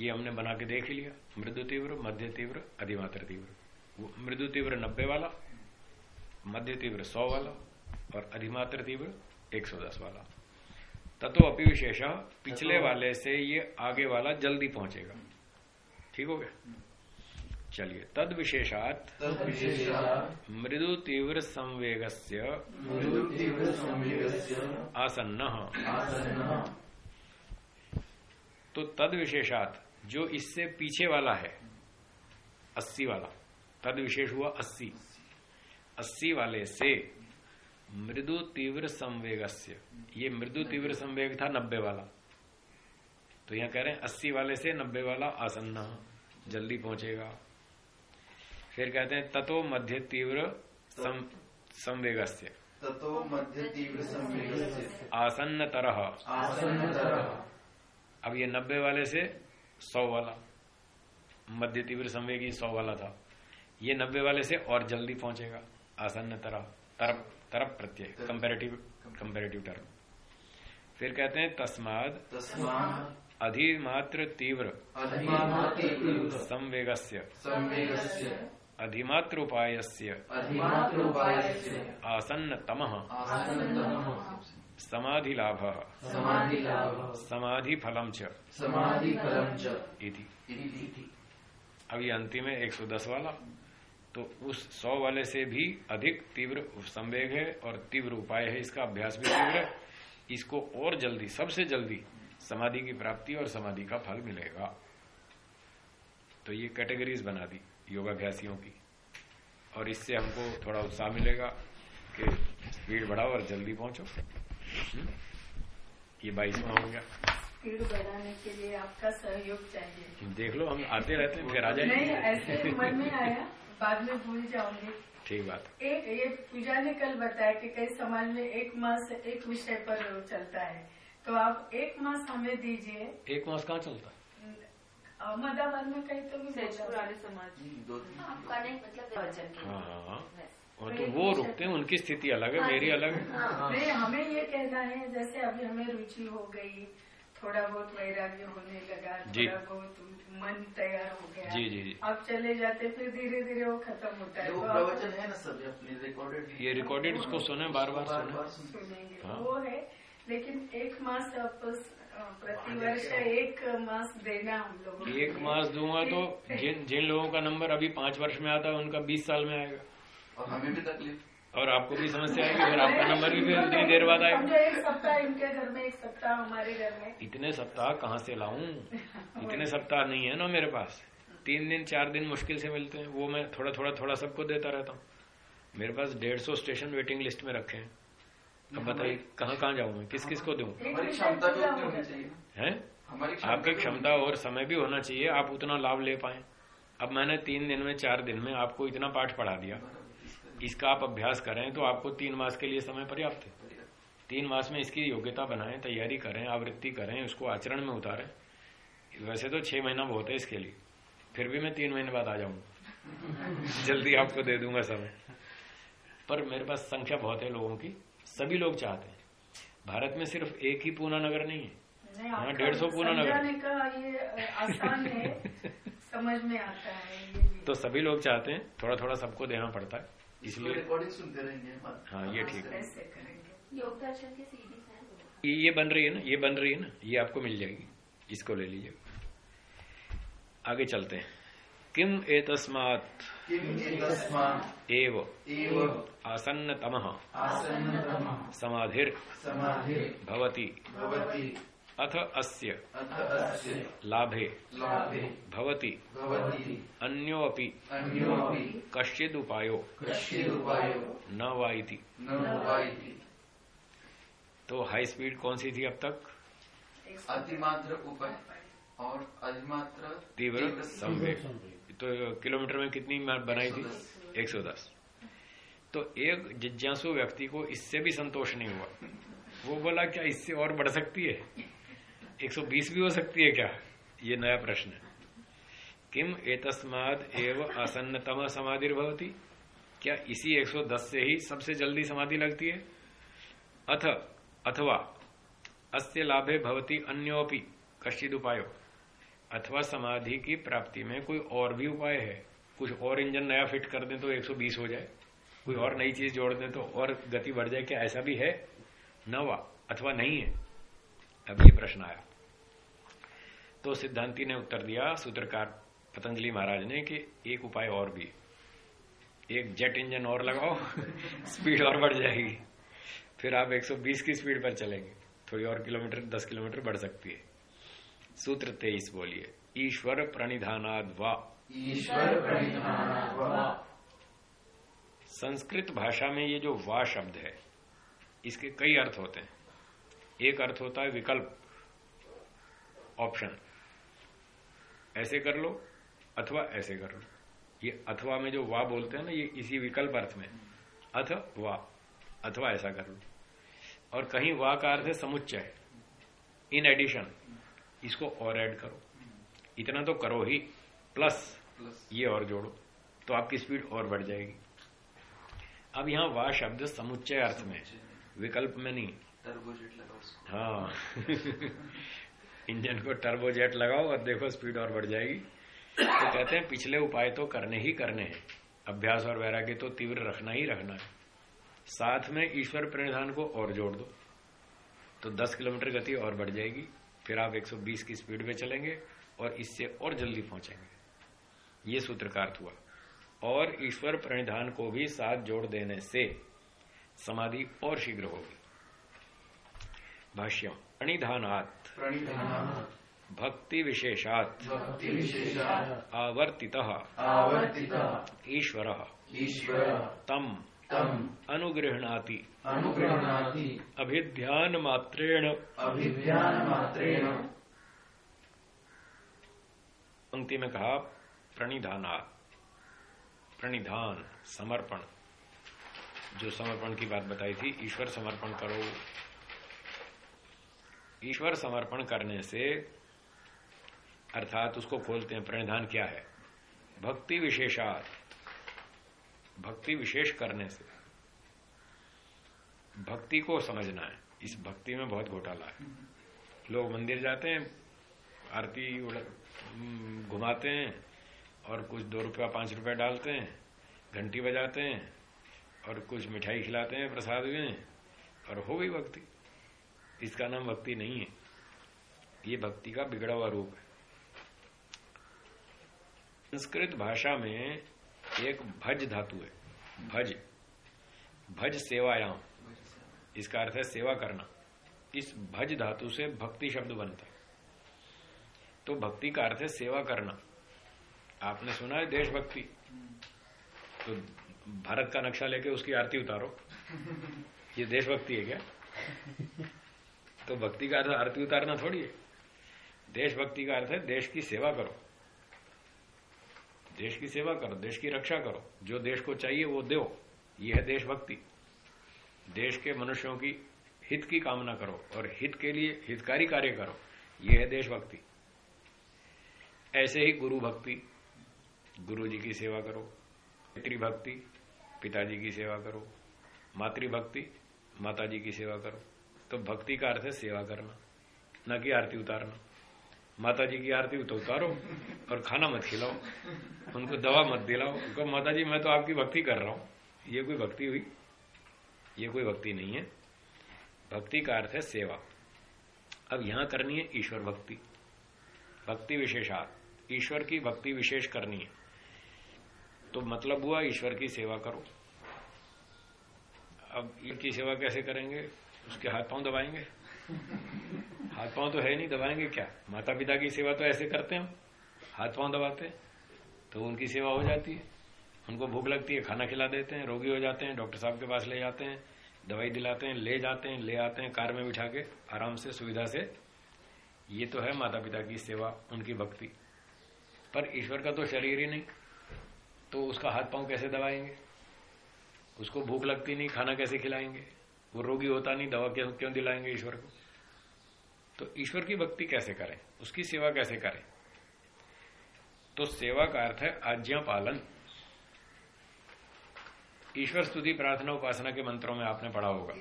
ये हमने बना के देख लिया मृदु तीव्र मध्य तीव्र अधिमात्र तीव्र मृदु तीव्र नब्बे वाला मध्य तीव्र सौ वाला और अधिमात्र तीव्र एक सौ दस वाला। तत्व अपि विशेष पिछले वाले से ये आगे वाला जल्दी पहुंचेगा। ठीक हो गया? चलिए तद विशेषात मृदु तीव्र संवेग मृदु तीव्र संवेगस्य आसन्न। आसन्न। तो तद विशेषात जो इससे पीछे वाला है अस्सी वाला तद विशेष हुआ अस्सी। अस्सी वाले से मृदु तीव्र संवेगस्य ये मृदु तीव्र संवेग था नब्बे वाला। तो यहाँ कह रहे हैं अस्सी वाले से नब्बे वाला आसन्न जल्दी पहुंचेगा। फिर कहते हैं ततो मध्य तीव्र सं, संवेगस्य। ततो मध्य तीव्र संवेगस्य। आसन्न तरह आसन्नतरः। अब ये नब्बे वाले से सौ वाला। मध्य तीव्र संवेगी सौ वाला था। ये नब्बे वाले से और जल्दी पहुंचेगा। आसन्न तरह तरफ़ तरफ़ प्रत्यय कंपेरेटिव कंपेरेटिव टर्म फिर कहते हैं तस्माद तस्मात् अधिमात्र तीव्र अधिमात्र तीव्र संवेगस्य। संवेगस्य। अधिमात्र उपायस्य अधिमात्र उपायस्य आसन्न तमः आसन्नतमः समाधि लाभ समाधिलाभः समाधि फलम च समाधिफलं च इति। इति अब ये अंतिम है 110 वाला। तो उस सौ वाले से भी अधिक तीव्र संवेग है और तीव्र उपाय है। इसका अभ्यास भी तीव्र है। इसको और जल्दी सबसे जल्दी समाधि की प्राप्ति और समाधि का फल मिलेगा। तो ये कैटेगरीज बना दी। योगाभ्यासियों की। और इससे हमको थोड़ा उत्साह मिलेगा कि स्पीड बढ़ाओ और जल्दी पहुंचो। हम्म? ये बाईसवा हो गया। स्पीड बढ़ाने के लिए आपका सहयोग चाहिए। देख लो हम आते रहते हैं फिर आ नहीं ऐसे मन में आया बाद में भूल जाऊँगी ठीक बात। एक ये पूजा ने कल बताया कि कई समाज में एक मास एक विषय पर चलता है। तो आप एक मास हमें दीजिए। एक मास कहाँ चलता है? अहमदाबाद में कहीं तो भी सहज पुराने समाज आपका नहीं मतलब हाँ हाँ हाँ. बस। और तो वो रुकते हैं उनकी स्थिति अलग है मेरी अलग है। नहीं हमें ये कहना है जैसे अभी हमें रुचि हो गई थोड़ा बहुत वैराग्य होने लगा थोड़ा बहुत मन तैयार हो गया। जी जी जी. अब चले जाते फिर धीरे धीरे वो खत्म होता है। वो तो प्रवचन है ना सभी अपने रिकॉर्डेड ये रिकॉर्डेड उसको सुने बार बार सुने। सुनेंगे। हाँ। वो है लेकिन एक मास आप प्रतिवर्ष एक मास देना हम लोगों को। एक मास दूँगा तो जिन जिन लोगों का नंबर अभी पाँच वर्ष में आता है उनका बीस साल में आएगा। और हमें भी तकलीफ़? और आपको भी समस्या आएगी फिर आपका नंबर भी फिर उतनी देर बाद आएगा। एक सप्ताह इनके घर में एक सप्ताह हमारे घर में। इतने सप्ताह कहाँ से लाऊं? इतने सप्ताह नहीं है ना मेरे पास। तीन दिन चार दिन मुश्किल से मिलते हैं। वो मैं थोड़ा थोड़ा थोड़ा सबको देता रहता हूँ। मेरे पास डेढ़ सौ स्टेशन वेटिंग लिस्ट में रखे हैं। अब बताइए कहाँ कहाँ जाऊँ मैं? किस किस को दूँ? उतनी हो? है। आपकी क्षमता और समय भी होना चाहिए आप उतना लाभ ले पाए। अब मैंने तीन दिन में चार दिन में आपको इतना पाठ पढ़ा दिया। इसका आप अभ्यास करें तो आपको तीन मास के लिए समय पर्याप्त है। तीन मास में इसकी योग्यता बनाएँ तैयारी करें आवृत्ति करें उसको आचरण में उतारें। वैसे तो छह महीना बहुत है इसके लिए। फिर भी मैं तीन महीने बाद आ जाऊँगा। जल्दी आपको दे दूँगा समय। पर मेरे पास संख्या बहुत है लोगों की। सभी लोग चाहते हैं। भारत में सिर्फ़ एक ही पूना नगर नहीं है। हाँ, आपका 150 पूरा नगर। का ये आसान है। समझ में आता है ये तो सभी लोग चाहते हैं थोड़ा थोड़ा सबको देना पड़ता है। इसलिए रिकॉर्डिंग सुनते रहेंगे हाँ, ये ठीक है। है। ये ये बन रही है ना ये बन रही है ना ये आपको मिल जाएगी। इसको ले लीजिए। आगे चलते हैं। किम एतस्मात्? एव। आसन्नतमः। समाधिर। भवति। अथ अस्य। लाभे। भवति। अन्योऽपि। कश्चिदुपायो। न वा इति। न वा इति। तो हाई स्पीड कौन सी थी अब तक? अतिमात्र उपाय और अधिमात्र तीव्र संवेग। तो किलोमीटर में कितनी बनाई थी? 110 तो एक जिज्ञासु व्यक्ति को इससे भी संतोष नहीं हुआ। वो बोला, क्या इससे और बढ़ सकती है? 120 भी हो सकती है क्या? ये नया प्रश्न है। किम एतस्माद एव आसन्नतम समाधिर्भवती? क्या इसी 110 से ही सबसे जल्दी समाधि लगती है? अथ, अथवा, अस्य लाभे भवती अन्योपि कश्चित उपायो अथवा समाधि की प्राप्ति में कोई और भी उपाय है? कुछ और इंजन नया फिट कर दें तो 120 हो जाए। कोई और नई चीज़ जोड़ दें तो और गति बढ़ जाए। क्या ऐसा भी है? न अथवा नहीं है? अब ये प्रश्न आया। तो सिद्धांति ने उत्तर दिया, सूत्रकार पतंजलि महाराज ने, कि एक उपाय और भी। एक जेट इंजन और लगाओ, स्पीड और बढ़ जाएगी। फिर आप 120 की स्पीड पर चलेंगे। थोड़ी और किलोमीटर 10 किलोमीटर बढ़ सकती है। सूत्र तेईस बोलिए ईश्वर प्रणिधानाद वा। ईश्वर वा। संस्कृत भाषा में ये जो वा शब्द है इसके कई अर्थ होते हैं। एक अर्थ होता है विकल्प ऑप्शन। ऐसे कर लो अथवा ऐसे कर लो। ये अथवा में जो वा बोलते हैं ना ये इसी विकल्प अर्थ में। अथ वा अथवा ऐसा कर लो। और कहीं वा का अर्थ है समुच्चय। इन एडिशन इसको और ऐड करो। इतना तो करो ही प्लस प्लस ये और जोड़ो तो आपकी स्पीड और बढ़ जाएगी। अब यहाँ वा शब्द समुच्चय अर्थ में विकल्प में नहीं। टर्बोजेट लगाओ हाँ। इंजन को टर्बोजेट लगाओ और देखो स्पीड और बढ़ जाएगी। तो कहते हैं पिछले उपाय तो करने ही करने हैं। अभ्यास और वैराग्य तो तीव्र रखना ही रखना है। साथ में ईश्वर प्रणिधान को और जोड़ दो। तो 10 किलोमीटर गति और बढ़ जाएगी। फिर आप 120 की स्पीड में चलेंगे और इससे और जल्दी पहुँचेंगे। ये सूत्र का अर्थ हुआ। और ईश्वर प्रणिधान को भी साथ जोड़ देने से समाधि और शीघ्र होगी। भाष्यम भक्ति विशेषात्। भक्ति विशेषात्। आवर्तित। आवर्तितः। ईश्वर। ईश्वर। तम। तम अनुगृहणाति। अनुगृह्णाति। अभिध्यान मात्रेण अभिध्यान मात्रेण पंक्ति में कहा प्रणिधानात् प्रणिधान समर्पण। जो समर्पण की बात बताई थी ईश्वर समर्पण करो। ईश्वर समर्पण करने से अर्थात उसको खोलते हैं प्रणिधान क्या है? भक्ति विशेषात। भक्ति विशेष करने से। भक्ति को समझना है। इस भक्ति में बहुत घोटाला है। लोग मंदिर जाते हैं, आरती घुमाते हैं और कुछ दो रुपया, पाँच रुपया डालते हैं, घंटी बजाते हैं और कुछ मिठाई खिलाते हैं, प्रसाद में और हो गई भक्ति। इसका नाम भक्ति नहीं है। ये भक्ति का बिगड़ा हुआ रूप है। संस्कृत भाषा में एक भज धातु है। भज। भज सेवायाम। इसका अर्थ है सेवा करना। इस भज धातु से भक्ति शब्द बनता है। तो भक्ति का अर्थ है सेवा करना। आपने सुना है देशभक्ति? तो भारत का नक्शा लेके उसकी आरती उतारो। ये देशभक्ति है क्या? तो भक्ति का अर्थ आरती उतारना थोड़ी है। देशभक्ति का अर्थ है देश की सेवा करो। देश की सेवा करो, देश की रक्षा करो, जो देश को चाहिए वो दो। ये है देशभक्ति। देश के मनुष्यों की हित की कामना करो और हित के लिए हितकारी कार्य करो। ये है देशभक्ति। ऐसे ही गुरु भक्ति, गुरु जी की सेवा करो पितृभक्ति पिताजी की सेवा करो मातृभक्ति माता जी की सेवा करो। तो भक्ति का अर्थ है सेवा करना, न कि आरती उतारना। माता जी की आरती तो उतारो और खाना मत खिलाओ, उनको दवा मत दिलाओ। उनको माता जी मैं तो आपकी भक्ति कर रहा हूँ। ये कोई भक्ति हुई? ये कोई भक्ति नहीं है। भक्ति का अर्थ है सेवा। अब यहाँ करनी है ईश्वर भक्ति। भक्ति विशेषात। ईश्वर की भक्ति विशेष करनी है। तो मतलब हुआ ईश्वर की सेवा करो। अब ईश्वर की सेवा कैसे करेंगे? उसके हाथ पाँव दबाएँगे? हाथ पाँव तो है नहीं, दबाएँगे क्या? माता पिता की सेवा तो ऐसे करते हैं हाथ पाँव दबाते तो उनकी सेवा हो जाती है। उनको भूख लगती है, खाना खिला देते हैं, रोगी हो जाते हैं, डॉक्टर साहब के पास ले जाते हैं, दवाई दिलाते हैं, ले जाते हैं, ले आते हैं, कार में बिठा के आराम से, सुविधा से। ये तो है माता पिता की सेवा, उनकी भक्ति। पर ईश्वर का तो शरीर ही नहीं तो उसका हाथ पाँव कैसे दबाएँगे? उसको भूख लगती नहीं, खाना कैसे खिलाएँगे? वो रोगी होता नहीं, दवा क्यों क्यों दिलाएँगे ईश्वर को? तो ईश्वर की भक्ति कैसे करें? उसकी सेवा कैसे करें? तो सेवा का अर्थ है आज्ञा पालन ईश्वर स्तुति प्रार्थना उपासना के मंत्रों में आपने पढ़ा होगा।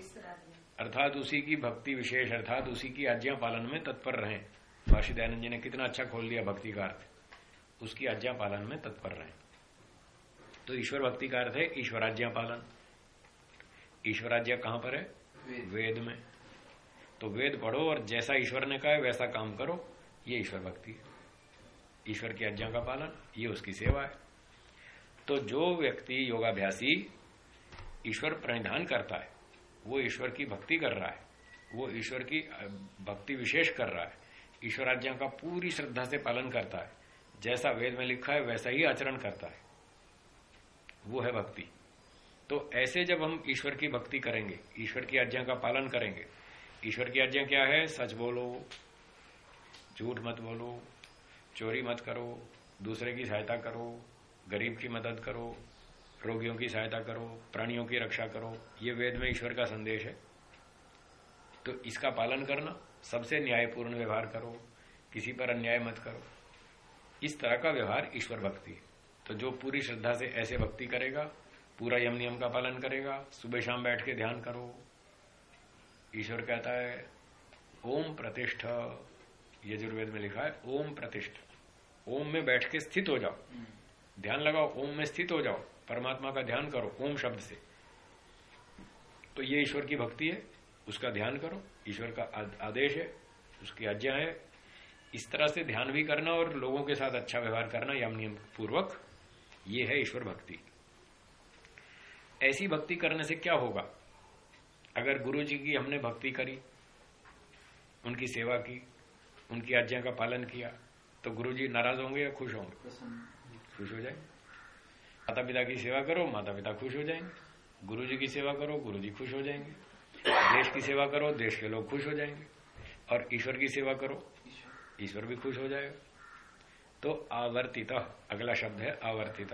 अर्थात उसी की भक्ति विशेष अर्थात उसी की आज्ञा पालन में तत्पर रहे। वाशी दयानंद जी ने कितना अच्छा खोल दिया भक्ति का अर्थ। उसकी आज्ञा पालन में तत्पर रहे। तो ईश्वर भक्ति का अर्थ है ईश्वराज्ञा पालन ईश्वराज्ञा कहाँ पर है? वेद में। तो वेद पढ़ो और जैसा ईश्वर ने कहा है, वैसा काम करो। ये ईश्वर भक्ति है। ईश्वर की आज्ञा का पालन, ये उसकी सेवा है। तो जो व्यक्ति योगाभ्यासी ईश्वर प्रणिधान करता है, वो ईश्वर की भक्ति कर रहा है, वो ईश्वर की भक्ति विशेष कर रहा है, ईश्वर आज्ञा का पूरी श्रद्धा से पालन करता है, जैसा वेद में लिखा है, वैसा ही आचरण करता है। वो है भक्ति। तो ऐसे जब हम ईश्वर की भक्ति करेंगे, ईश्वर की आज्ञा का पालन करेंगे ईश्वर की आज्ञा क्या है? सच बोलो, झूठ मत बोलो, चोरी मत करो, दूसरे की सहायता करो, गरीब की मदद करो, रोगियों की सहायता करो, प्राणियों की रक्षा करो, ये वेद में ईश्वर का संदेश है। तो इसका पालन करना, सबसे न्यायपूर्ण व्यवहार करो, किसी पर अन्याय मत करो। इस तरह का व्यवहार ईश्वर भक्ति है। तो जो पूरी श्रद्धा से ऐसे भक्ति करेगा, पूरा यम नियम का पालन करेगा, सुबह शाम बैठ के ध्यान करो ईश्वर कहता है, ओम प्रतिष्ठ यजुर्वेद में लिखा है, ओम प्रतिष्ठ। ओम में बैठ के स्थित हो जाओ। ध्यान लगाओ, ओम में स्थित हो जाओ। परमात्मा का ध्यान करो, ओम शब्द से। तो ये ईश्वर की भक्ति है, उसका ध्यान करो, ईश्वर का आदेश है, उसकी आज्ञा है। इस तरह से ध्यान भी करना और लोगों के साथ अच्छा व्यवहार करना यम नियम पूर्वक ये है ईश्वर भक्ति। ऐसी भक्ति करने से क्या होगा? अगर गुरु जी की हमने भक्ति करी, उनकी सेवा की, उनकी आज्ञा का पालन किया तो गुरु जी नाराज़ होंगे या खुश होंगे? खुश हो जाएँगे। माता पिता की सेवा करो माता पिता खुश हो जाएँगे। गुरु जी की सेवा करो गुरु जी खुश हो जाएँगे। देश की सेवा करो, देश के लोग खुश हो जाएँगे। और ईश्वर की सेवा करो, ईश्वर भी खुश हो जाएगा। तो आवर्तित, अगला शब्द है आवर्तित।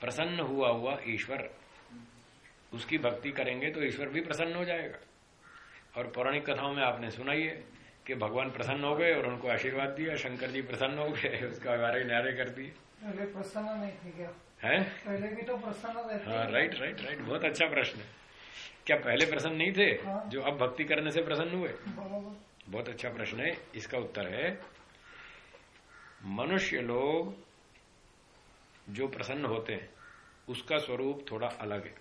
प्रसन्न हुआ हुआ ईश्वर उसकी भक्ति करेंगे तो ईश्वर भी प्रसन्न हो जाएगा। और पौराणिक कथाओं में आपने सुनाई है कि भगवान प्रसन्न हो गए और उनको आशीर्वाद दिया शंकर जी प्रसन्न हो गए उसका बारे न्यारे कर दिए। पहले प्रसन्न नहीं थे क्या? है? पहले भी तो प्रसन्न हाँ राइट राइट राइट बहुत अच्छा प्रश्न है। क्या पहले प्रसन्न नहीं थे? हाँ। जो अब भक्ति करने से प्रसन्न हुए? बहुत अच्छा प्रश्न है। इसका उत्तर है मनुष्य लोग जो प्रसन्न होते हैं उसका स्वरूप थोड़ा अलग है।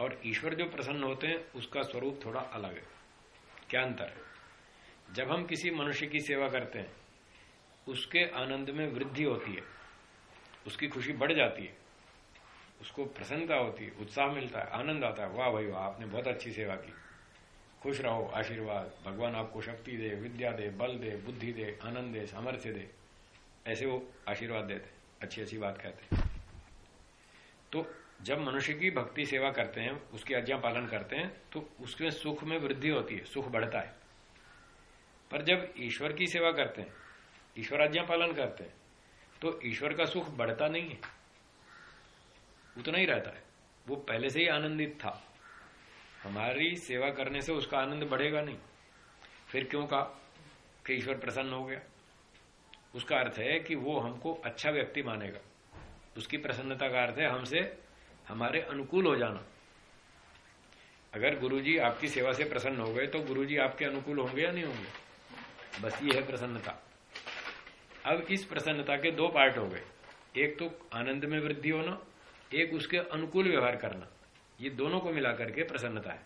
और ईश्वर जो प्रसन्न होते हैं, उसका स्वरूप थोड़ा अलग है। क्या अंतर है? जब हम किसी मनुष्य की सेवा करते हैं, उसके आनंद में वृद्धि होती है, उसकी खुशी बढ़ जाती है, उसको प्रसन्नता होती है, उत्साह मिलता है, आनंद आता है, वाह भाई वाह, आपने बहुत अच्छी सेवा की। खुश रहो, आशीर्वाद, भगवान आपको शक्ति दे, विद्या दे, बल दे, बुद्धि दे, आनंद दे, सामर्थ्य दे, ऐसे वो आशीर्वाद देते अच्छी अच्छी बात कहते तो जब मनुष्य की भक्ति सेवा करते हैं, उसकी आज्ञा पालन करते हैं तो उसमें सुख में वृद्धि होती है, सुख बढ़ता है। पर जब ईश्वर की सेवा करते हैं, ईश्वर आज्ञा पालन करते हैं तो ईश्वर का सुख बढ़ता नहीं है। उतना ही रहता है। वो पहले से ही आनंदित था। हमारी सेवा करने से उसका आनंद बढ़ेगा नहीं। फिर क्यों कहा कि ईश्वर प्रसन्न हो गया? उसका अर्थ है कि वो हमको अच्छा व्यक्ति मानेगा। उसकी प्रसन्नता का अर्थ है हमसे हमारे अनुकूल हो जाना। अगर गुरुजी आपकी सेवा से प्रसन्न हो गए तो गुरुजी आपके अनुकूल होंगे या नहीं होंगे? बस ये है प्रसन्नता। अब इस प्रसन्नता के दो पार्ट हो गए। एक तो आनंद में वृद्धि होना, एक उसके अनुकूल व्यवहार करना। ये दोनों को मिलाकर के प्रसन्नता है।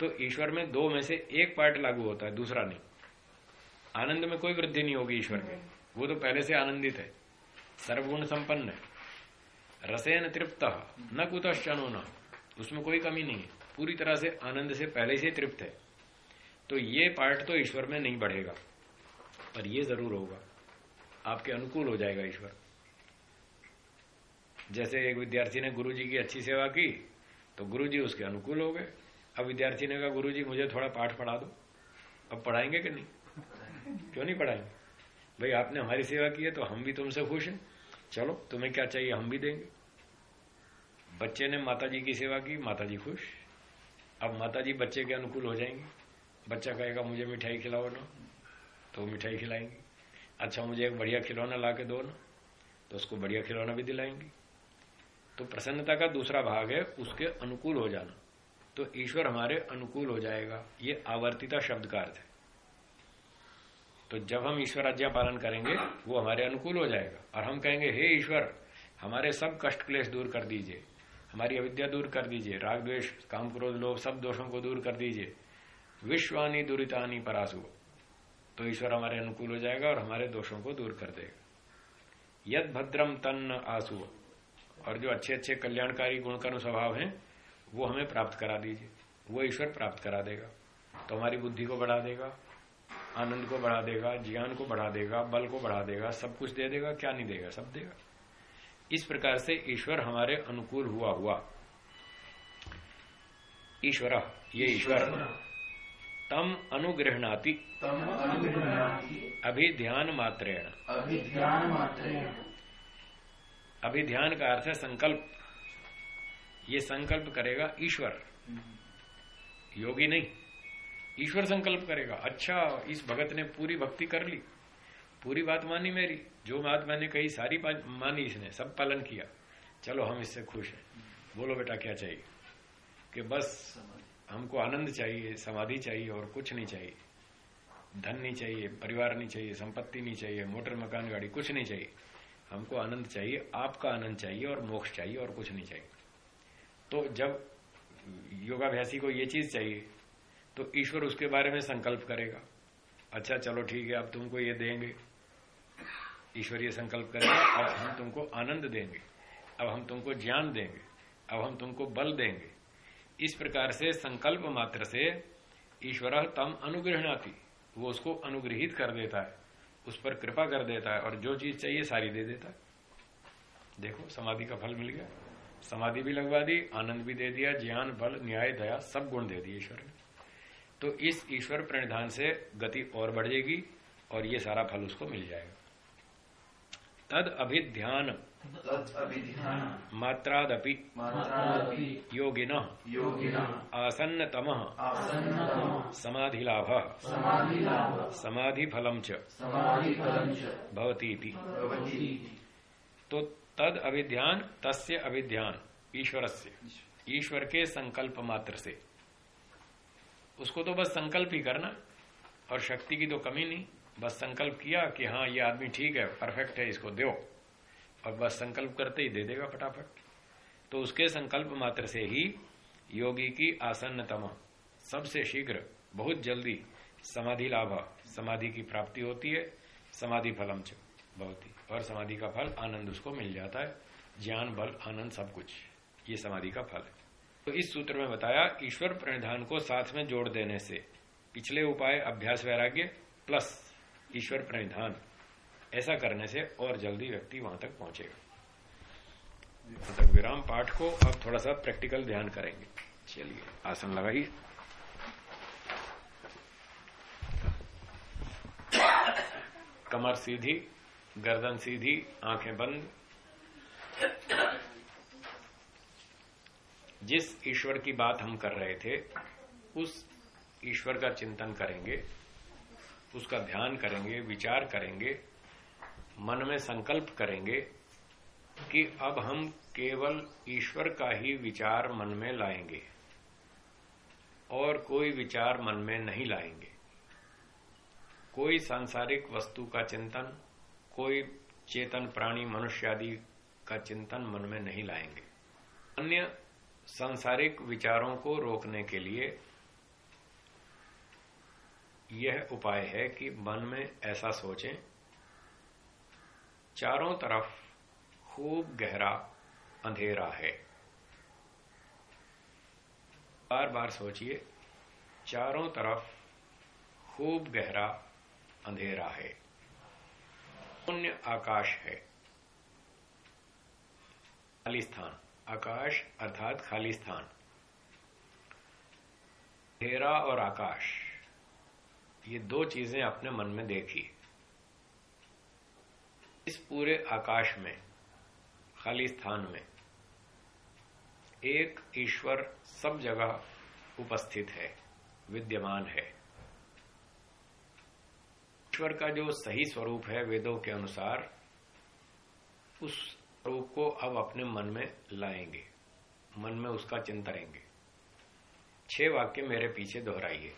तो ईश्वर में दो में से एक पार्ट लागू होता है, दूसरा नहीं। आनंद में कोई वृद्धि नहीं होगी ईश्वर के वो तो पहले से आनंदित है। सर्वगुण संपन्न है। रसेन तृप्त, न कुतश्चनो न। उसमें कोई कमी नहीं। है पूरी तरह से आनंद से पहले से तृप्त है। तो ये पार्ट तो ईश्वर में नहीं बढ़ेगा, पर ये ज़रूर होगा। आपके अनुकूल हो जाएगा ईश्वर। जैसे एक विद्यार्थी ने गुरु की अच्छी सेवा की तो गुरु उसके अनुकूल हो गए। अब विद्यार्थी ने कहा गुरु मुझे थोड़ा पाठ पढ़ा दो। अब पढ़ाएँगे कि नहीं? क्यों नहीं पढ़ाएँगे? भाई, आपने हमारी सेवा की है तो हम भी तुमसे खुश हैं। चलो, तुम्हें क्या चाहिए, हम भी देंगे। बच्चे ने माता जी की सेवा की माता जी खुश। अब माता जी बच्चे के अनुकूल हो जाएँगे। बच्चा कहेगा, मुझे मिठाई खिलाओ ना। तो मिठाई खिलाएँगे। अच्छा मुझे एक बढ़िया खिलौना ला के दो ना। तो उसको बढ़िया खिलौना भी दिलाएँगे। तो प्रसन्नता का दूसरा भाग है, उसके अनुकूल हो जाना। तो ईश्वर हमारे अनुकूल हो जाएगा। ये आवर्तिता शब्द का अर्थ है। तो जब हम ईश्वर आज्ञा पालन करेंगे, वो हमारे अनुकूल हो जाएगा। और हम कहेंगे, हे ईश्वर, हमारे सब कष्ट क्लेश दूर कर दीजिए। हमारी अविद्या दूर कर दीजिए। राग द्वेष, काम क्रोध, लोभ, सब दोषों को दूर कर दीजिए। विश्वानी दुरितानी परासु। तो ईश्वर हमारे अनुकूल हो जाएगा और हमारे दोषों को दूर कर देगा। यद भद्रम तन्न आसु। और जो अच्छे अच्छे कल्याणकारी गुणकर्म स्वभाव है, वो हमें प्राप्त करा दीजिए। वो ईश्वर प्राप्त करा देगा। तो हमारी बुद्धि को बढ़ा देगा। आनंद को बढ़ा देगा ज्ञान को बढ़ा देगा बल को बढ़ा देगा सब कुछ दे देगा क्या नहीं देगा सब देगा। इस प्रकार से ईश्वर हमारे अनुकूल हुआ हुआ। ईश्वर ये ईश्वर। तम अनुग्रहणाति। तम अनुग्रहणाति। अभिध्यान मात्रेण। अभिध्यान मात्रेण। अभिध्यान का अर्थ है संकल्प। ये संकल्प करेगा ईश्वर। योगी नहीं। ईश्वर संकल्प करेगा अच्छा इस भगत ने पूरी भक्ति कर ली, पूरी बात मानी मेरी, जो बात मैंने कही सारी मानी इसने, सब पालन किया, चलो हम इससे खुश हैं। बोलो बेटा, क्या चाहिए? कि बस हमको आनंद चाहिए, समाधि चाहिए और कुछ नहीं चाहिए। धन नहीं चाहिए, परिवार नहीं चाहिए, संपत्ति नहीं चाहिए, मोटर मकान गाड़ी कुछ नहीं चाहिए। हमको आनंद चाहिए, आपका आनंद चाहिए और मोक्ष चाहिए और कुछ नहीं चाहिए। तो जब योगाभ्यासी को ये चीज़ चाहिए तो ईश्वर उसके बारे में संकल्प करेगा। अच्छा चलो ठीक है, अब तुमको ये देंगे। ईश्वर ये संकल्प करेगा, अब हम तुमको आनंद देंगे, अब हम तुमको ज्ञान देंगे, अब हम तुमको बल देंगे। इस प्रकार से संकल्प मात्र से ईश्वर तम अनुग्रहणाती वो उसको अनुग्रहित कर देता है, उस पर कृपा कर देता है और जो चीज़ चाहिए सारी दे देता है। देखो, समाधि का फल मिल गया। समाधि भी लगवा दी, आनंद भी दे दिया, ज्ञान, बल, न्याय, दया सब गुण दे दिए ईश्वर ने। तो इस ईश्वर प्रणिधान से गति और बढ़ेगी और ये सारा फल उसको मिल जाएगा। तद अभिध्यान। मात्रादपि। योगिन। आसन्न तम समाधि लाभ समाधि फलम चवती तो तद अभिध्यान तस्य अभिध्यान ईश्वर। से ईश्वर के संकल्प मात्र से। उसको तो बस संकल्प ही करना, और शक्ति की तो कमी नहीं। बस संकल्प किया कि हाँ ये आदमी ठीक है परफेक्ट है, इसको दो। और बस संकल्प करते ही दे देगा फटाफट। तो उसके संकल्प मात्र से ही योगी की आसन्नतम सबसे शीघ्र, बहुत जल्दी समाधि लाभ, समाधि की प्राप्ति होती है, समाधि फलम च बहुत ही और समाधि का फल आनंद उसको मिल जाता है, ज्ञान, बल, आनंद सब कुछ। ये समाधि का फल है। तो इस सूत्र में बताया ईश्वर प्रणिधान को साथ में जोड़ देने से। पिछले उपाय, अभ्यास, वैराग्य प्लस ईश्वर प्रणिधान। ऐसा करने से और जल्दी व्यक्ति वहाँ तक पहुंचेगा। मतलब विराम पाठ को अब थोड़ा सा प्रैक्टिकल ध्यान करेंगे। चलिए, आसन लगाइए। कमर सीधी, गर्दन सीधी, आँखें बंद। जिस ईश्वर की बात हम कर रहे थे, उस ईश्वर का चिंतन करेंगे, उसका ध्यान करेंगे, विचार करेंगे, मन में संकल्प करेंगे कि अब हम केवल ईश्वर का ही विचार मन में लाएँगे और कोई विचार मन में नहीं लाएँगे। कोई सांसारिक वस्तु का चिंतन, कोई चेतन प्राणी मनुष्य आदि का चिंतन मन में नहीं लाएँगे। अन्य सांसारिक विचारों को रोकने के लिए यह उपाय है कि मन में ऐसा सोचें। चारों तरफ़ खूब गहरा अंधेरा है। बार बार सोचिए, चारों तरफ़ खूब गहरा अंधेरा है। पुण्य आकाश है। खाली स्थान। आकाश अर्थात खाली स्थान। अंधेरा और आकाश, ये दो चीज़ें अपने मन में देखिए इस पूरे आकाश में, खाली स्थान में, एक ईश्वर सब जगह उपस्थित है, विद्यमान है। ईश्वर का जो सही स्वरूप है वेदों के अनुसार, उस स्वरूप को अब अपने मन में लाएँगे मन में उसका चिंतरेंगे। छह वाक्य मेरे पीछे दोहराइए।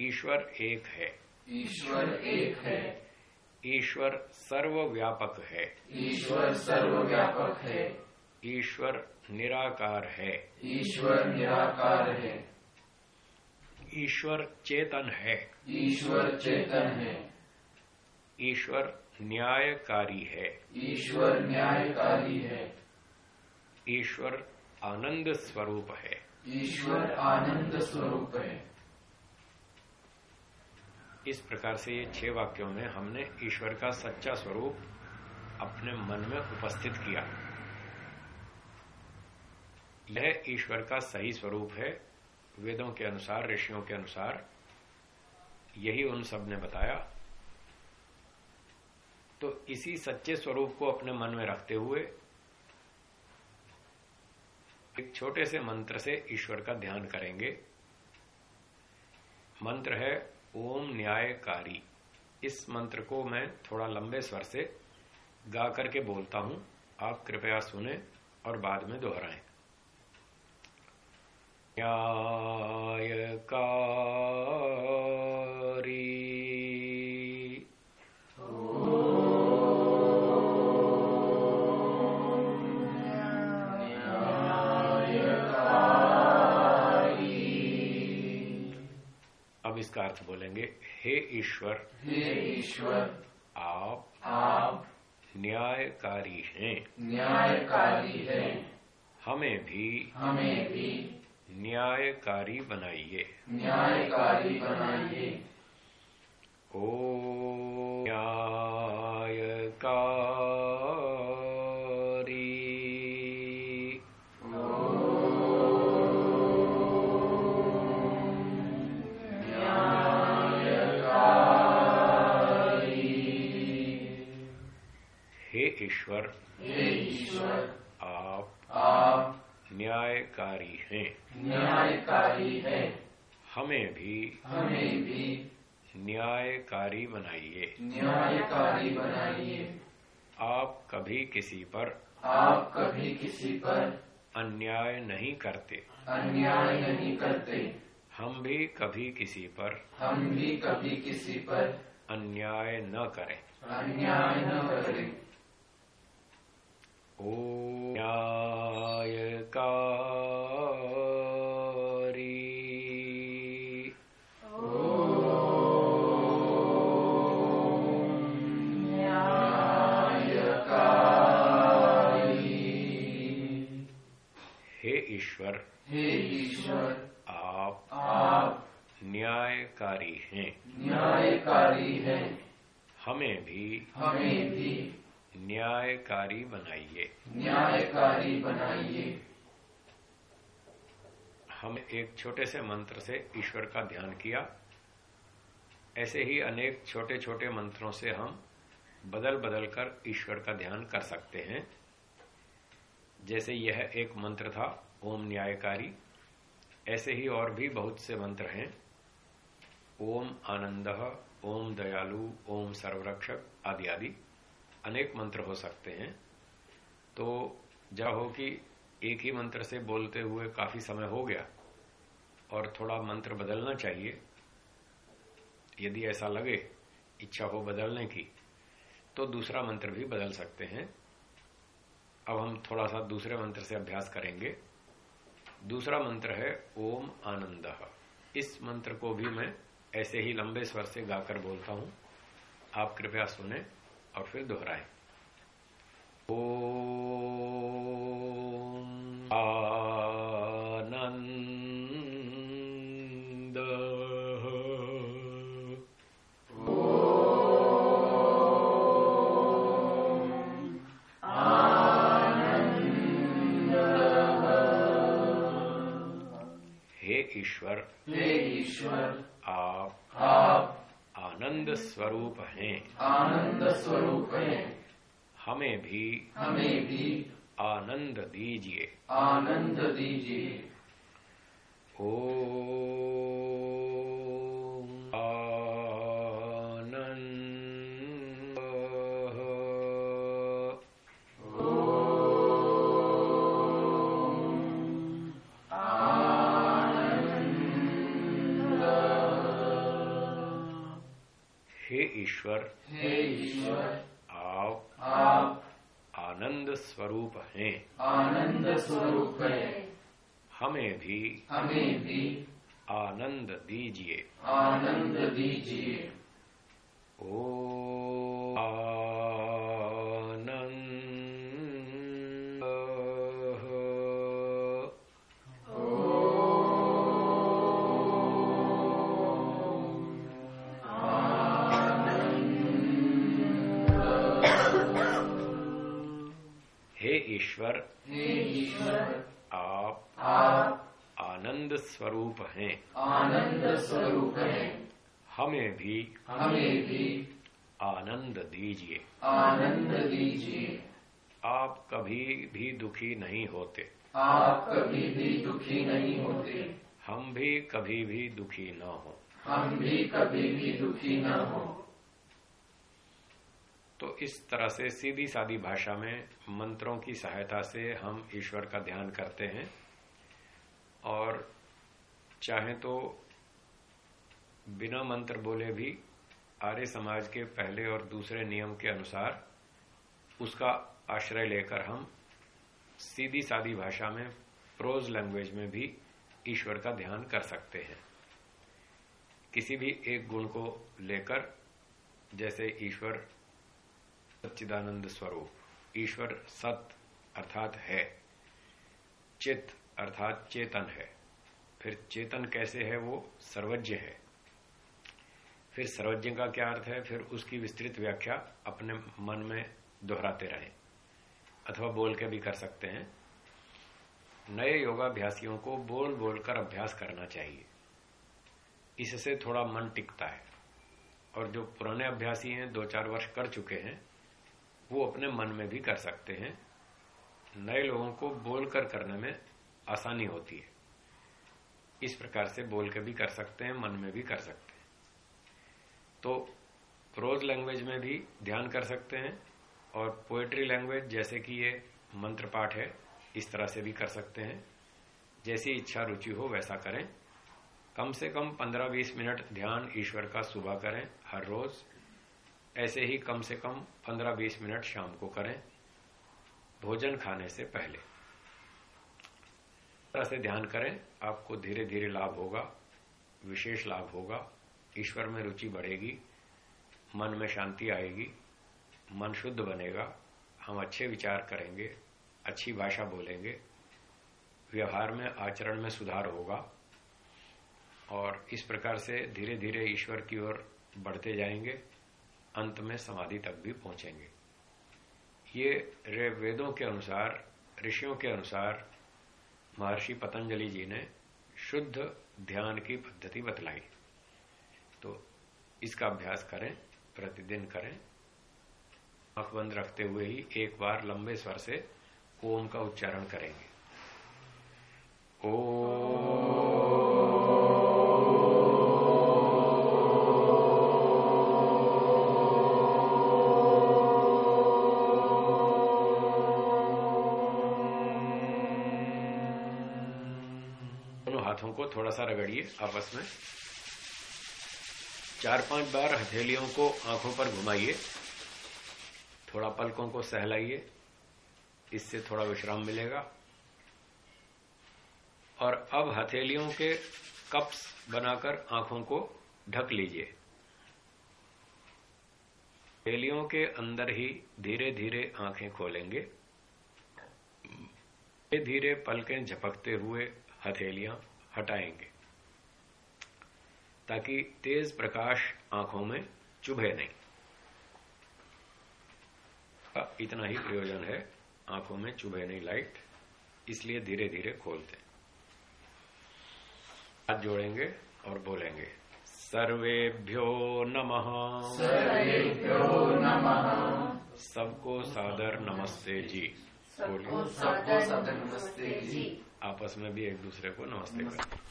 ईश्वर एक है। ईश्वर एक है। ईश्वर सर्वव्यापक है। ईश्वर सर्वव्यापक है। ईश्वर निराकार है। ईश्वर निराकार है। ईश्वर चेतन है। ईश्वर चेतन है। ईश्वर न्यायकारी है। ईश्वर न्यायकारी है। ईश्वर आनंद स्वरूप है। ईश्वर आनंद स्वरूप है। इस प्रकार से ये छह वाक्यों में हमने ईश्वर का सच्चा स्वरूप अपने मन में उपस्थित किया। यह ईश्वर का सही स्वरूप है। वेदों के अनुसार ऋषियों के अनुसार यही उन सबने बताया। तो इसी सच्चे स्वरूप को अपने मन में रखते हुए, एक छोटे से मंत्र से ईश्वर का ध्यान करेंगे। मंत्र है, ओम न्यायकारी। इस मंत्र को मैं थोड़ा लंबे स्वर से गा करके बोलता हूँ। आप कृपया सुने और बाद में दोहराएँ। न्यायकारी। इसका अर्थ बोलेंगे हे ईश्वर हे ईश्वर आप आप न्यायकारी हैं। न्यायकारी है। हमें भी हमें भी न्यायकारी बनाइए। न्यायकारी बनाइए। ओ न्यायकारी ईश्वर। आप आप न्यायकारी हैं। न्यायकारी है। हमें भी हमें भी न्यायकारी बनाइए। न्यायकारी बनाइए। आप कभी किसी पर आप कभी किसी पर अन्याय नहीं करते। अन्याय नहीं करते। हम भी कभी किसी पर हम भी कभी किसी पर अन्याय न करें। अन्याय न करें। ईश्वर हे ईश्वर आप आप न्यायकारी हैं। न्यायकारी है। हमें भी हमें भी न्यायकारी बनाइए। न्यायकारी बनाइए। हम एक छोटे से मंत्र से ईश्वर का ध्यान किया। ऐसे ही अनेक छोटे छोटे मंत्रों से हम बदल बदल कर ईश्वर का ध्यान कर सकते हैं। जैसे यह एक मंत्र था ओम न्यायकारी। ऐसे ही और भी बहुत से मंत्र हैं। ओम आनंद ओम दयालु ओम सर्वरक्षक आदि आदि। अनेक मंत्र हो सकते हैं। तो जब हो कि एक ही मंत्र से बोलते हुए काफ़ी समय हो गया और थोड़ा मंत्र बदलना चाहिए। यदि ऐसा लगे, इच्छा हो बदलने की तो दूसरा मंत्र भी बदल सकते हैं। अब हम थोड़ा सा दूसरे मंत्र से अभ्यास करेंगे। दूसरा मंत्र है, ओम आनंद। इस मंत्र को भी मैं ऐसे ही लंबे स्वर से गाकर बोलता हूँ। आप कृपया सुने। और फिर दोहराएँ। ईश्वर। हे ईश्वर। आप आनंद स्वरूप हैं। आनंद स्वरूप हैं। हमें भी हमें भी आनंद दीजिए। आनंद दीजिए। ओ आनंद दीजिए। कभी भी दुखी न हो। तो इस तरह से सीधी सादी भाषा में मंत्रों की सहायता से हम ईश्वर का ध्यान करते हैं। और चाहे तो बिना मंत्र बोले भी आर्य समाज के पहले और दूसरे नियम के अनुसार उसका आश्रय लेकर हम सीधी सादी भाषा में प्रोज लैंग्वेज में भी ईश्वर का ध्यान कर सकते हैं। किसी भी एक गुण को लेकर, जैसे ईश्वर सच्चिदानंद स्वरूप। ईश्वर सत अर्थात है। चित अर्थात चेतन है। फिर चेतन कैसे है वो? सर्वज्ञ है। फिर सर्वज्ञ का क्या अर्थ है? फिर उसकी विस्तृत व्याख्या अपने मन में दोहराते रहें। अथवा बोल के भी कर सकते हैं। नए योगाभ्यासियों को बोल बोलकर अभ्यास करना चाहिए। इससे थोड़ा मन टिकता है। और जो पुराने अभ्यासी हैं दो चार वर्ष कर चुके हैं, वो अपने मन में भी कर सकते हैं। नए लोगों को बोलकर करने में आसानी होती है। इस प्रकार से बोल के भी कर सकते हैं, मन में भी कर सकते हैं। तो प्रोज लैंग्वेज में भी ध्यान कर सकते हैं और पोएट्री लैंग्वेज जैसे कि ये मंत्र पाठ है, इस तरह से भी कर सकते हैं। जैसी इच्छा रुचि हो, वैसा करें। कम से कम 15-20 मिनट ध्यान ईश्वर का सुबह करें, हर रोज। ऐसे ही कम से कम 15-20 मिनट शाम को करें, भोजन खाने से पहले। तरह से ध्यान करें, आपको धीरे धीरे लाभ होगा, विशेष लाभ होगा। ईश्वर में रुचि बढ़ेगी, मन में शांति आएगी, मन शुद्ध बनेगा, हम अच्छे विचार करेंगे, अच्छी भाषा बोलेंगे, व्यवहार में, आचरण में सुधार होगा। और इस प्रकार से धीरे धीरे ईश्वर की ओर बढ़ते जाएँगे, अंत में समाधि तक भी पहुँचेंगे। ये वेदों के अनुसार, ऋषियों के अनुसार, महर्षि पतंजलि जी ने शुद्ध ध्यान की पद्धति बतलाई। तो इसका अभ्यास करें, प्रतिदिन करें। आँख बंद रखते हुए ही एक बार लंबे स्वर से ओम का उच्चारण करेंगे। ओ थोड़ा सा रगड़िए आपस में। चार पाँच बार हथेलियों को आँखों पर घुमाइए। थोड़ा पलकों को सहलाइए। इससे थोड़ा विश्राम मिलेगा। और अब हथेलियों के कप्स बनाकर आँखों को ढक लीजिए। हथेलियों के अंदर ही धीरे धीरे आँखें खोलेंगे। धीरे धीरे पलकें झपकते हुए हथेलियाँ हटाएँगे ताकि तेज प्रकाश आँखों में चुभे नहीं। इतना ही प्रयोजन है आँखों में चुभे नहीं लाइट इसलिए धीरे धीरे खोलते हाथ जोड़ेंगे और बोलेंगे सर्वेभ्यो नमः। सर्वेभ्यो नमः। सबको सादर नमस्ते जी। सबको सबको सादर नमस्ते जी। आपस में भी एक दूसरे को नमस्ते करें